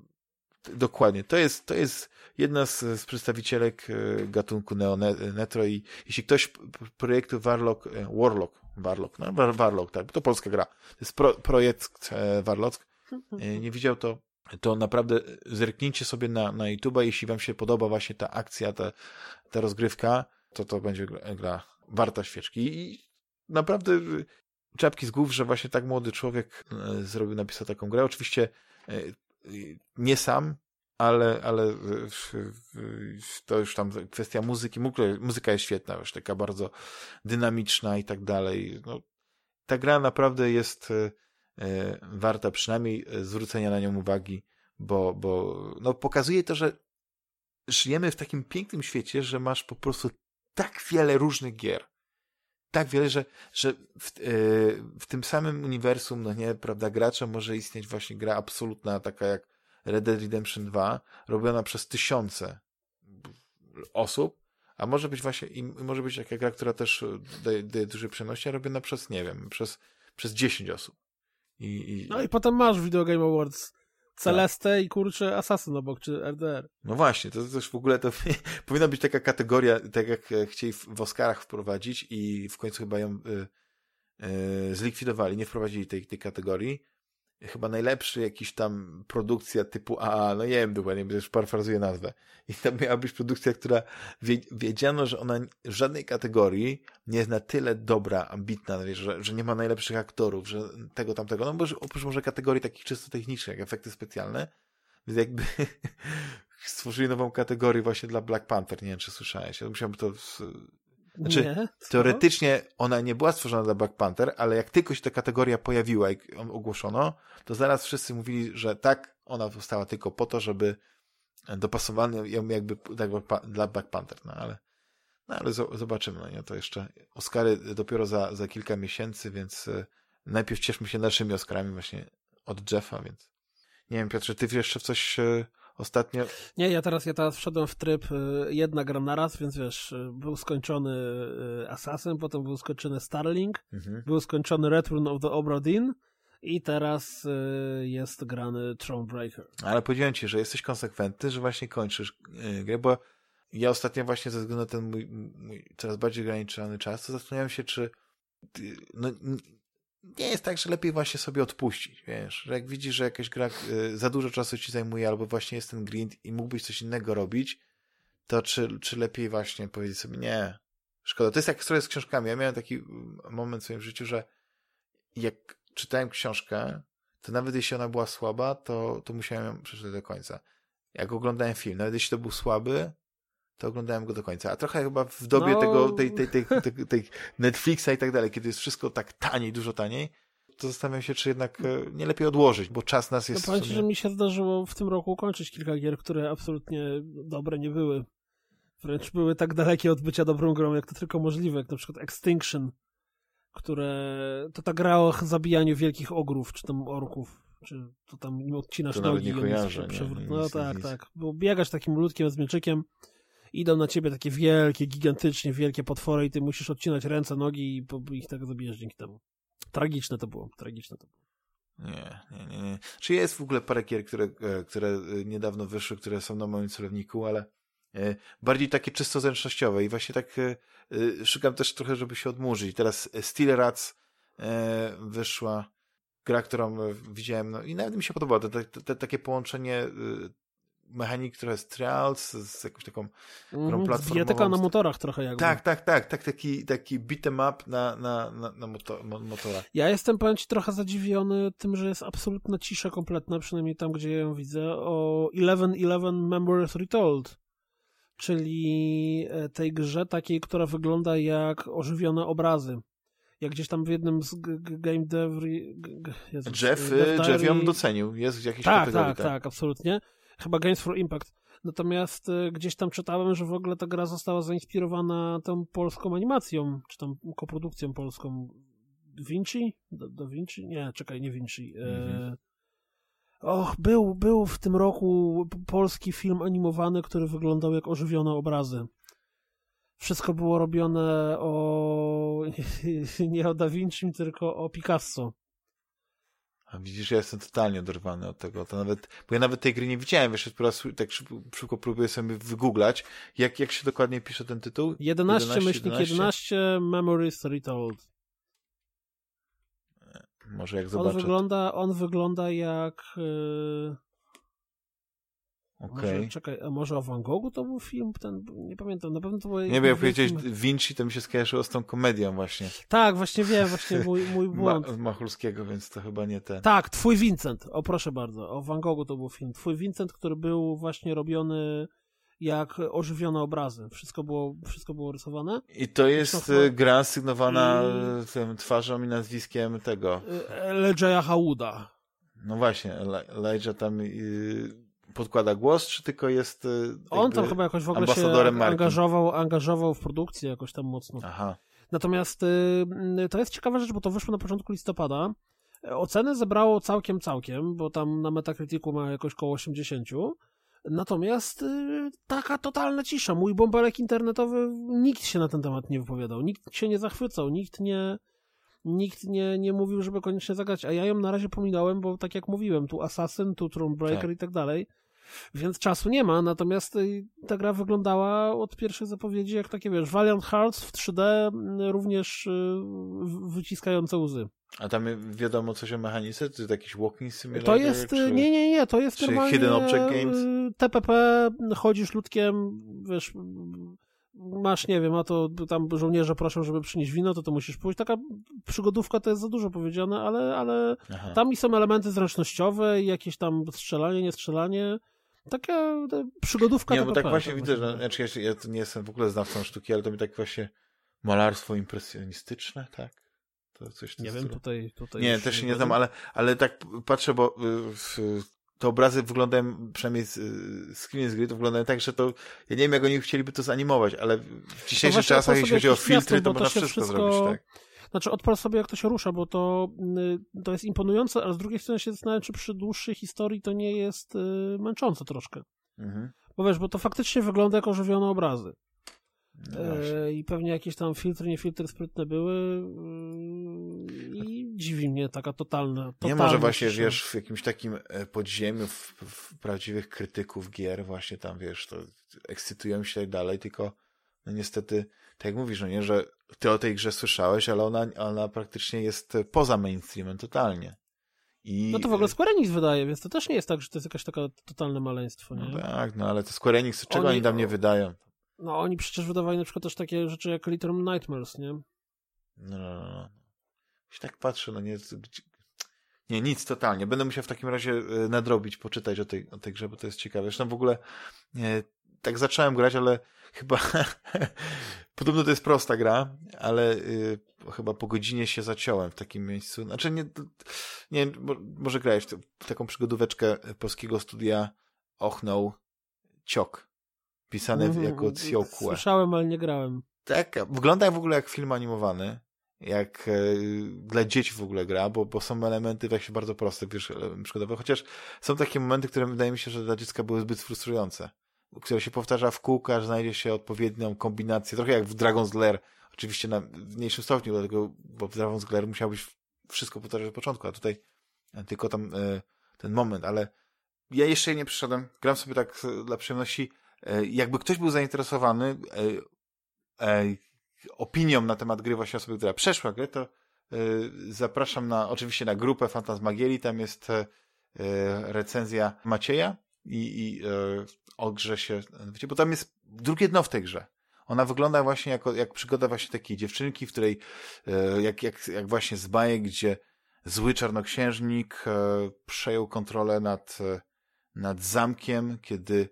dokładnie. To jest, to jest jedna z, z przedstawicielek e, gatunku neo retro i jeśli ktoś projektu Warlock, e, Warlock, Warlock, no Warlock, tak, to polska gra. To jest pro, projekt e, Warlock. Nie widział to, to naprawdę zerknijcie sobie na, na YouTube, jeśli wam się podoba właśnie ta akcja, ta, ta rozgrywka, to to będzie gra warta świeczki. I naprawdę y, czapki z głów, że właśnie tak młody człowiek zrobił, napisał taką grę. Oczywiście nie sam, ale, ale to już tam kwestia muzyki. Muzyka jest świetna, już taka bardzo dynamiczna i tak dalej. No, ta gra naprawdę jest e, warta przynajmniej zwrócenia na nią uwagi, bo, bo no, pokazuje to, że żyjemy w takim pięknym świecie, że masz po prostu tak wiele różnych gier. Tak wiele, że, że w, yy, w tym samym uniwersum, no nie, prawda, gracza może istnieć właśnie gra absolutna, taka jak Red Dead Redemption 2, robiona przez tysiące osób, a może być właśnie, i może być taka gra, która też daje, daje duże przenosi, a robiona przez, nie wiem, przez, przez 10 osób. I, i... No i potem masz Video Game Awards Celeste tak. i kurczę Assassin obok, czy RDR. No właśnie, to też w ogóle to powinna być taka kategoria, tak jak chcieli w Oscarach wprowadzić i w końcu chyba ją y, y, zlikwidowali, nie wprowadzili tej, tej kategorii, chyba najlepszy jakiś tam produkcja typu AA, no nie wiem dokładnie, już parafrazuję nazwę. I tam miała być produkcja, która wiedziano, że ona żadnej kategorii nie jest na tyle dobra, ambitna, że, że nie ma najlepszych aktorów, że tego, tamtego, no bo oprócz może kategorii takich czysto technicznych, jak efekty specjalne, więc jakby stworzyli nową kategorię właśnie dla Black Panther, nie wiem, czy słyszałeś, ja musiałbym to znaczy, nie, teoretycznie ona nie była stworzona dla Black Panther, ale jak tylko się ta kategoria pojawiła i ogłoszono, to zaraz wszyscy mówili, że tak, ona powstała tylko po to, żeby dopasowano ją jakby dla Black Panther, no ale, no ale zobaczymy, no nie, to jeszcze Oscary dopiero za, za kilka miesięcy, więc e, najpierw cieszmy się naszymi Oscarami właśnie od Jeffa, więc. Nie wiem, Piotrze, ty jeszcze w coś e, ostatnio. Nie, ja teraz, ja teraz wszedłem w tryb y, jedna gra na raz, więc wiesz, y, był skończony y, Assassin, potem był skończony Starlink, mhm. był skończony Return of the Obra Dinn i teraz jest grany Thronebreaker. Ale powiedziałem ci, że jesteś konsekwentny, że właśnie kończysz grę, bo ja ostatnio właśnie ze względu na ten mój, mój coraz bardziej ograniczony czas, to zastanawiam się, czy no, nie jest tak, że lepiej właśnie sobie odpuścić, wiesz, że jak widzisz, że jakaś gra y, za dużo czasu ci zajmuje, albo właśnie jest ten grind i mógłbyś coś innego robić, to czy, czy lepiej właśnie powiedzieć sobie, nie, szkoda. To jest jak trochę z książkami. Ja miałem taki moment w swoim życiu, że jak czytałem książkę, to nawet jeśli ona była słaba, to, to musiałem ją przeczytać do końca. Jak oglądałem film, nawet jeśli to był słaby, to oglądałem go do końca. A trochę chyba w dobie no... tego, tej, tej, tej, tej, tej Netflixa i tak dalej, kiedy jest wszystko tak taniej, dużo taniej, to zastanawiam się, czy jednak e, nie lepiej odłożyć, bo czas nas jest... No powiem sumie... że mi się zdarzyło w tym roku ukończyć kilka gier, które absolutnie dobre nie były. Wręcz były tak dalekie od bycia dobrą grą, jak to tylko możliwe, jak na przykład Extinction, które to ta gra o zabijaniu wielkich ogrów, czy tam orków, czy to tam im odcinasz To nogi. nie i on jest kojarzę, nie, przewrót- nie, no nic, tak, nic. tak. Bo biegasz takim ludkiem z mieczykiem, idą na ciebie takie wielkie, gigantycznie wielkie potwory i ty musisz odcinać ręce, nogi i ich tak zabijesz dzięki temu. Tragiczne to było, tragiczne to było. Nie, nie, nie, nie. Czy jest w ogóle parę gier, które, e, które e, niedawno wyszły, które są na moim celowniku, ale e, bardziej takie czysto zręcznościowe i właśnie tak szukam też trochę, żeby się odmurzyć. Teraz Steel Rats wyszła, gra, którą widziałem, no i nawet mi się podobało, te, te, te, takie połączenie mechanik, która jest Trials z jakąś taką Mhm, platformową Bijatyka na motorach trochę jakby. tak, tak, tak, tak, taki, taki beat'em up na, na, na, na moto, mo- motorach. Ja jestem, powiem ci, trochę zadziwiony tym, że jest absolutna cisza kompletna, przynajmniej tam, gdzie ja ją widzę, o 11-11 Memories Retold, czyli e, tej grze takiej, która wygląda jak ożywione obrazy. Jak gdzieś tam w jednym z Game Dev... Jeff, Dev Jeff ją docenił, jest w jakiejś tak, kategorii. tak, tak, absolutnie. Chyba Games for Impact. Natomiast e, gdzieś tam czytałem, że w ogóle ta gra została zainspirowana tą polską animacją, czy tam koprodukcją polską. Vinci? Da, da Vinci? Nie, czekaj, nie Vinci. E... Och, był, był w tym roku polski film animowany, który wyglądał jak ożywione obrazy. Wszystko było robione o nie o Da Vinci, tylko o Picasso. A widzisz, ja jestem totalnie oderwany od tego. To nawet, bo ja nawet tej gry nie widziałem, wiesz, po raz tak szybko, próbuję sobie wygooglać, jak, jak się dokładnie pisze ten tytuł. 11, 11, myślnik 11 Memories Retold. Może jak On zobaczę. wygląda, on wygląda jak. Yy, Okej. może, czekaj, a może o Van Goghu to był film? Ten, nie pamiętam, na pewno to był. Nie wiem, jak powiedziałeś Vinci, to mi się skojarzyło z tą komedią właśnie. Tak, właśnie wiem, właśnie mój, mój Ma, błąd. Machulskiego, więc to chyba nie ten. Tak, Twój Vincent. O, proszę bardzo. O Van Goghu to był film. Twój Vincent, który był właśnie robiony jak ożywione obrazy. Wszystko było, wszystko było rysowane. I to jest e, gra sygnowana I- e, tym twarzą i nazwiskiem tego. Yy, Lejeya Hauda. No właśnie, Elijah tam y, podkłada głos, czy tylko jest. y, On tam chyba jakoś w ogóle się angażował, angażował w produkcję jakoś tam mocno. Aha. Natomiast y, y, to jest ciekawa rzecz, bo to wyszło na początku listopada. E, Oceny zebrało całkiem, całkiem, bo tam na Metacriticu ma jakoś koło 80. Natomiast y, taka totalna cisza. Mój bąbelek internetowy, nikt się na ten temat nie wypowiadał, nikt się nie zachwycał, nikt nie, nikt nie, nie mówił, żeby koniecznie zagrać, a ja ją na razie pominąłem, bo tak jak mówiłem, tu Assassin, tu Thronebreaker Tak. i tak dalej, więc czasu nie ma, natomiast y, ta gra wyglądała od pierwszej zapowiedzi jak takie, wiesz, Valiant Hearts w 3D, y, również y, wyciskające łzy. A tam wiadomo coś o mechanice? To jest jakiś walking simulator? To jest, czy... nie, nie, nie, to jest czy normalnie Hidden Object Games? y, TPP, chodzisz ludkiem, wiesz, masz, nie wiem, a to tam żołnierze proszą, żeby przynieść wino, to to musisz pójść. Taka przygodówka to jest za dużo powiedziane, ale, ale Aha. tam i są elementy zręcznościowe i jakieś tam strzelanie, nie strzelanie. Taka przygodówka Nie, bo tak właśnie tak widzę, że znaczy ja, ja nie jestem w ogóle znawcą sztuki, ale to mi tak właśnie malarstwo impresjonistyczne, tak? To coś Nie wiem, stylu. tutaj... tutaj Nie, też się nie znam, ale, ale tak patrzę, bo y, te obrazy wyglądają, przynajmniej z, y, screeny z gry, to wyglądają tak, że to, ja nie wiem, jak oni chcieliby to zanimować, ale w dzisiejszych czasach, jeśli chodzi o jakiś miasto, filtry, to to można wszystko, wszystko- zrobić, tak? Znaczy, odpal sobie, jak to się rusza, bo to, y, to jest imponujące, a z drugiej strony się zastanawiam, czy przy dłuższej historii to nie jest y, męczące troszkę. Mhm. Bo wiesz, bo to faktycznie wygląda jak ożywione obrazy. No. E, I pewnie jakieś tam filtry, nie filtry sprytne były. y, I dziwi mnie taka totalna. Nie totalna może właśnie, wiesz, w jakimś takim e, podziemiu w, w prawdziwych krytyków gier właśnie tam, wiesz, to ekscytują się i tak dalej, tylko no niestety, tak jak mówisz, no nie, że ty o tej grze słyszałeś, ale ona, ona praktycznie jest poza mainstreamem totalnie. I, No to w ogóle Square Enix wydaje, więc to też nie jest tak, że to jest jakaś taka totalne maleństwo, nie? No tak, no ale to Square Enix, czego Oni- oni, tam nie wydają? No oni przecież wydawali na przykład też takie rzeczy jak Little Nightmares, nie? No, no, no. no. Się tak patrzę, no nie, nie, nic totalnie. Będę musiał w takim razie e, nadrobić, poczytać o tej, o tej grze, bo to jest ciekawe. Zresztą w ogóle e, tak zacząłem grać, ale chyba podobno to jest prosta gra, ale y, chyba po godzinie się zaciąłem w takim miejscu. Znaczy nie, nie mo- może grałeś w, taką przygodóweczkę polskiego studia Ochnął Ciok. Pisany Mhm, jako Ciokłe. Słyszałem, ale nie grałem. Tak, wygląda w ogóle jak film animowany. jak e, dla dzieci w ogóle gra, bo, bo są elementy właśnie bardzo proste, wiesz, przykładowe, chociaż są takie momenty, które wydaje mi się, że dla dziecka były zbyt frustrujące, które się powtarza w kółko, aż znajdzie się odpowiednią kombinację, trochę jak w Dragon's Lair, oczywiście na mniejszym stopniu, dlatego, bo w Dragon's Lair musiałbyś wszystko powtarzać od początku, a tutaj tylko tam e, ten moment, ale ja jeszcze nie przyszedłem, gram sobie tak e, dla przyjemności, e, jakby ktoś był zainteresowany e, e, opinią na temat gry właśnie osoby, która przeszła grę, to y, zapraszam na, oczywiście na grupę Fantasmagierii, tam jest y, recenzja Macieja i, i y, o grze się, bo tam jest drugie dno w tej grze. Ona wygląda właśnie jako, jak przygoda właśnie takiej dziewczynki, w której, jak, jak, jak właśnie z bajek, gdzie zły czarnoksiężnik przejął kontrolę nad, nad zamkiem, kiedy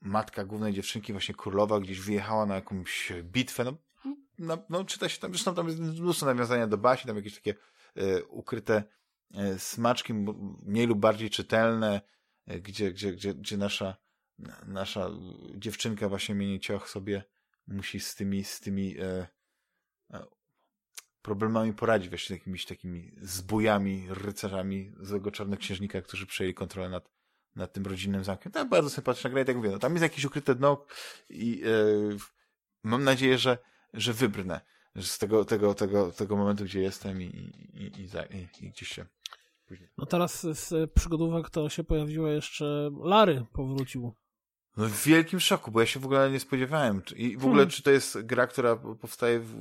matka głównej dziewczynki, właśnie królowa, gdzieś wyjechała na jakąś bitwę. No, no, no czyta się tam, zresztą tam jest mnóstwo nawiązania do Basi, tam jakieś takie e, ukryte e, smaczki, mniej lub bardziej czytelne, e, gdzie, gdzie, gdzie, gdzie nasza, nasza dziewczynka właśnie mieni cioch sobie musi z tymi, z tymi e, e, problemami poradzić, właśnie jakimiś takimi zbójami, rycerzami złego czarnoksiężnika, którzy przejęli kontrolę nad, nad tym rodzinnym zamkiem. To bardzo sympatyczna gra i tak mówię, no, tam jest jakieś ukryte dno i e, mam nadzieję, że że wybrnę z tego, tego, tego, tego momentu, gdzie jestem i, i, i, i, i gdzieś się później. No teraz z przygodówek to się pojawiło jeszcze Lary powrócił. No w wielkim szoku, bo ja się w ogóle nie spodziewałem. I w ogóle, hmm. czy to jest gra, która powstaje w,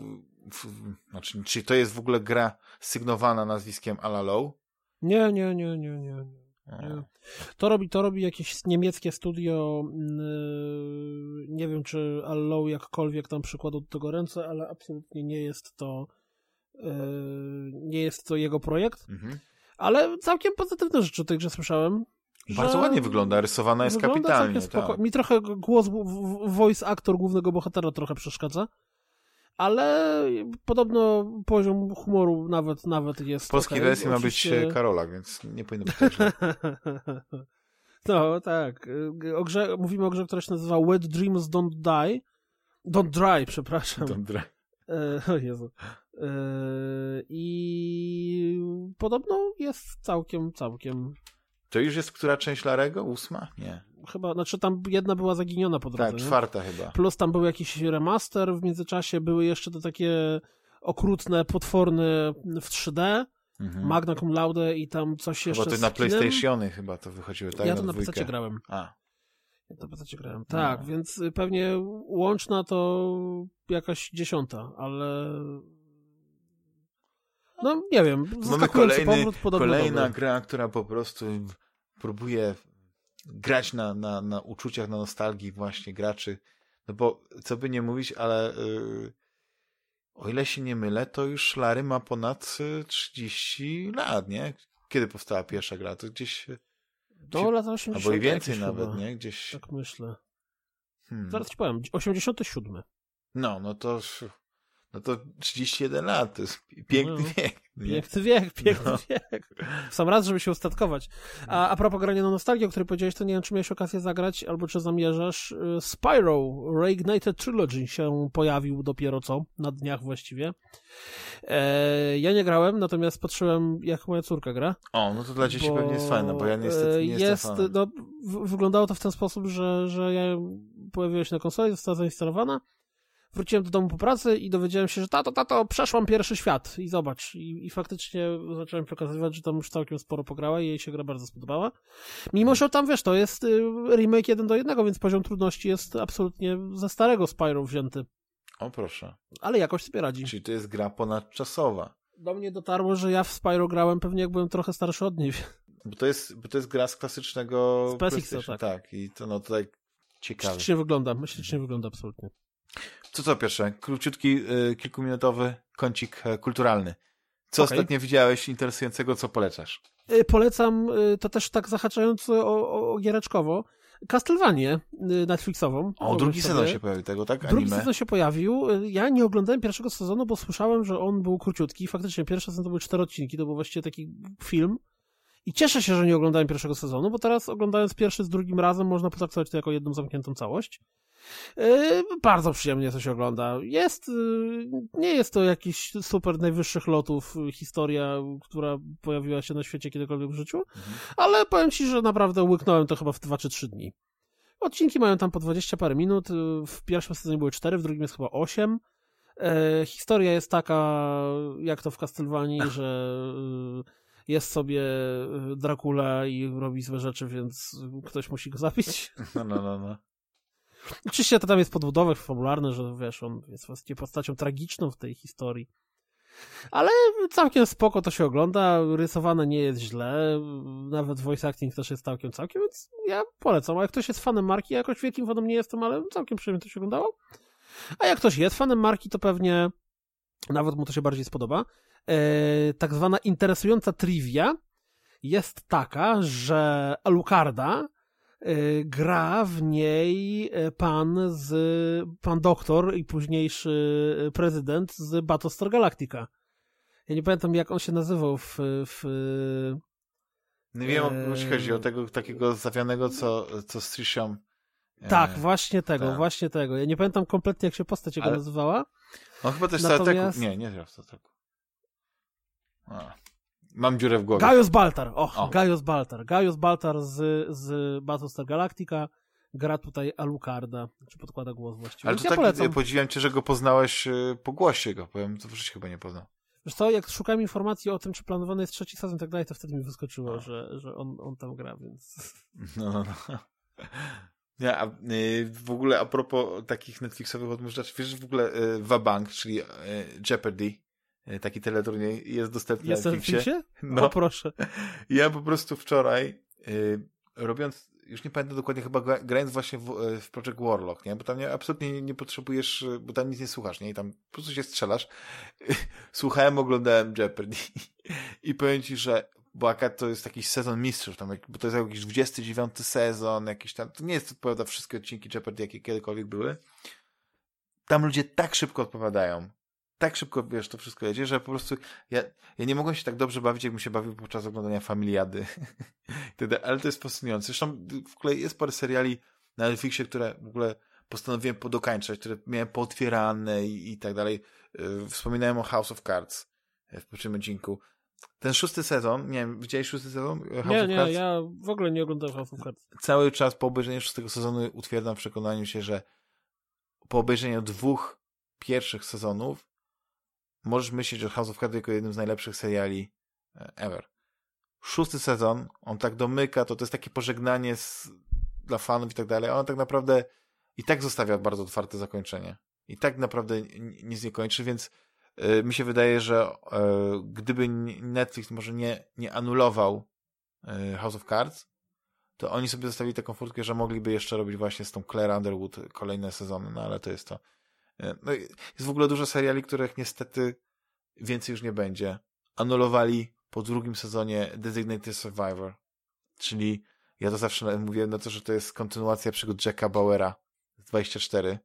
w, znaczy, czy to jest w ogóle gra sygnowana nazwiskiem Alalow? Nie, nie, nie, nie, nie. nie. To robi, to robi jakieś niemieckie studio, yy, nie wiem czy Allow jakkolwiek tam przykładał do tego ręce, ale absolutnie nie jest to yy, nie jest to jego projekt, mhm. ale całkiem pozytywne rzeczy o tej grze słyszałem. Bardzo ładnie wygląda, rysowana jest wygląda kapitalnie. Tak. Mi trochę głos, voice aktor głównego bohatera trochę przeszkadza ale podobno poziom humoru nawet, nawet jest. W polskiej okay. wersji Oczywiście... ma być Karola, więc nie powinno być tak. No, tak. O grze, mówimy o grze, która się nazywa Wet Dreams Don't Die. Don't Dry, przepraszam. Don't Dry. E, o Jezu. E, I podobno jest całkiem, całkiem to już jest która część Larego? Ósma? Nie. Chyba, znaczy tam jedna była zaginiona po drodze. Tak, czwarta nie? chyba. Plus tam był jakiś remaster, w międzyczasie były jeszcze te takie okrutne, potworne w 3D, mhm. Magna Cum Laude i tam coś chyba jeszcze Chyba to na PlayStationy chyba to wychodziło, tak? Ja to na, na PC grałem. A. Ja to na PC grałem. Tak, no. więc pewnie łączna to jakaś dziesiąta, ale no nie wiem, Mamy kolejny, powrót, kolejna dobry. gra, która po prostu próbuje grać na, na, na uczuciach, na nostalgii właśnie graczy. No bo co by nie mówić, ale yy, o ile się nie mylę, to już Lary ma ponad 30 lat, nie? Kiedy powstała pierwsza gra? To gdzieś... Do lat 80. Albo i więcej nawet, chyba. nie? Gdzieś... Tak myślę. Hmm. Zaraz ci powiem, 87. No, no to no to 31 lat, to jest piękny no, wiek. Piękny wiek, piękny no. wiek. W sam raz, żeby się ustatkować. A, a propos grania na nostalgię, o której powiedziałeś, to nie wiem, czy miałeś okazję zagrać, albo czy zamierzasz. Y, Spyro Reignited Trilogy się pojawił dopiero co, na dniach właściwie. E, ja nie grałem, natomiast patrzyłem, jak moja córka gra. O, no to dla dzieci pewnie jest fajne, bo ja niestety nie jest, jestem fanem. No, wyglądało to w ten sposób, że, że ja pojawiła się na konsoli, została zainstalowana, wróciłem do domu po pracy i dowiedziałem się, że tato, tato, przeszłam pierwszy świat i zobacz. I, i faktycznie zacząłem pokazywać, że tam już całkiem sporo pograła i jej się gra bardzo spodobała. Mimo, że tam, wiesz, to jest y, remake jeden do jednego, więc poziom trudności jest absolutnie ze starego Spyro wzięty. O proszę. Ale jakoś sobie radzi. Czyli to jest gra ponadczasowa. Do mnie dotarło, że ja w Spyro grałem pewnie jak byłem trochę starszy od niej. Bo to jest, bo to jest gra z klasycznego... Z PSX, tak. Tak, i to no tutaj ciekawe. Ślicznie wygląda, ślicznie wygląda absolutnie. Co co pierwsze? Króciutki, y, kilkuminutowy kącik e, kulturalny. Co okay. ostatnio widziałeś interesującego, co polecasz? Y, polecam, y, to też tak zahaczając o, o giereczkowo, Castlevanię Netflixową. O, drugi sobie. sezon się pojawił tego, tak? Drugi Anime. sezon się pojawił. Ja nie oglądałem pierwszego sezonu, bo słyszałem, że on był króciutki. Faktycznie pierwszy sezon to były cztery odcinki, to był właściwie taki film. I cieszę się, że nie oglądałem pierwszego sezonu, bo teraz oglądając pierwszy z drugim razem można potraktować to jako jedną zamkniętą całość. Yy, bardzo przyjemnie to się ogląda. Jest, yy, nie jest to jakiś super najwyższych lotów historia, która pojawiła się na świecie kiedykolwiek w życiu, mhm. ale powiem ci, że naprawdę łyknąłem to chyba w 2 czy 3 dni. Odcinki mają tam po 20 parę minut, w pierwszym sezonie były 4, w drugim jest chyba 8. E, historia jest taka, jak to w Castlevanii, że jest sobie Dracula i robi złe rzeczy, więc ktoś musi go zabić. No, no, no, no. Oczywiście to tam jest podbudowe fabularne, że wiesz, on jest właściwie postacią tragiczną w tej historii. Ale całkiem spoko to się ogląda, rysowane nie jest źle, nawet voice acting też jest całkiem całkiem, więc ja polecam. A jak ktoś jest fanem marki, ja jakoś wielkim fanem nie jestem, ale całkiem przyjemnie to się oglądało. A jak ktoś jest fanem marki, to pewnie nawet mu to się bardziej spodoba. E, tak zwana interesująca trivia jest taka, że Alucarda gra w niej e, pan z pan doktor i późniejszy prezydent z Battlestar Galactica. Ja nie pamiętam jak on się nazywał w, w nie wiem, e... jeśli chodzi o tego takiego zawianego, co, co z Trisham. Tak, właśnie tego, tak. właśnie tego. Ja nie pamiętam kompletnie, jak się postać jego Ale... nazywała. On chyba też Natomiast... Nie, nie w Stateku. Mam dziurę w głowie. Gaius Baltar, och, o. Gaius Baltar. Gaius Baltar z, z Battlestar Galactica gra tutaj Alucarda, czy podkłada głos właściwie. Ale to ja tak polecam. podziwiam cię, że go poznałeś y, po głosie go, powiem, to w życiu chyba nie poznał. Wiesz co, jak szukałem informacji o tym, czy planowany jest trzeci sezon i tak dalej, to wtedy mi wyskoczyło, że, że on, on tam gra, więc... No, no, no. Ja, a, y, w ogóle a propos takich Netflixowych odmóżdżaczy, wiesz w ogóle y, Wabank, czyli y, Jeopardy, taki teleturniej jest dostępny jest na Netflixie. No o, proszę. Ja po prostu wczoraj y, robiąc, już nie pamiętam dokładnie, chyba grając właśnie w, e, w Project Warlock, nie? Bo tam nie, absolutnie nie, nie, potrzebujesz, bo tam nic nie słuchasz, nie? I tam po prostu się strzelasz. Słuchałem, oglądałem Jeopardy i powiem ci, że bo akad to jest jakiś sezon mistrzów, tam, bo to jest jakiś 29 sezon, jakiś tam, to nie jest, prawda, wszystkie odcinki Jeopardy, jakie kiedykolwiek były. Tam ludzie tak szybko odpowiadają tak szybko, wiesz, to wszystko jedzie, że po prostu ja, ja nie mogłem się tak dobrze bawić, jakbym się bawił podczas oglądania Familiady. Ale to jest fascynujące. Zresztą w ogóle jest parę seriali na Netflixie, które w ogóle postanowiłem podokańczać, które miałem pootwierane i, i tak dalej. Y, wspominałem o House of Cards w poprzednim odcinku. Ten szósty sezon, nie wiem, widziałeś szósty sezon House nie, nie, ja w ogóle nie oglądałem House of Cards. Cały czas po obejrzeniu szóstego sezonu utwierdzam w przekonaniu się, że po obejrzeniu dwóch pierwszych sezonów możesz myśleć o House of Cards jako jednym z najlepszych seriali e, ever. Szósty sezon, on tak domyka, to to jest takie pożegnanie z, dla fanów i tak dalej, on tak naprawdę i tak zostawia bardzo otwarte zakończenie. I tak naprawdę nic nie kończy, więc yy, mi się wydaje, że yy, gdyby Netflix może nie, nie anulował House of Cards, to oni sobie zostawili taką furtkę, że mogliby jeszcze robić właśnie z tą Claire Underwood kolejne sezony, no ale to jest to E, no, jest w ogóle dużo seriali, których niestety więcej już nie będzie. Anulowali po drugim sezonie Designated Survivor, czyli ja to zawsze mówię na to, że to jest kontynuacja przygód Jacka Bauera z 24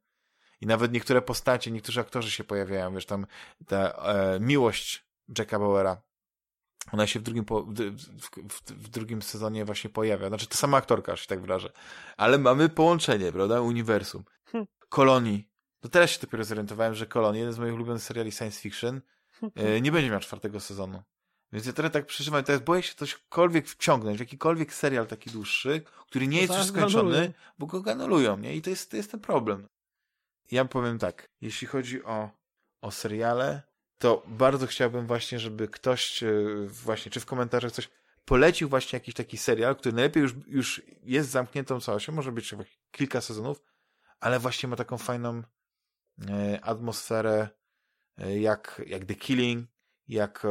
i nawet niektóre postacie, niektórzy aktorzy się pojawiają, wiesz, tam ta e, miłość Jacka Bauera ona się w drugim, po, w, w, w, drugim sezonie właśnie pojawia. Znaczy, to sama aktorka, się tak wyrażę. Ale mamy połączenie, prawda? Uniwersum. Hm. Kolonii to teraz się dopiero zorientowałem, że Kolon, jeden z moich ulubionych seriali science fiction, e, nie będzie miał czwartego sezonu. Więc ja teraz tak przeżywam, teraz boję się cośkolwiek wciągnąć, jakikolwiek serial taki dłuższy, który nie jest już skończony, bo go ganolują, nie? I to jest, to jest ten problem. Ja powiem tak, jeśli chodzi o, o seriale, to bardzo chciałbym właśnie, żeby ktoś e, właśnie, czy w komentarzach coś polecił właśnie jakiś taki serial, który najlepiej już, już jest zamkniętą całością, może być kilka sezonów, ale właśnie ma taką fajną atmosferę e, jak, jak The Killing, jak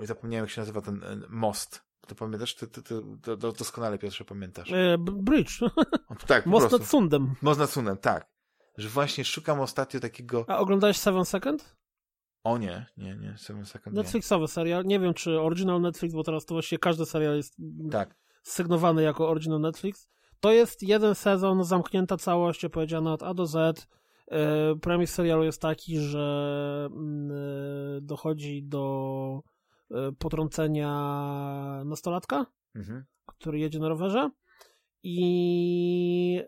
zapomniałem jak się nazywa ten e, most. To pamiętasz? Ty, ty, ty, ty doskonale, Piotrze, pamiętasz. E, bridge. tak, Most nad Sundem. Most nad Sundem, tak. Że właśnie szukam ostatnio takiego... A oglądałeś Seven Second? O nie, nie, nie, Seven Second Netflixowy serial. Nie wiem, czy original Netflix, bo teraz to właściwie każdy serial jest tak. sygnowany jako original Netflix. To jest jeden sezon, zamknięta całość, opowiedziana od A do Z E, premis serialu jest taki, że mm, e, dochodzi do e, potrącenia nastolatka, mhm. który jedzie na rowerze i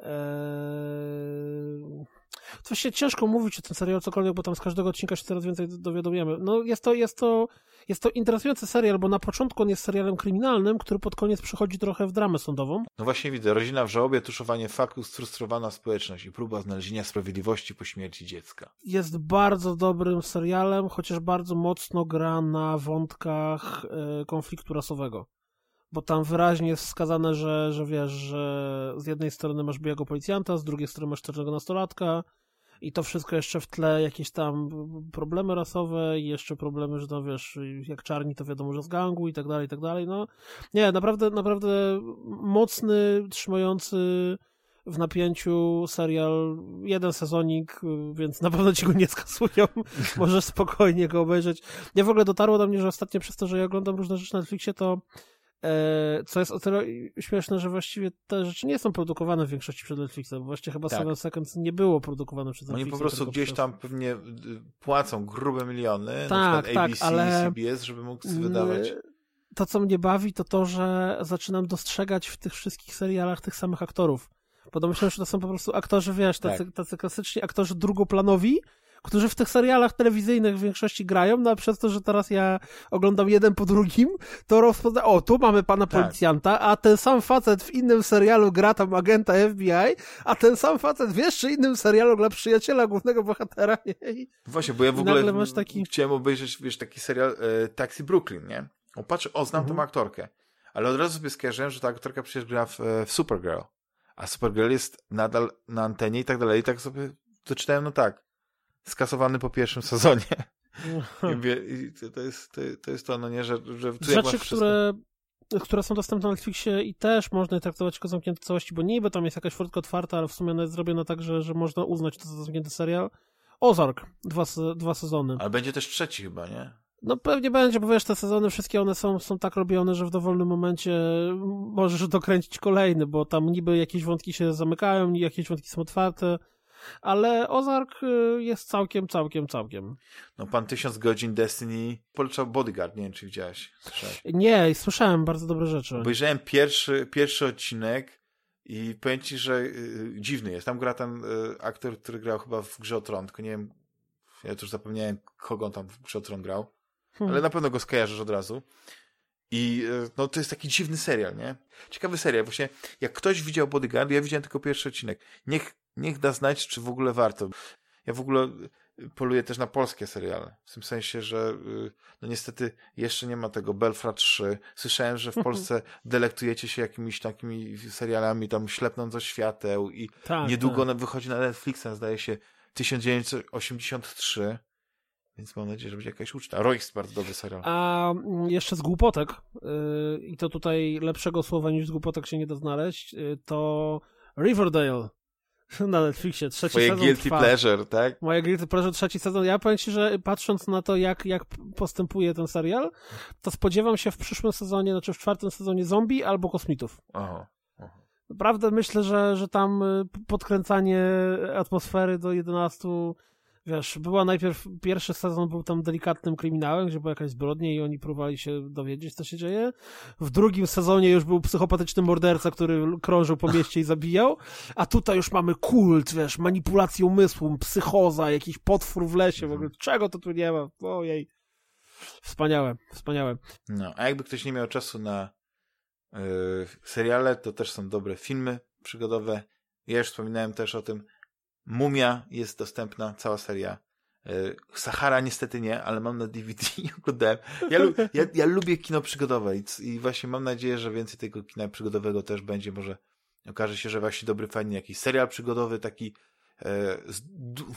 e, to się ciężko mówić o tym serialu cokolwiek, bo tam z każdego odcinka się coraz więcej dowiadujemy. No jest to, jest to, jest to interesujący serial, bo na początku on jest serialem kryminalnym, który pod koniec przechodzi trochę w dramę sądową. No właśnie widzę, rodzina w żałobie, tuszowanie faktów, sfrustrowana społeczność i próba znalezienia sprawiedliwości po śmierci dziecka. Jest bardzo dobrym serialem, chociaż bardzo mocno gra na wątkach e, konfliktu rasowego bo tam wyraźnie jest wskazane, że, że wiesz, że z jednej strony masz białego policjanta, z drugiej strony masz czarnego nastolatka i to wszystko jeszcze w tle jakieś tam problemy rasowe i jeszcze problemy, że to wiesz, jak czarni to wiadomo, że z gangu i tak dalej, i tak dalej, no nie, naprawdę, naprawdę mocny, trzymający w napięciu serial, jeden sezonik, więc na pewno ci go nie skasują. Możesz spokojnie go obejrzeć. Ja w ogóle dotarło do mnie, że ostatnio przez to, że ja oglądam różne rzeczy na Netflixie, to co jest o tyle śmieszne, że właściwie te rzeczy nie są produkowane w większości przez Netflixa, bo właściwie chyba tak. Seven Seconds nie było produkowane przez Netflixa. Oni po prostu gdzieś przez... tam pewnie y, płacą grube miliony, tak, na tak, ABC, ale... CBS, żeby mógł wydawać. To, co mnie bawi, to to, że zaczynam dostrzegać w tych wszystkich serialach tych samych aktorów. Bo domyślam, że to są po prostu aktorzy, wiesz, tacy, tak. tacy klasyczni aktorzy drugoplanowi, którzy w tych serialach telewizyjnych w większości grają, no a przez to, że teraz ja oglądam jeden po drugim, to rozpoznam, o, tu mamy pana tak. policjanta, a ten sam facet w innym serialu gra tam agenta FBI, a ten sam facet w jeszcze innym serialu gra przyjaciela głównego bohatera. I Właśnie, bo ja w ogóle masz taki... chciałem obejrzeć, wiesz, taki serial e, Taxi Brooklyn, nie? O, patrz, o, znam mhm. tą aktorkę. Ale od razu sobie skojarzyłem, że ta aktorka przecież gra w, e, w Supergirl. A Supergirl jest nadal na antenie i tak dalej. I tak sobie to czytałem, no tak skasowany po pierwszym sezonie. I to, jest, to, to jest to, no nie, że, że tu Rzeczy, które, które są dostępne na Netflixie i też można je traktować jako zamknięte całości, bo niby tam jest jakaś furtka otwarta, ale w sumie ona jest zrobiona tak, że, że można uznać to za zamknięty serial. Ozark, dwa, dwa sezony. Ale będzie też trzeci chyba, nie? No pewnie będzie, bo wiesz, te sezony wszystkie one są, są tak robione, że w dowolnym momencie możesz dokręcić kolejny, bo tam niby jakieś wątki się zamykają, jakieś wątki są otwarte, ale Ozark y, jest całkiem, całkiem, całkiem. No pan tysiąc godzin Destiny polecał Bodyguard, nie wiem czy widziałeś. Słyszałeś? Nie, słyszałem bardzo dobre rzeczy. Obejrzałem pierwszy, pierwszy odcinek i powiem ci, że y, dziwny jest. Tam gra ten y, aktor, który grał chyba w Grze o Tron, tylko nie wiem, ja już zapomniałem, kogo on tam w Grze o Tron grał, hmm. ale na pewno go skojarzysz od razu. I y, no to jest taki dziwny serial, nie? Ciekawy serial. Właśnie jak ktoś widział Bodyguard, ja widziałem tylko pierwszy odcinek. Niech niech da znać, czy w ogóle warto. Ja w ogóle y, poluję też na polskie seriale. W tym sensie, że y, no niestety jeszcze nie ma tego Belfra 3. Słyszałem, że w Polsce delektujecie się jakimiś takimi serialami, tam ślepnąc o świateł i tak, niedługo tak. wychodzi na Netflixa, zdaje się 1983. Więc mam nadzieję, że będzie jakaś uczta. Royce bardzo dobry serial. A mm, jeszcze z głupotek, yy, i to tutaj lepszego słowa niż z głupotek się nie da znaleźć, yy, to Riverdale na Netflixie, trzeci Moje sezon guilty trwa. pleasure, tak? Moje guilty pleasure, trzeci sezon. Ja powiem ci, że patrząc na to, jak, jak postępuje ten serial, to spodziewam się w przyszłym sezonie, znaczy w czwartym sezonie zombie albo kosmitów. Aha. Naprawdę myślę, że, że tam y, podkręcanie atmosfery do 11 wiesz, była najpierw, pierwszy sezon był tam delikatnym kryminałem, gdzie była jakaś zbrodnia i oni próbowali się dowiedzieć, co się dzieje. W drugim sezonie już był psychopatyczny morderca, który krążył po mieście i zabijał, a tutaj już mamy kult, wiesz, manipulację umysłu, psychoza, jakiś potwór w lesie, w ogóle czego to tu nie ma, ojej. Wspaniałe, wspaniałe. No, a jakby ktoś nie miał czasu na yy, seriale, to też są dobre filmy przygodowe. Ja już wspominałem też o tym, Mumia jest dostępna, cała seria. E, Sahara niestety nie, ale mam na DVD i oglądałem. Ja, ja, ja, lubię kino przygodowe i, i, właśnie mam nadzieję, że więcej tego kina przygodowego też będzie. Może okaże się, że właśnie dobry, fajny jakiś serial przygodowy, taki e, du,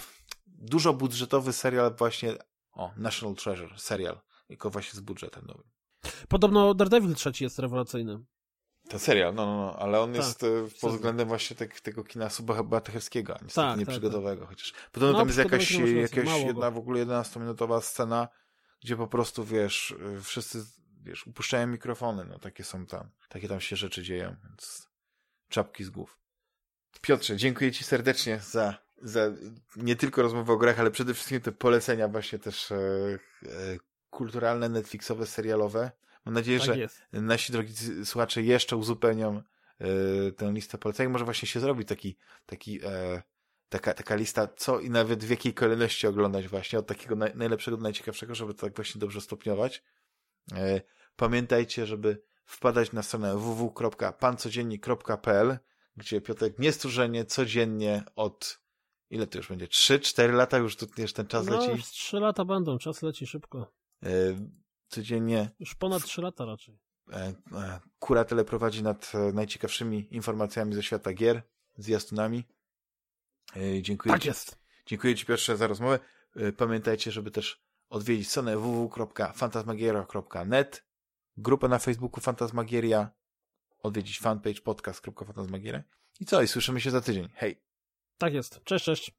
dużo budżetowy serial właśnie, o, National Treasure serial, tylko właśnie z budżetem nowym. Podobno Daredevil trzeci jest rewelacyjny. Ten serial, no, no, no, ale on tak, jest e, pod względem właśnie te, tego kina subohaterskiego, niestety tak, nie tak. Tak. Chociaż podobno no, tam jest jakaś, jakaś jedna w ogóle 11-minutowa scena, gdzie po prostu, wiesz, e, wszyscy, wiesz, upuszczają mikrofony, no takie są tam, takie tam się rzeczy dzieją, więc czapki z głów. Piotrze, dziękuję Ci serdecznie za, za nie tylko rozmowę o grach, ale przede wszystkim te polecenia właśnie też e, e, kulturalne, Netflixowe, serialowe. Mam nadzieję, tak że jest. nasi drogi słuchacze jeszcze uzupełnią yy, tę listę polecajek. Może właśnie się zrobi taki, taki e, taka, taka lista, co i nawet w jakiej kolejności oglądać właśnie, od takiego naj, najlepszego do najciekawszego, żeby to tak właśnie dobrze stopniować. E, pamiętajcie, żeby wpadać na stronę www.pancodziennik.pl, gdzie Piotrek niestrużenie codziennie od ile to już będzie? 3-4 lata już tu już ten czas no, leci? już 3 lata będą, czas leci szybko. Codziennie. Już ponad 3 lata raczej. E, e, Kura prowadzi nad e, najciekawszymi informacjami ze świata gier, z jastunami. Dziękuję Tak ci, jest. Dziękuję Ci Piotrze za rozmowę. Pamiętajcie, żeby też odwiedzić stronę www.fantasmagieria.net, grupę na Facebooku Fantasmagieria, odwiedzić fanpage podcast.fantasmagieria i co? I słyszymy się za tydzień. Hej! Tak jest. Cześć, cześć.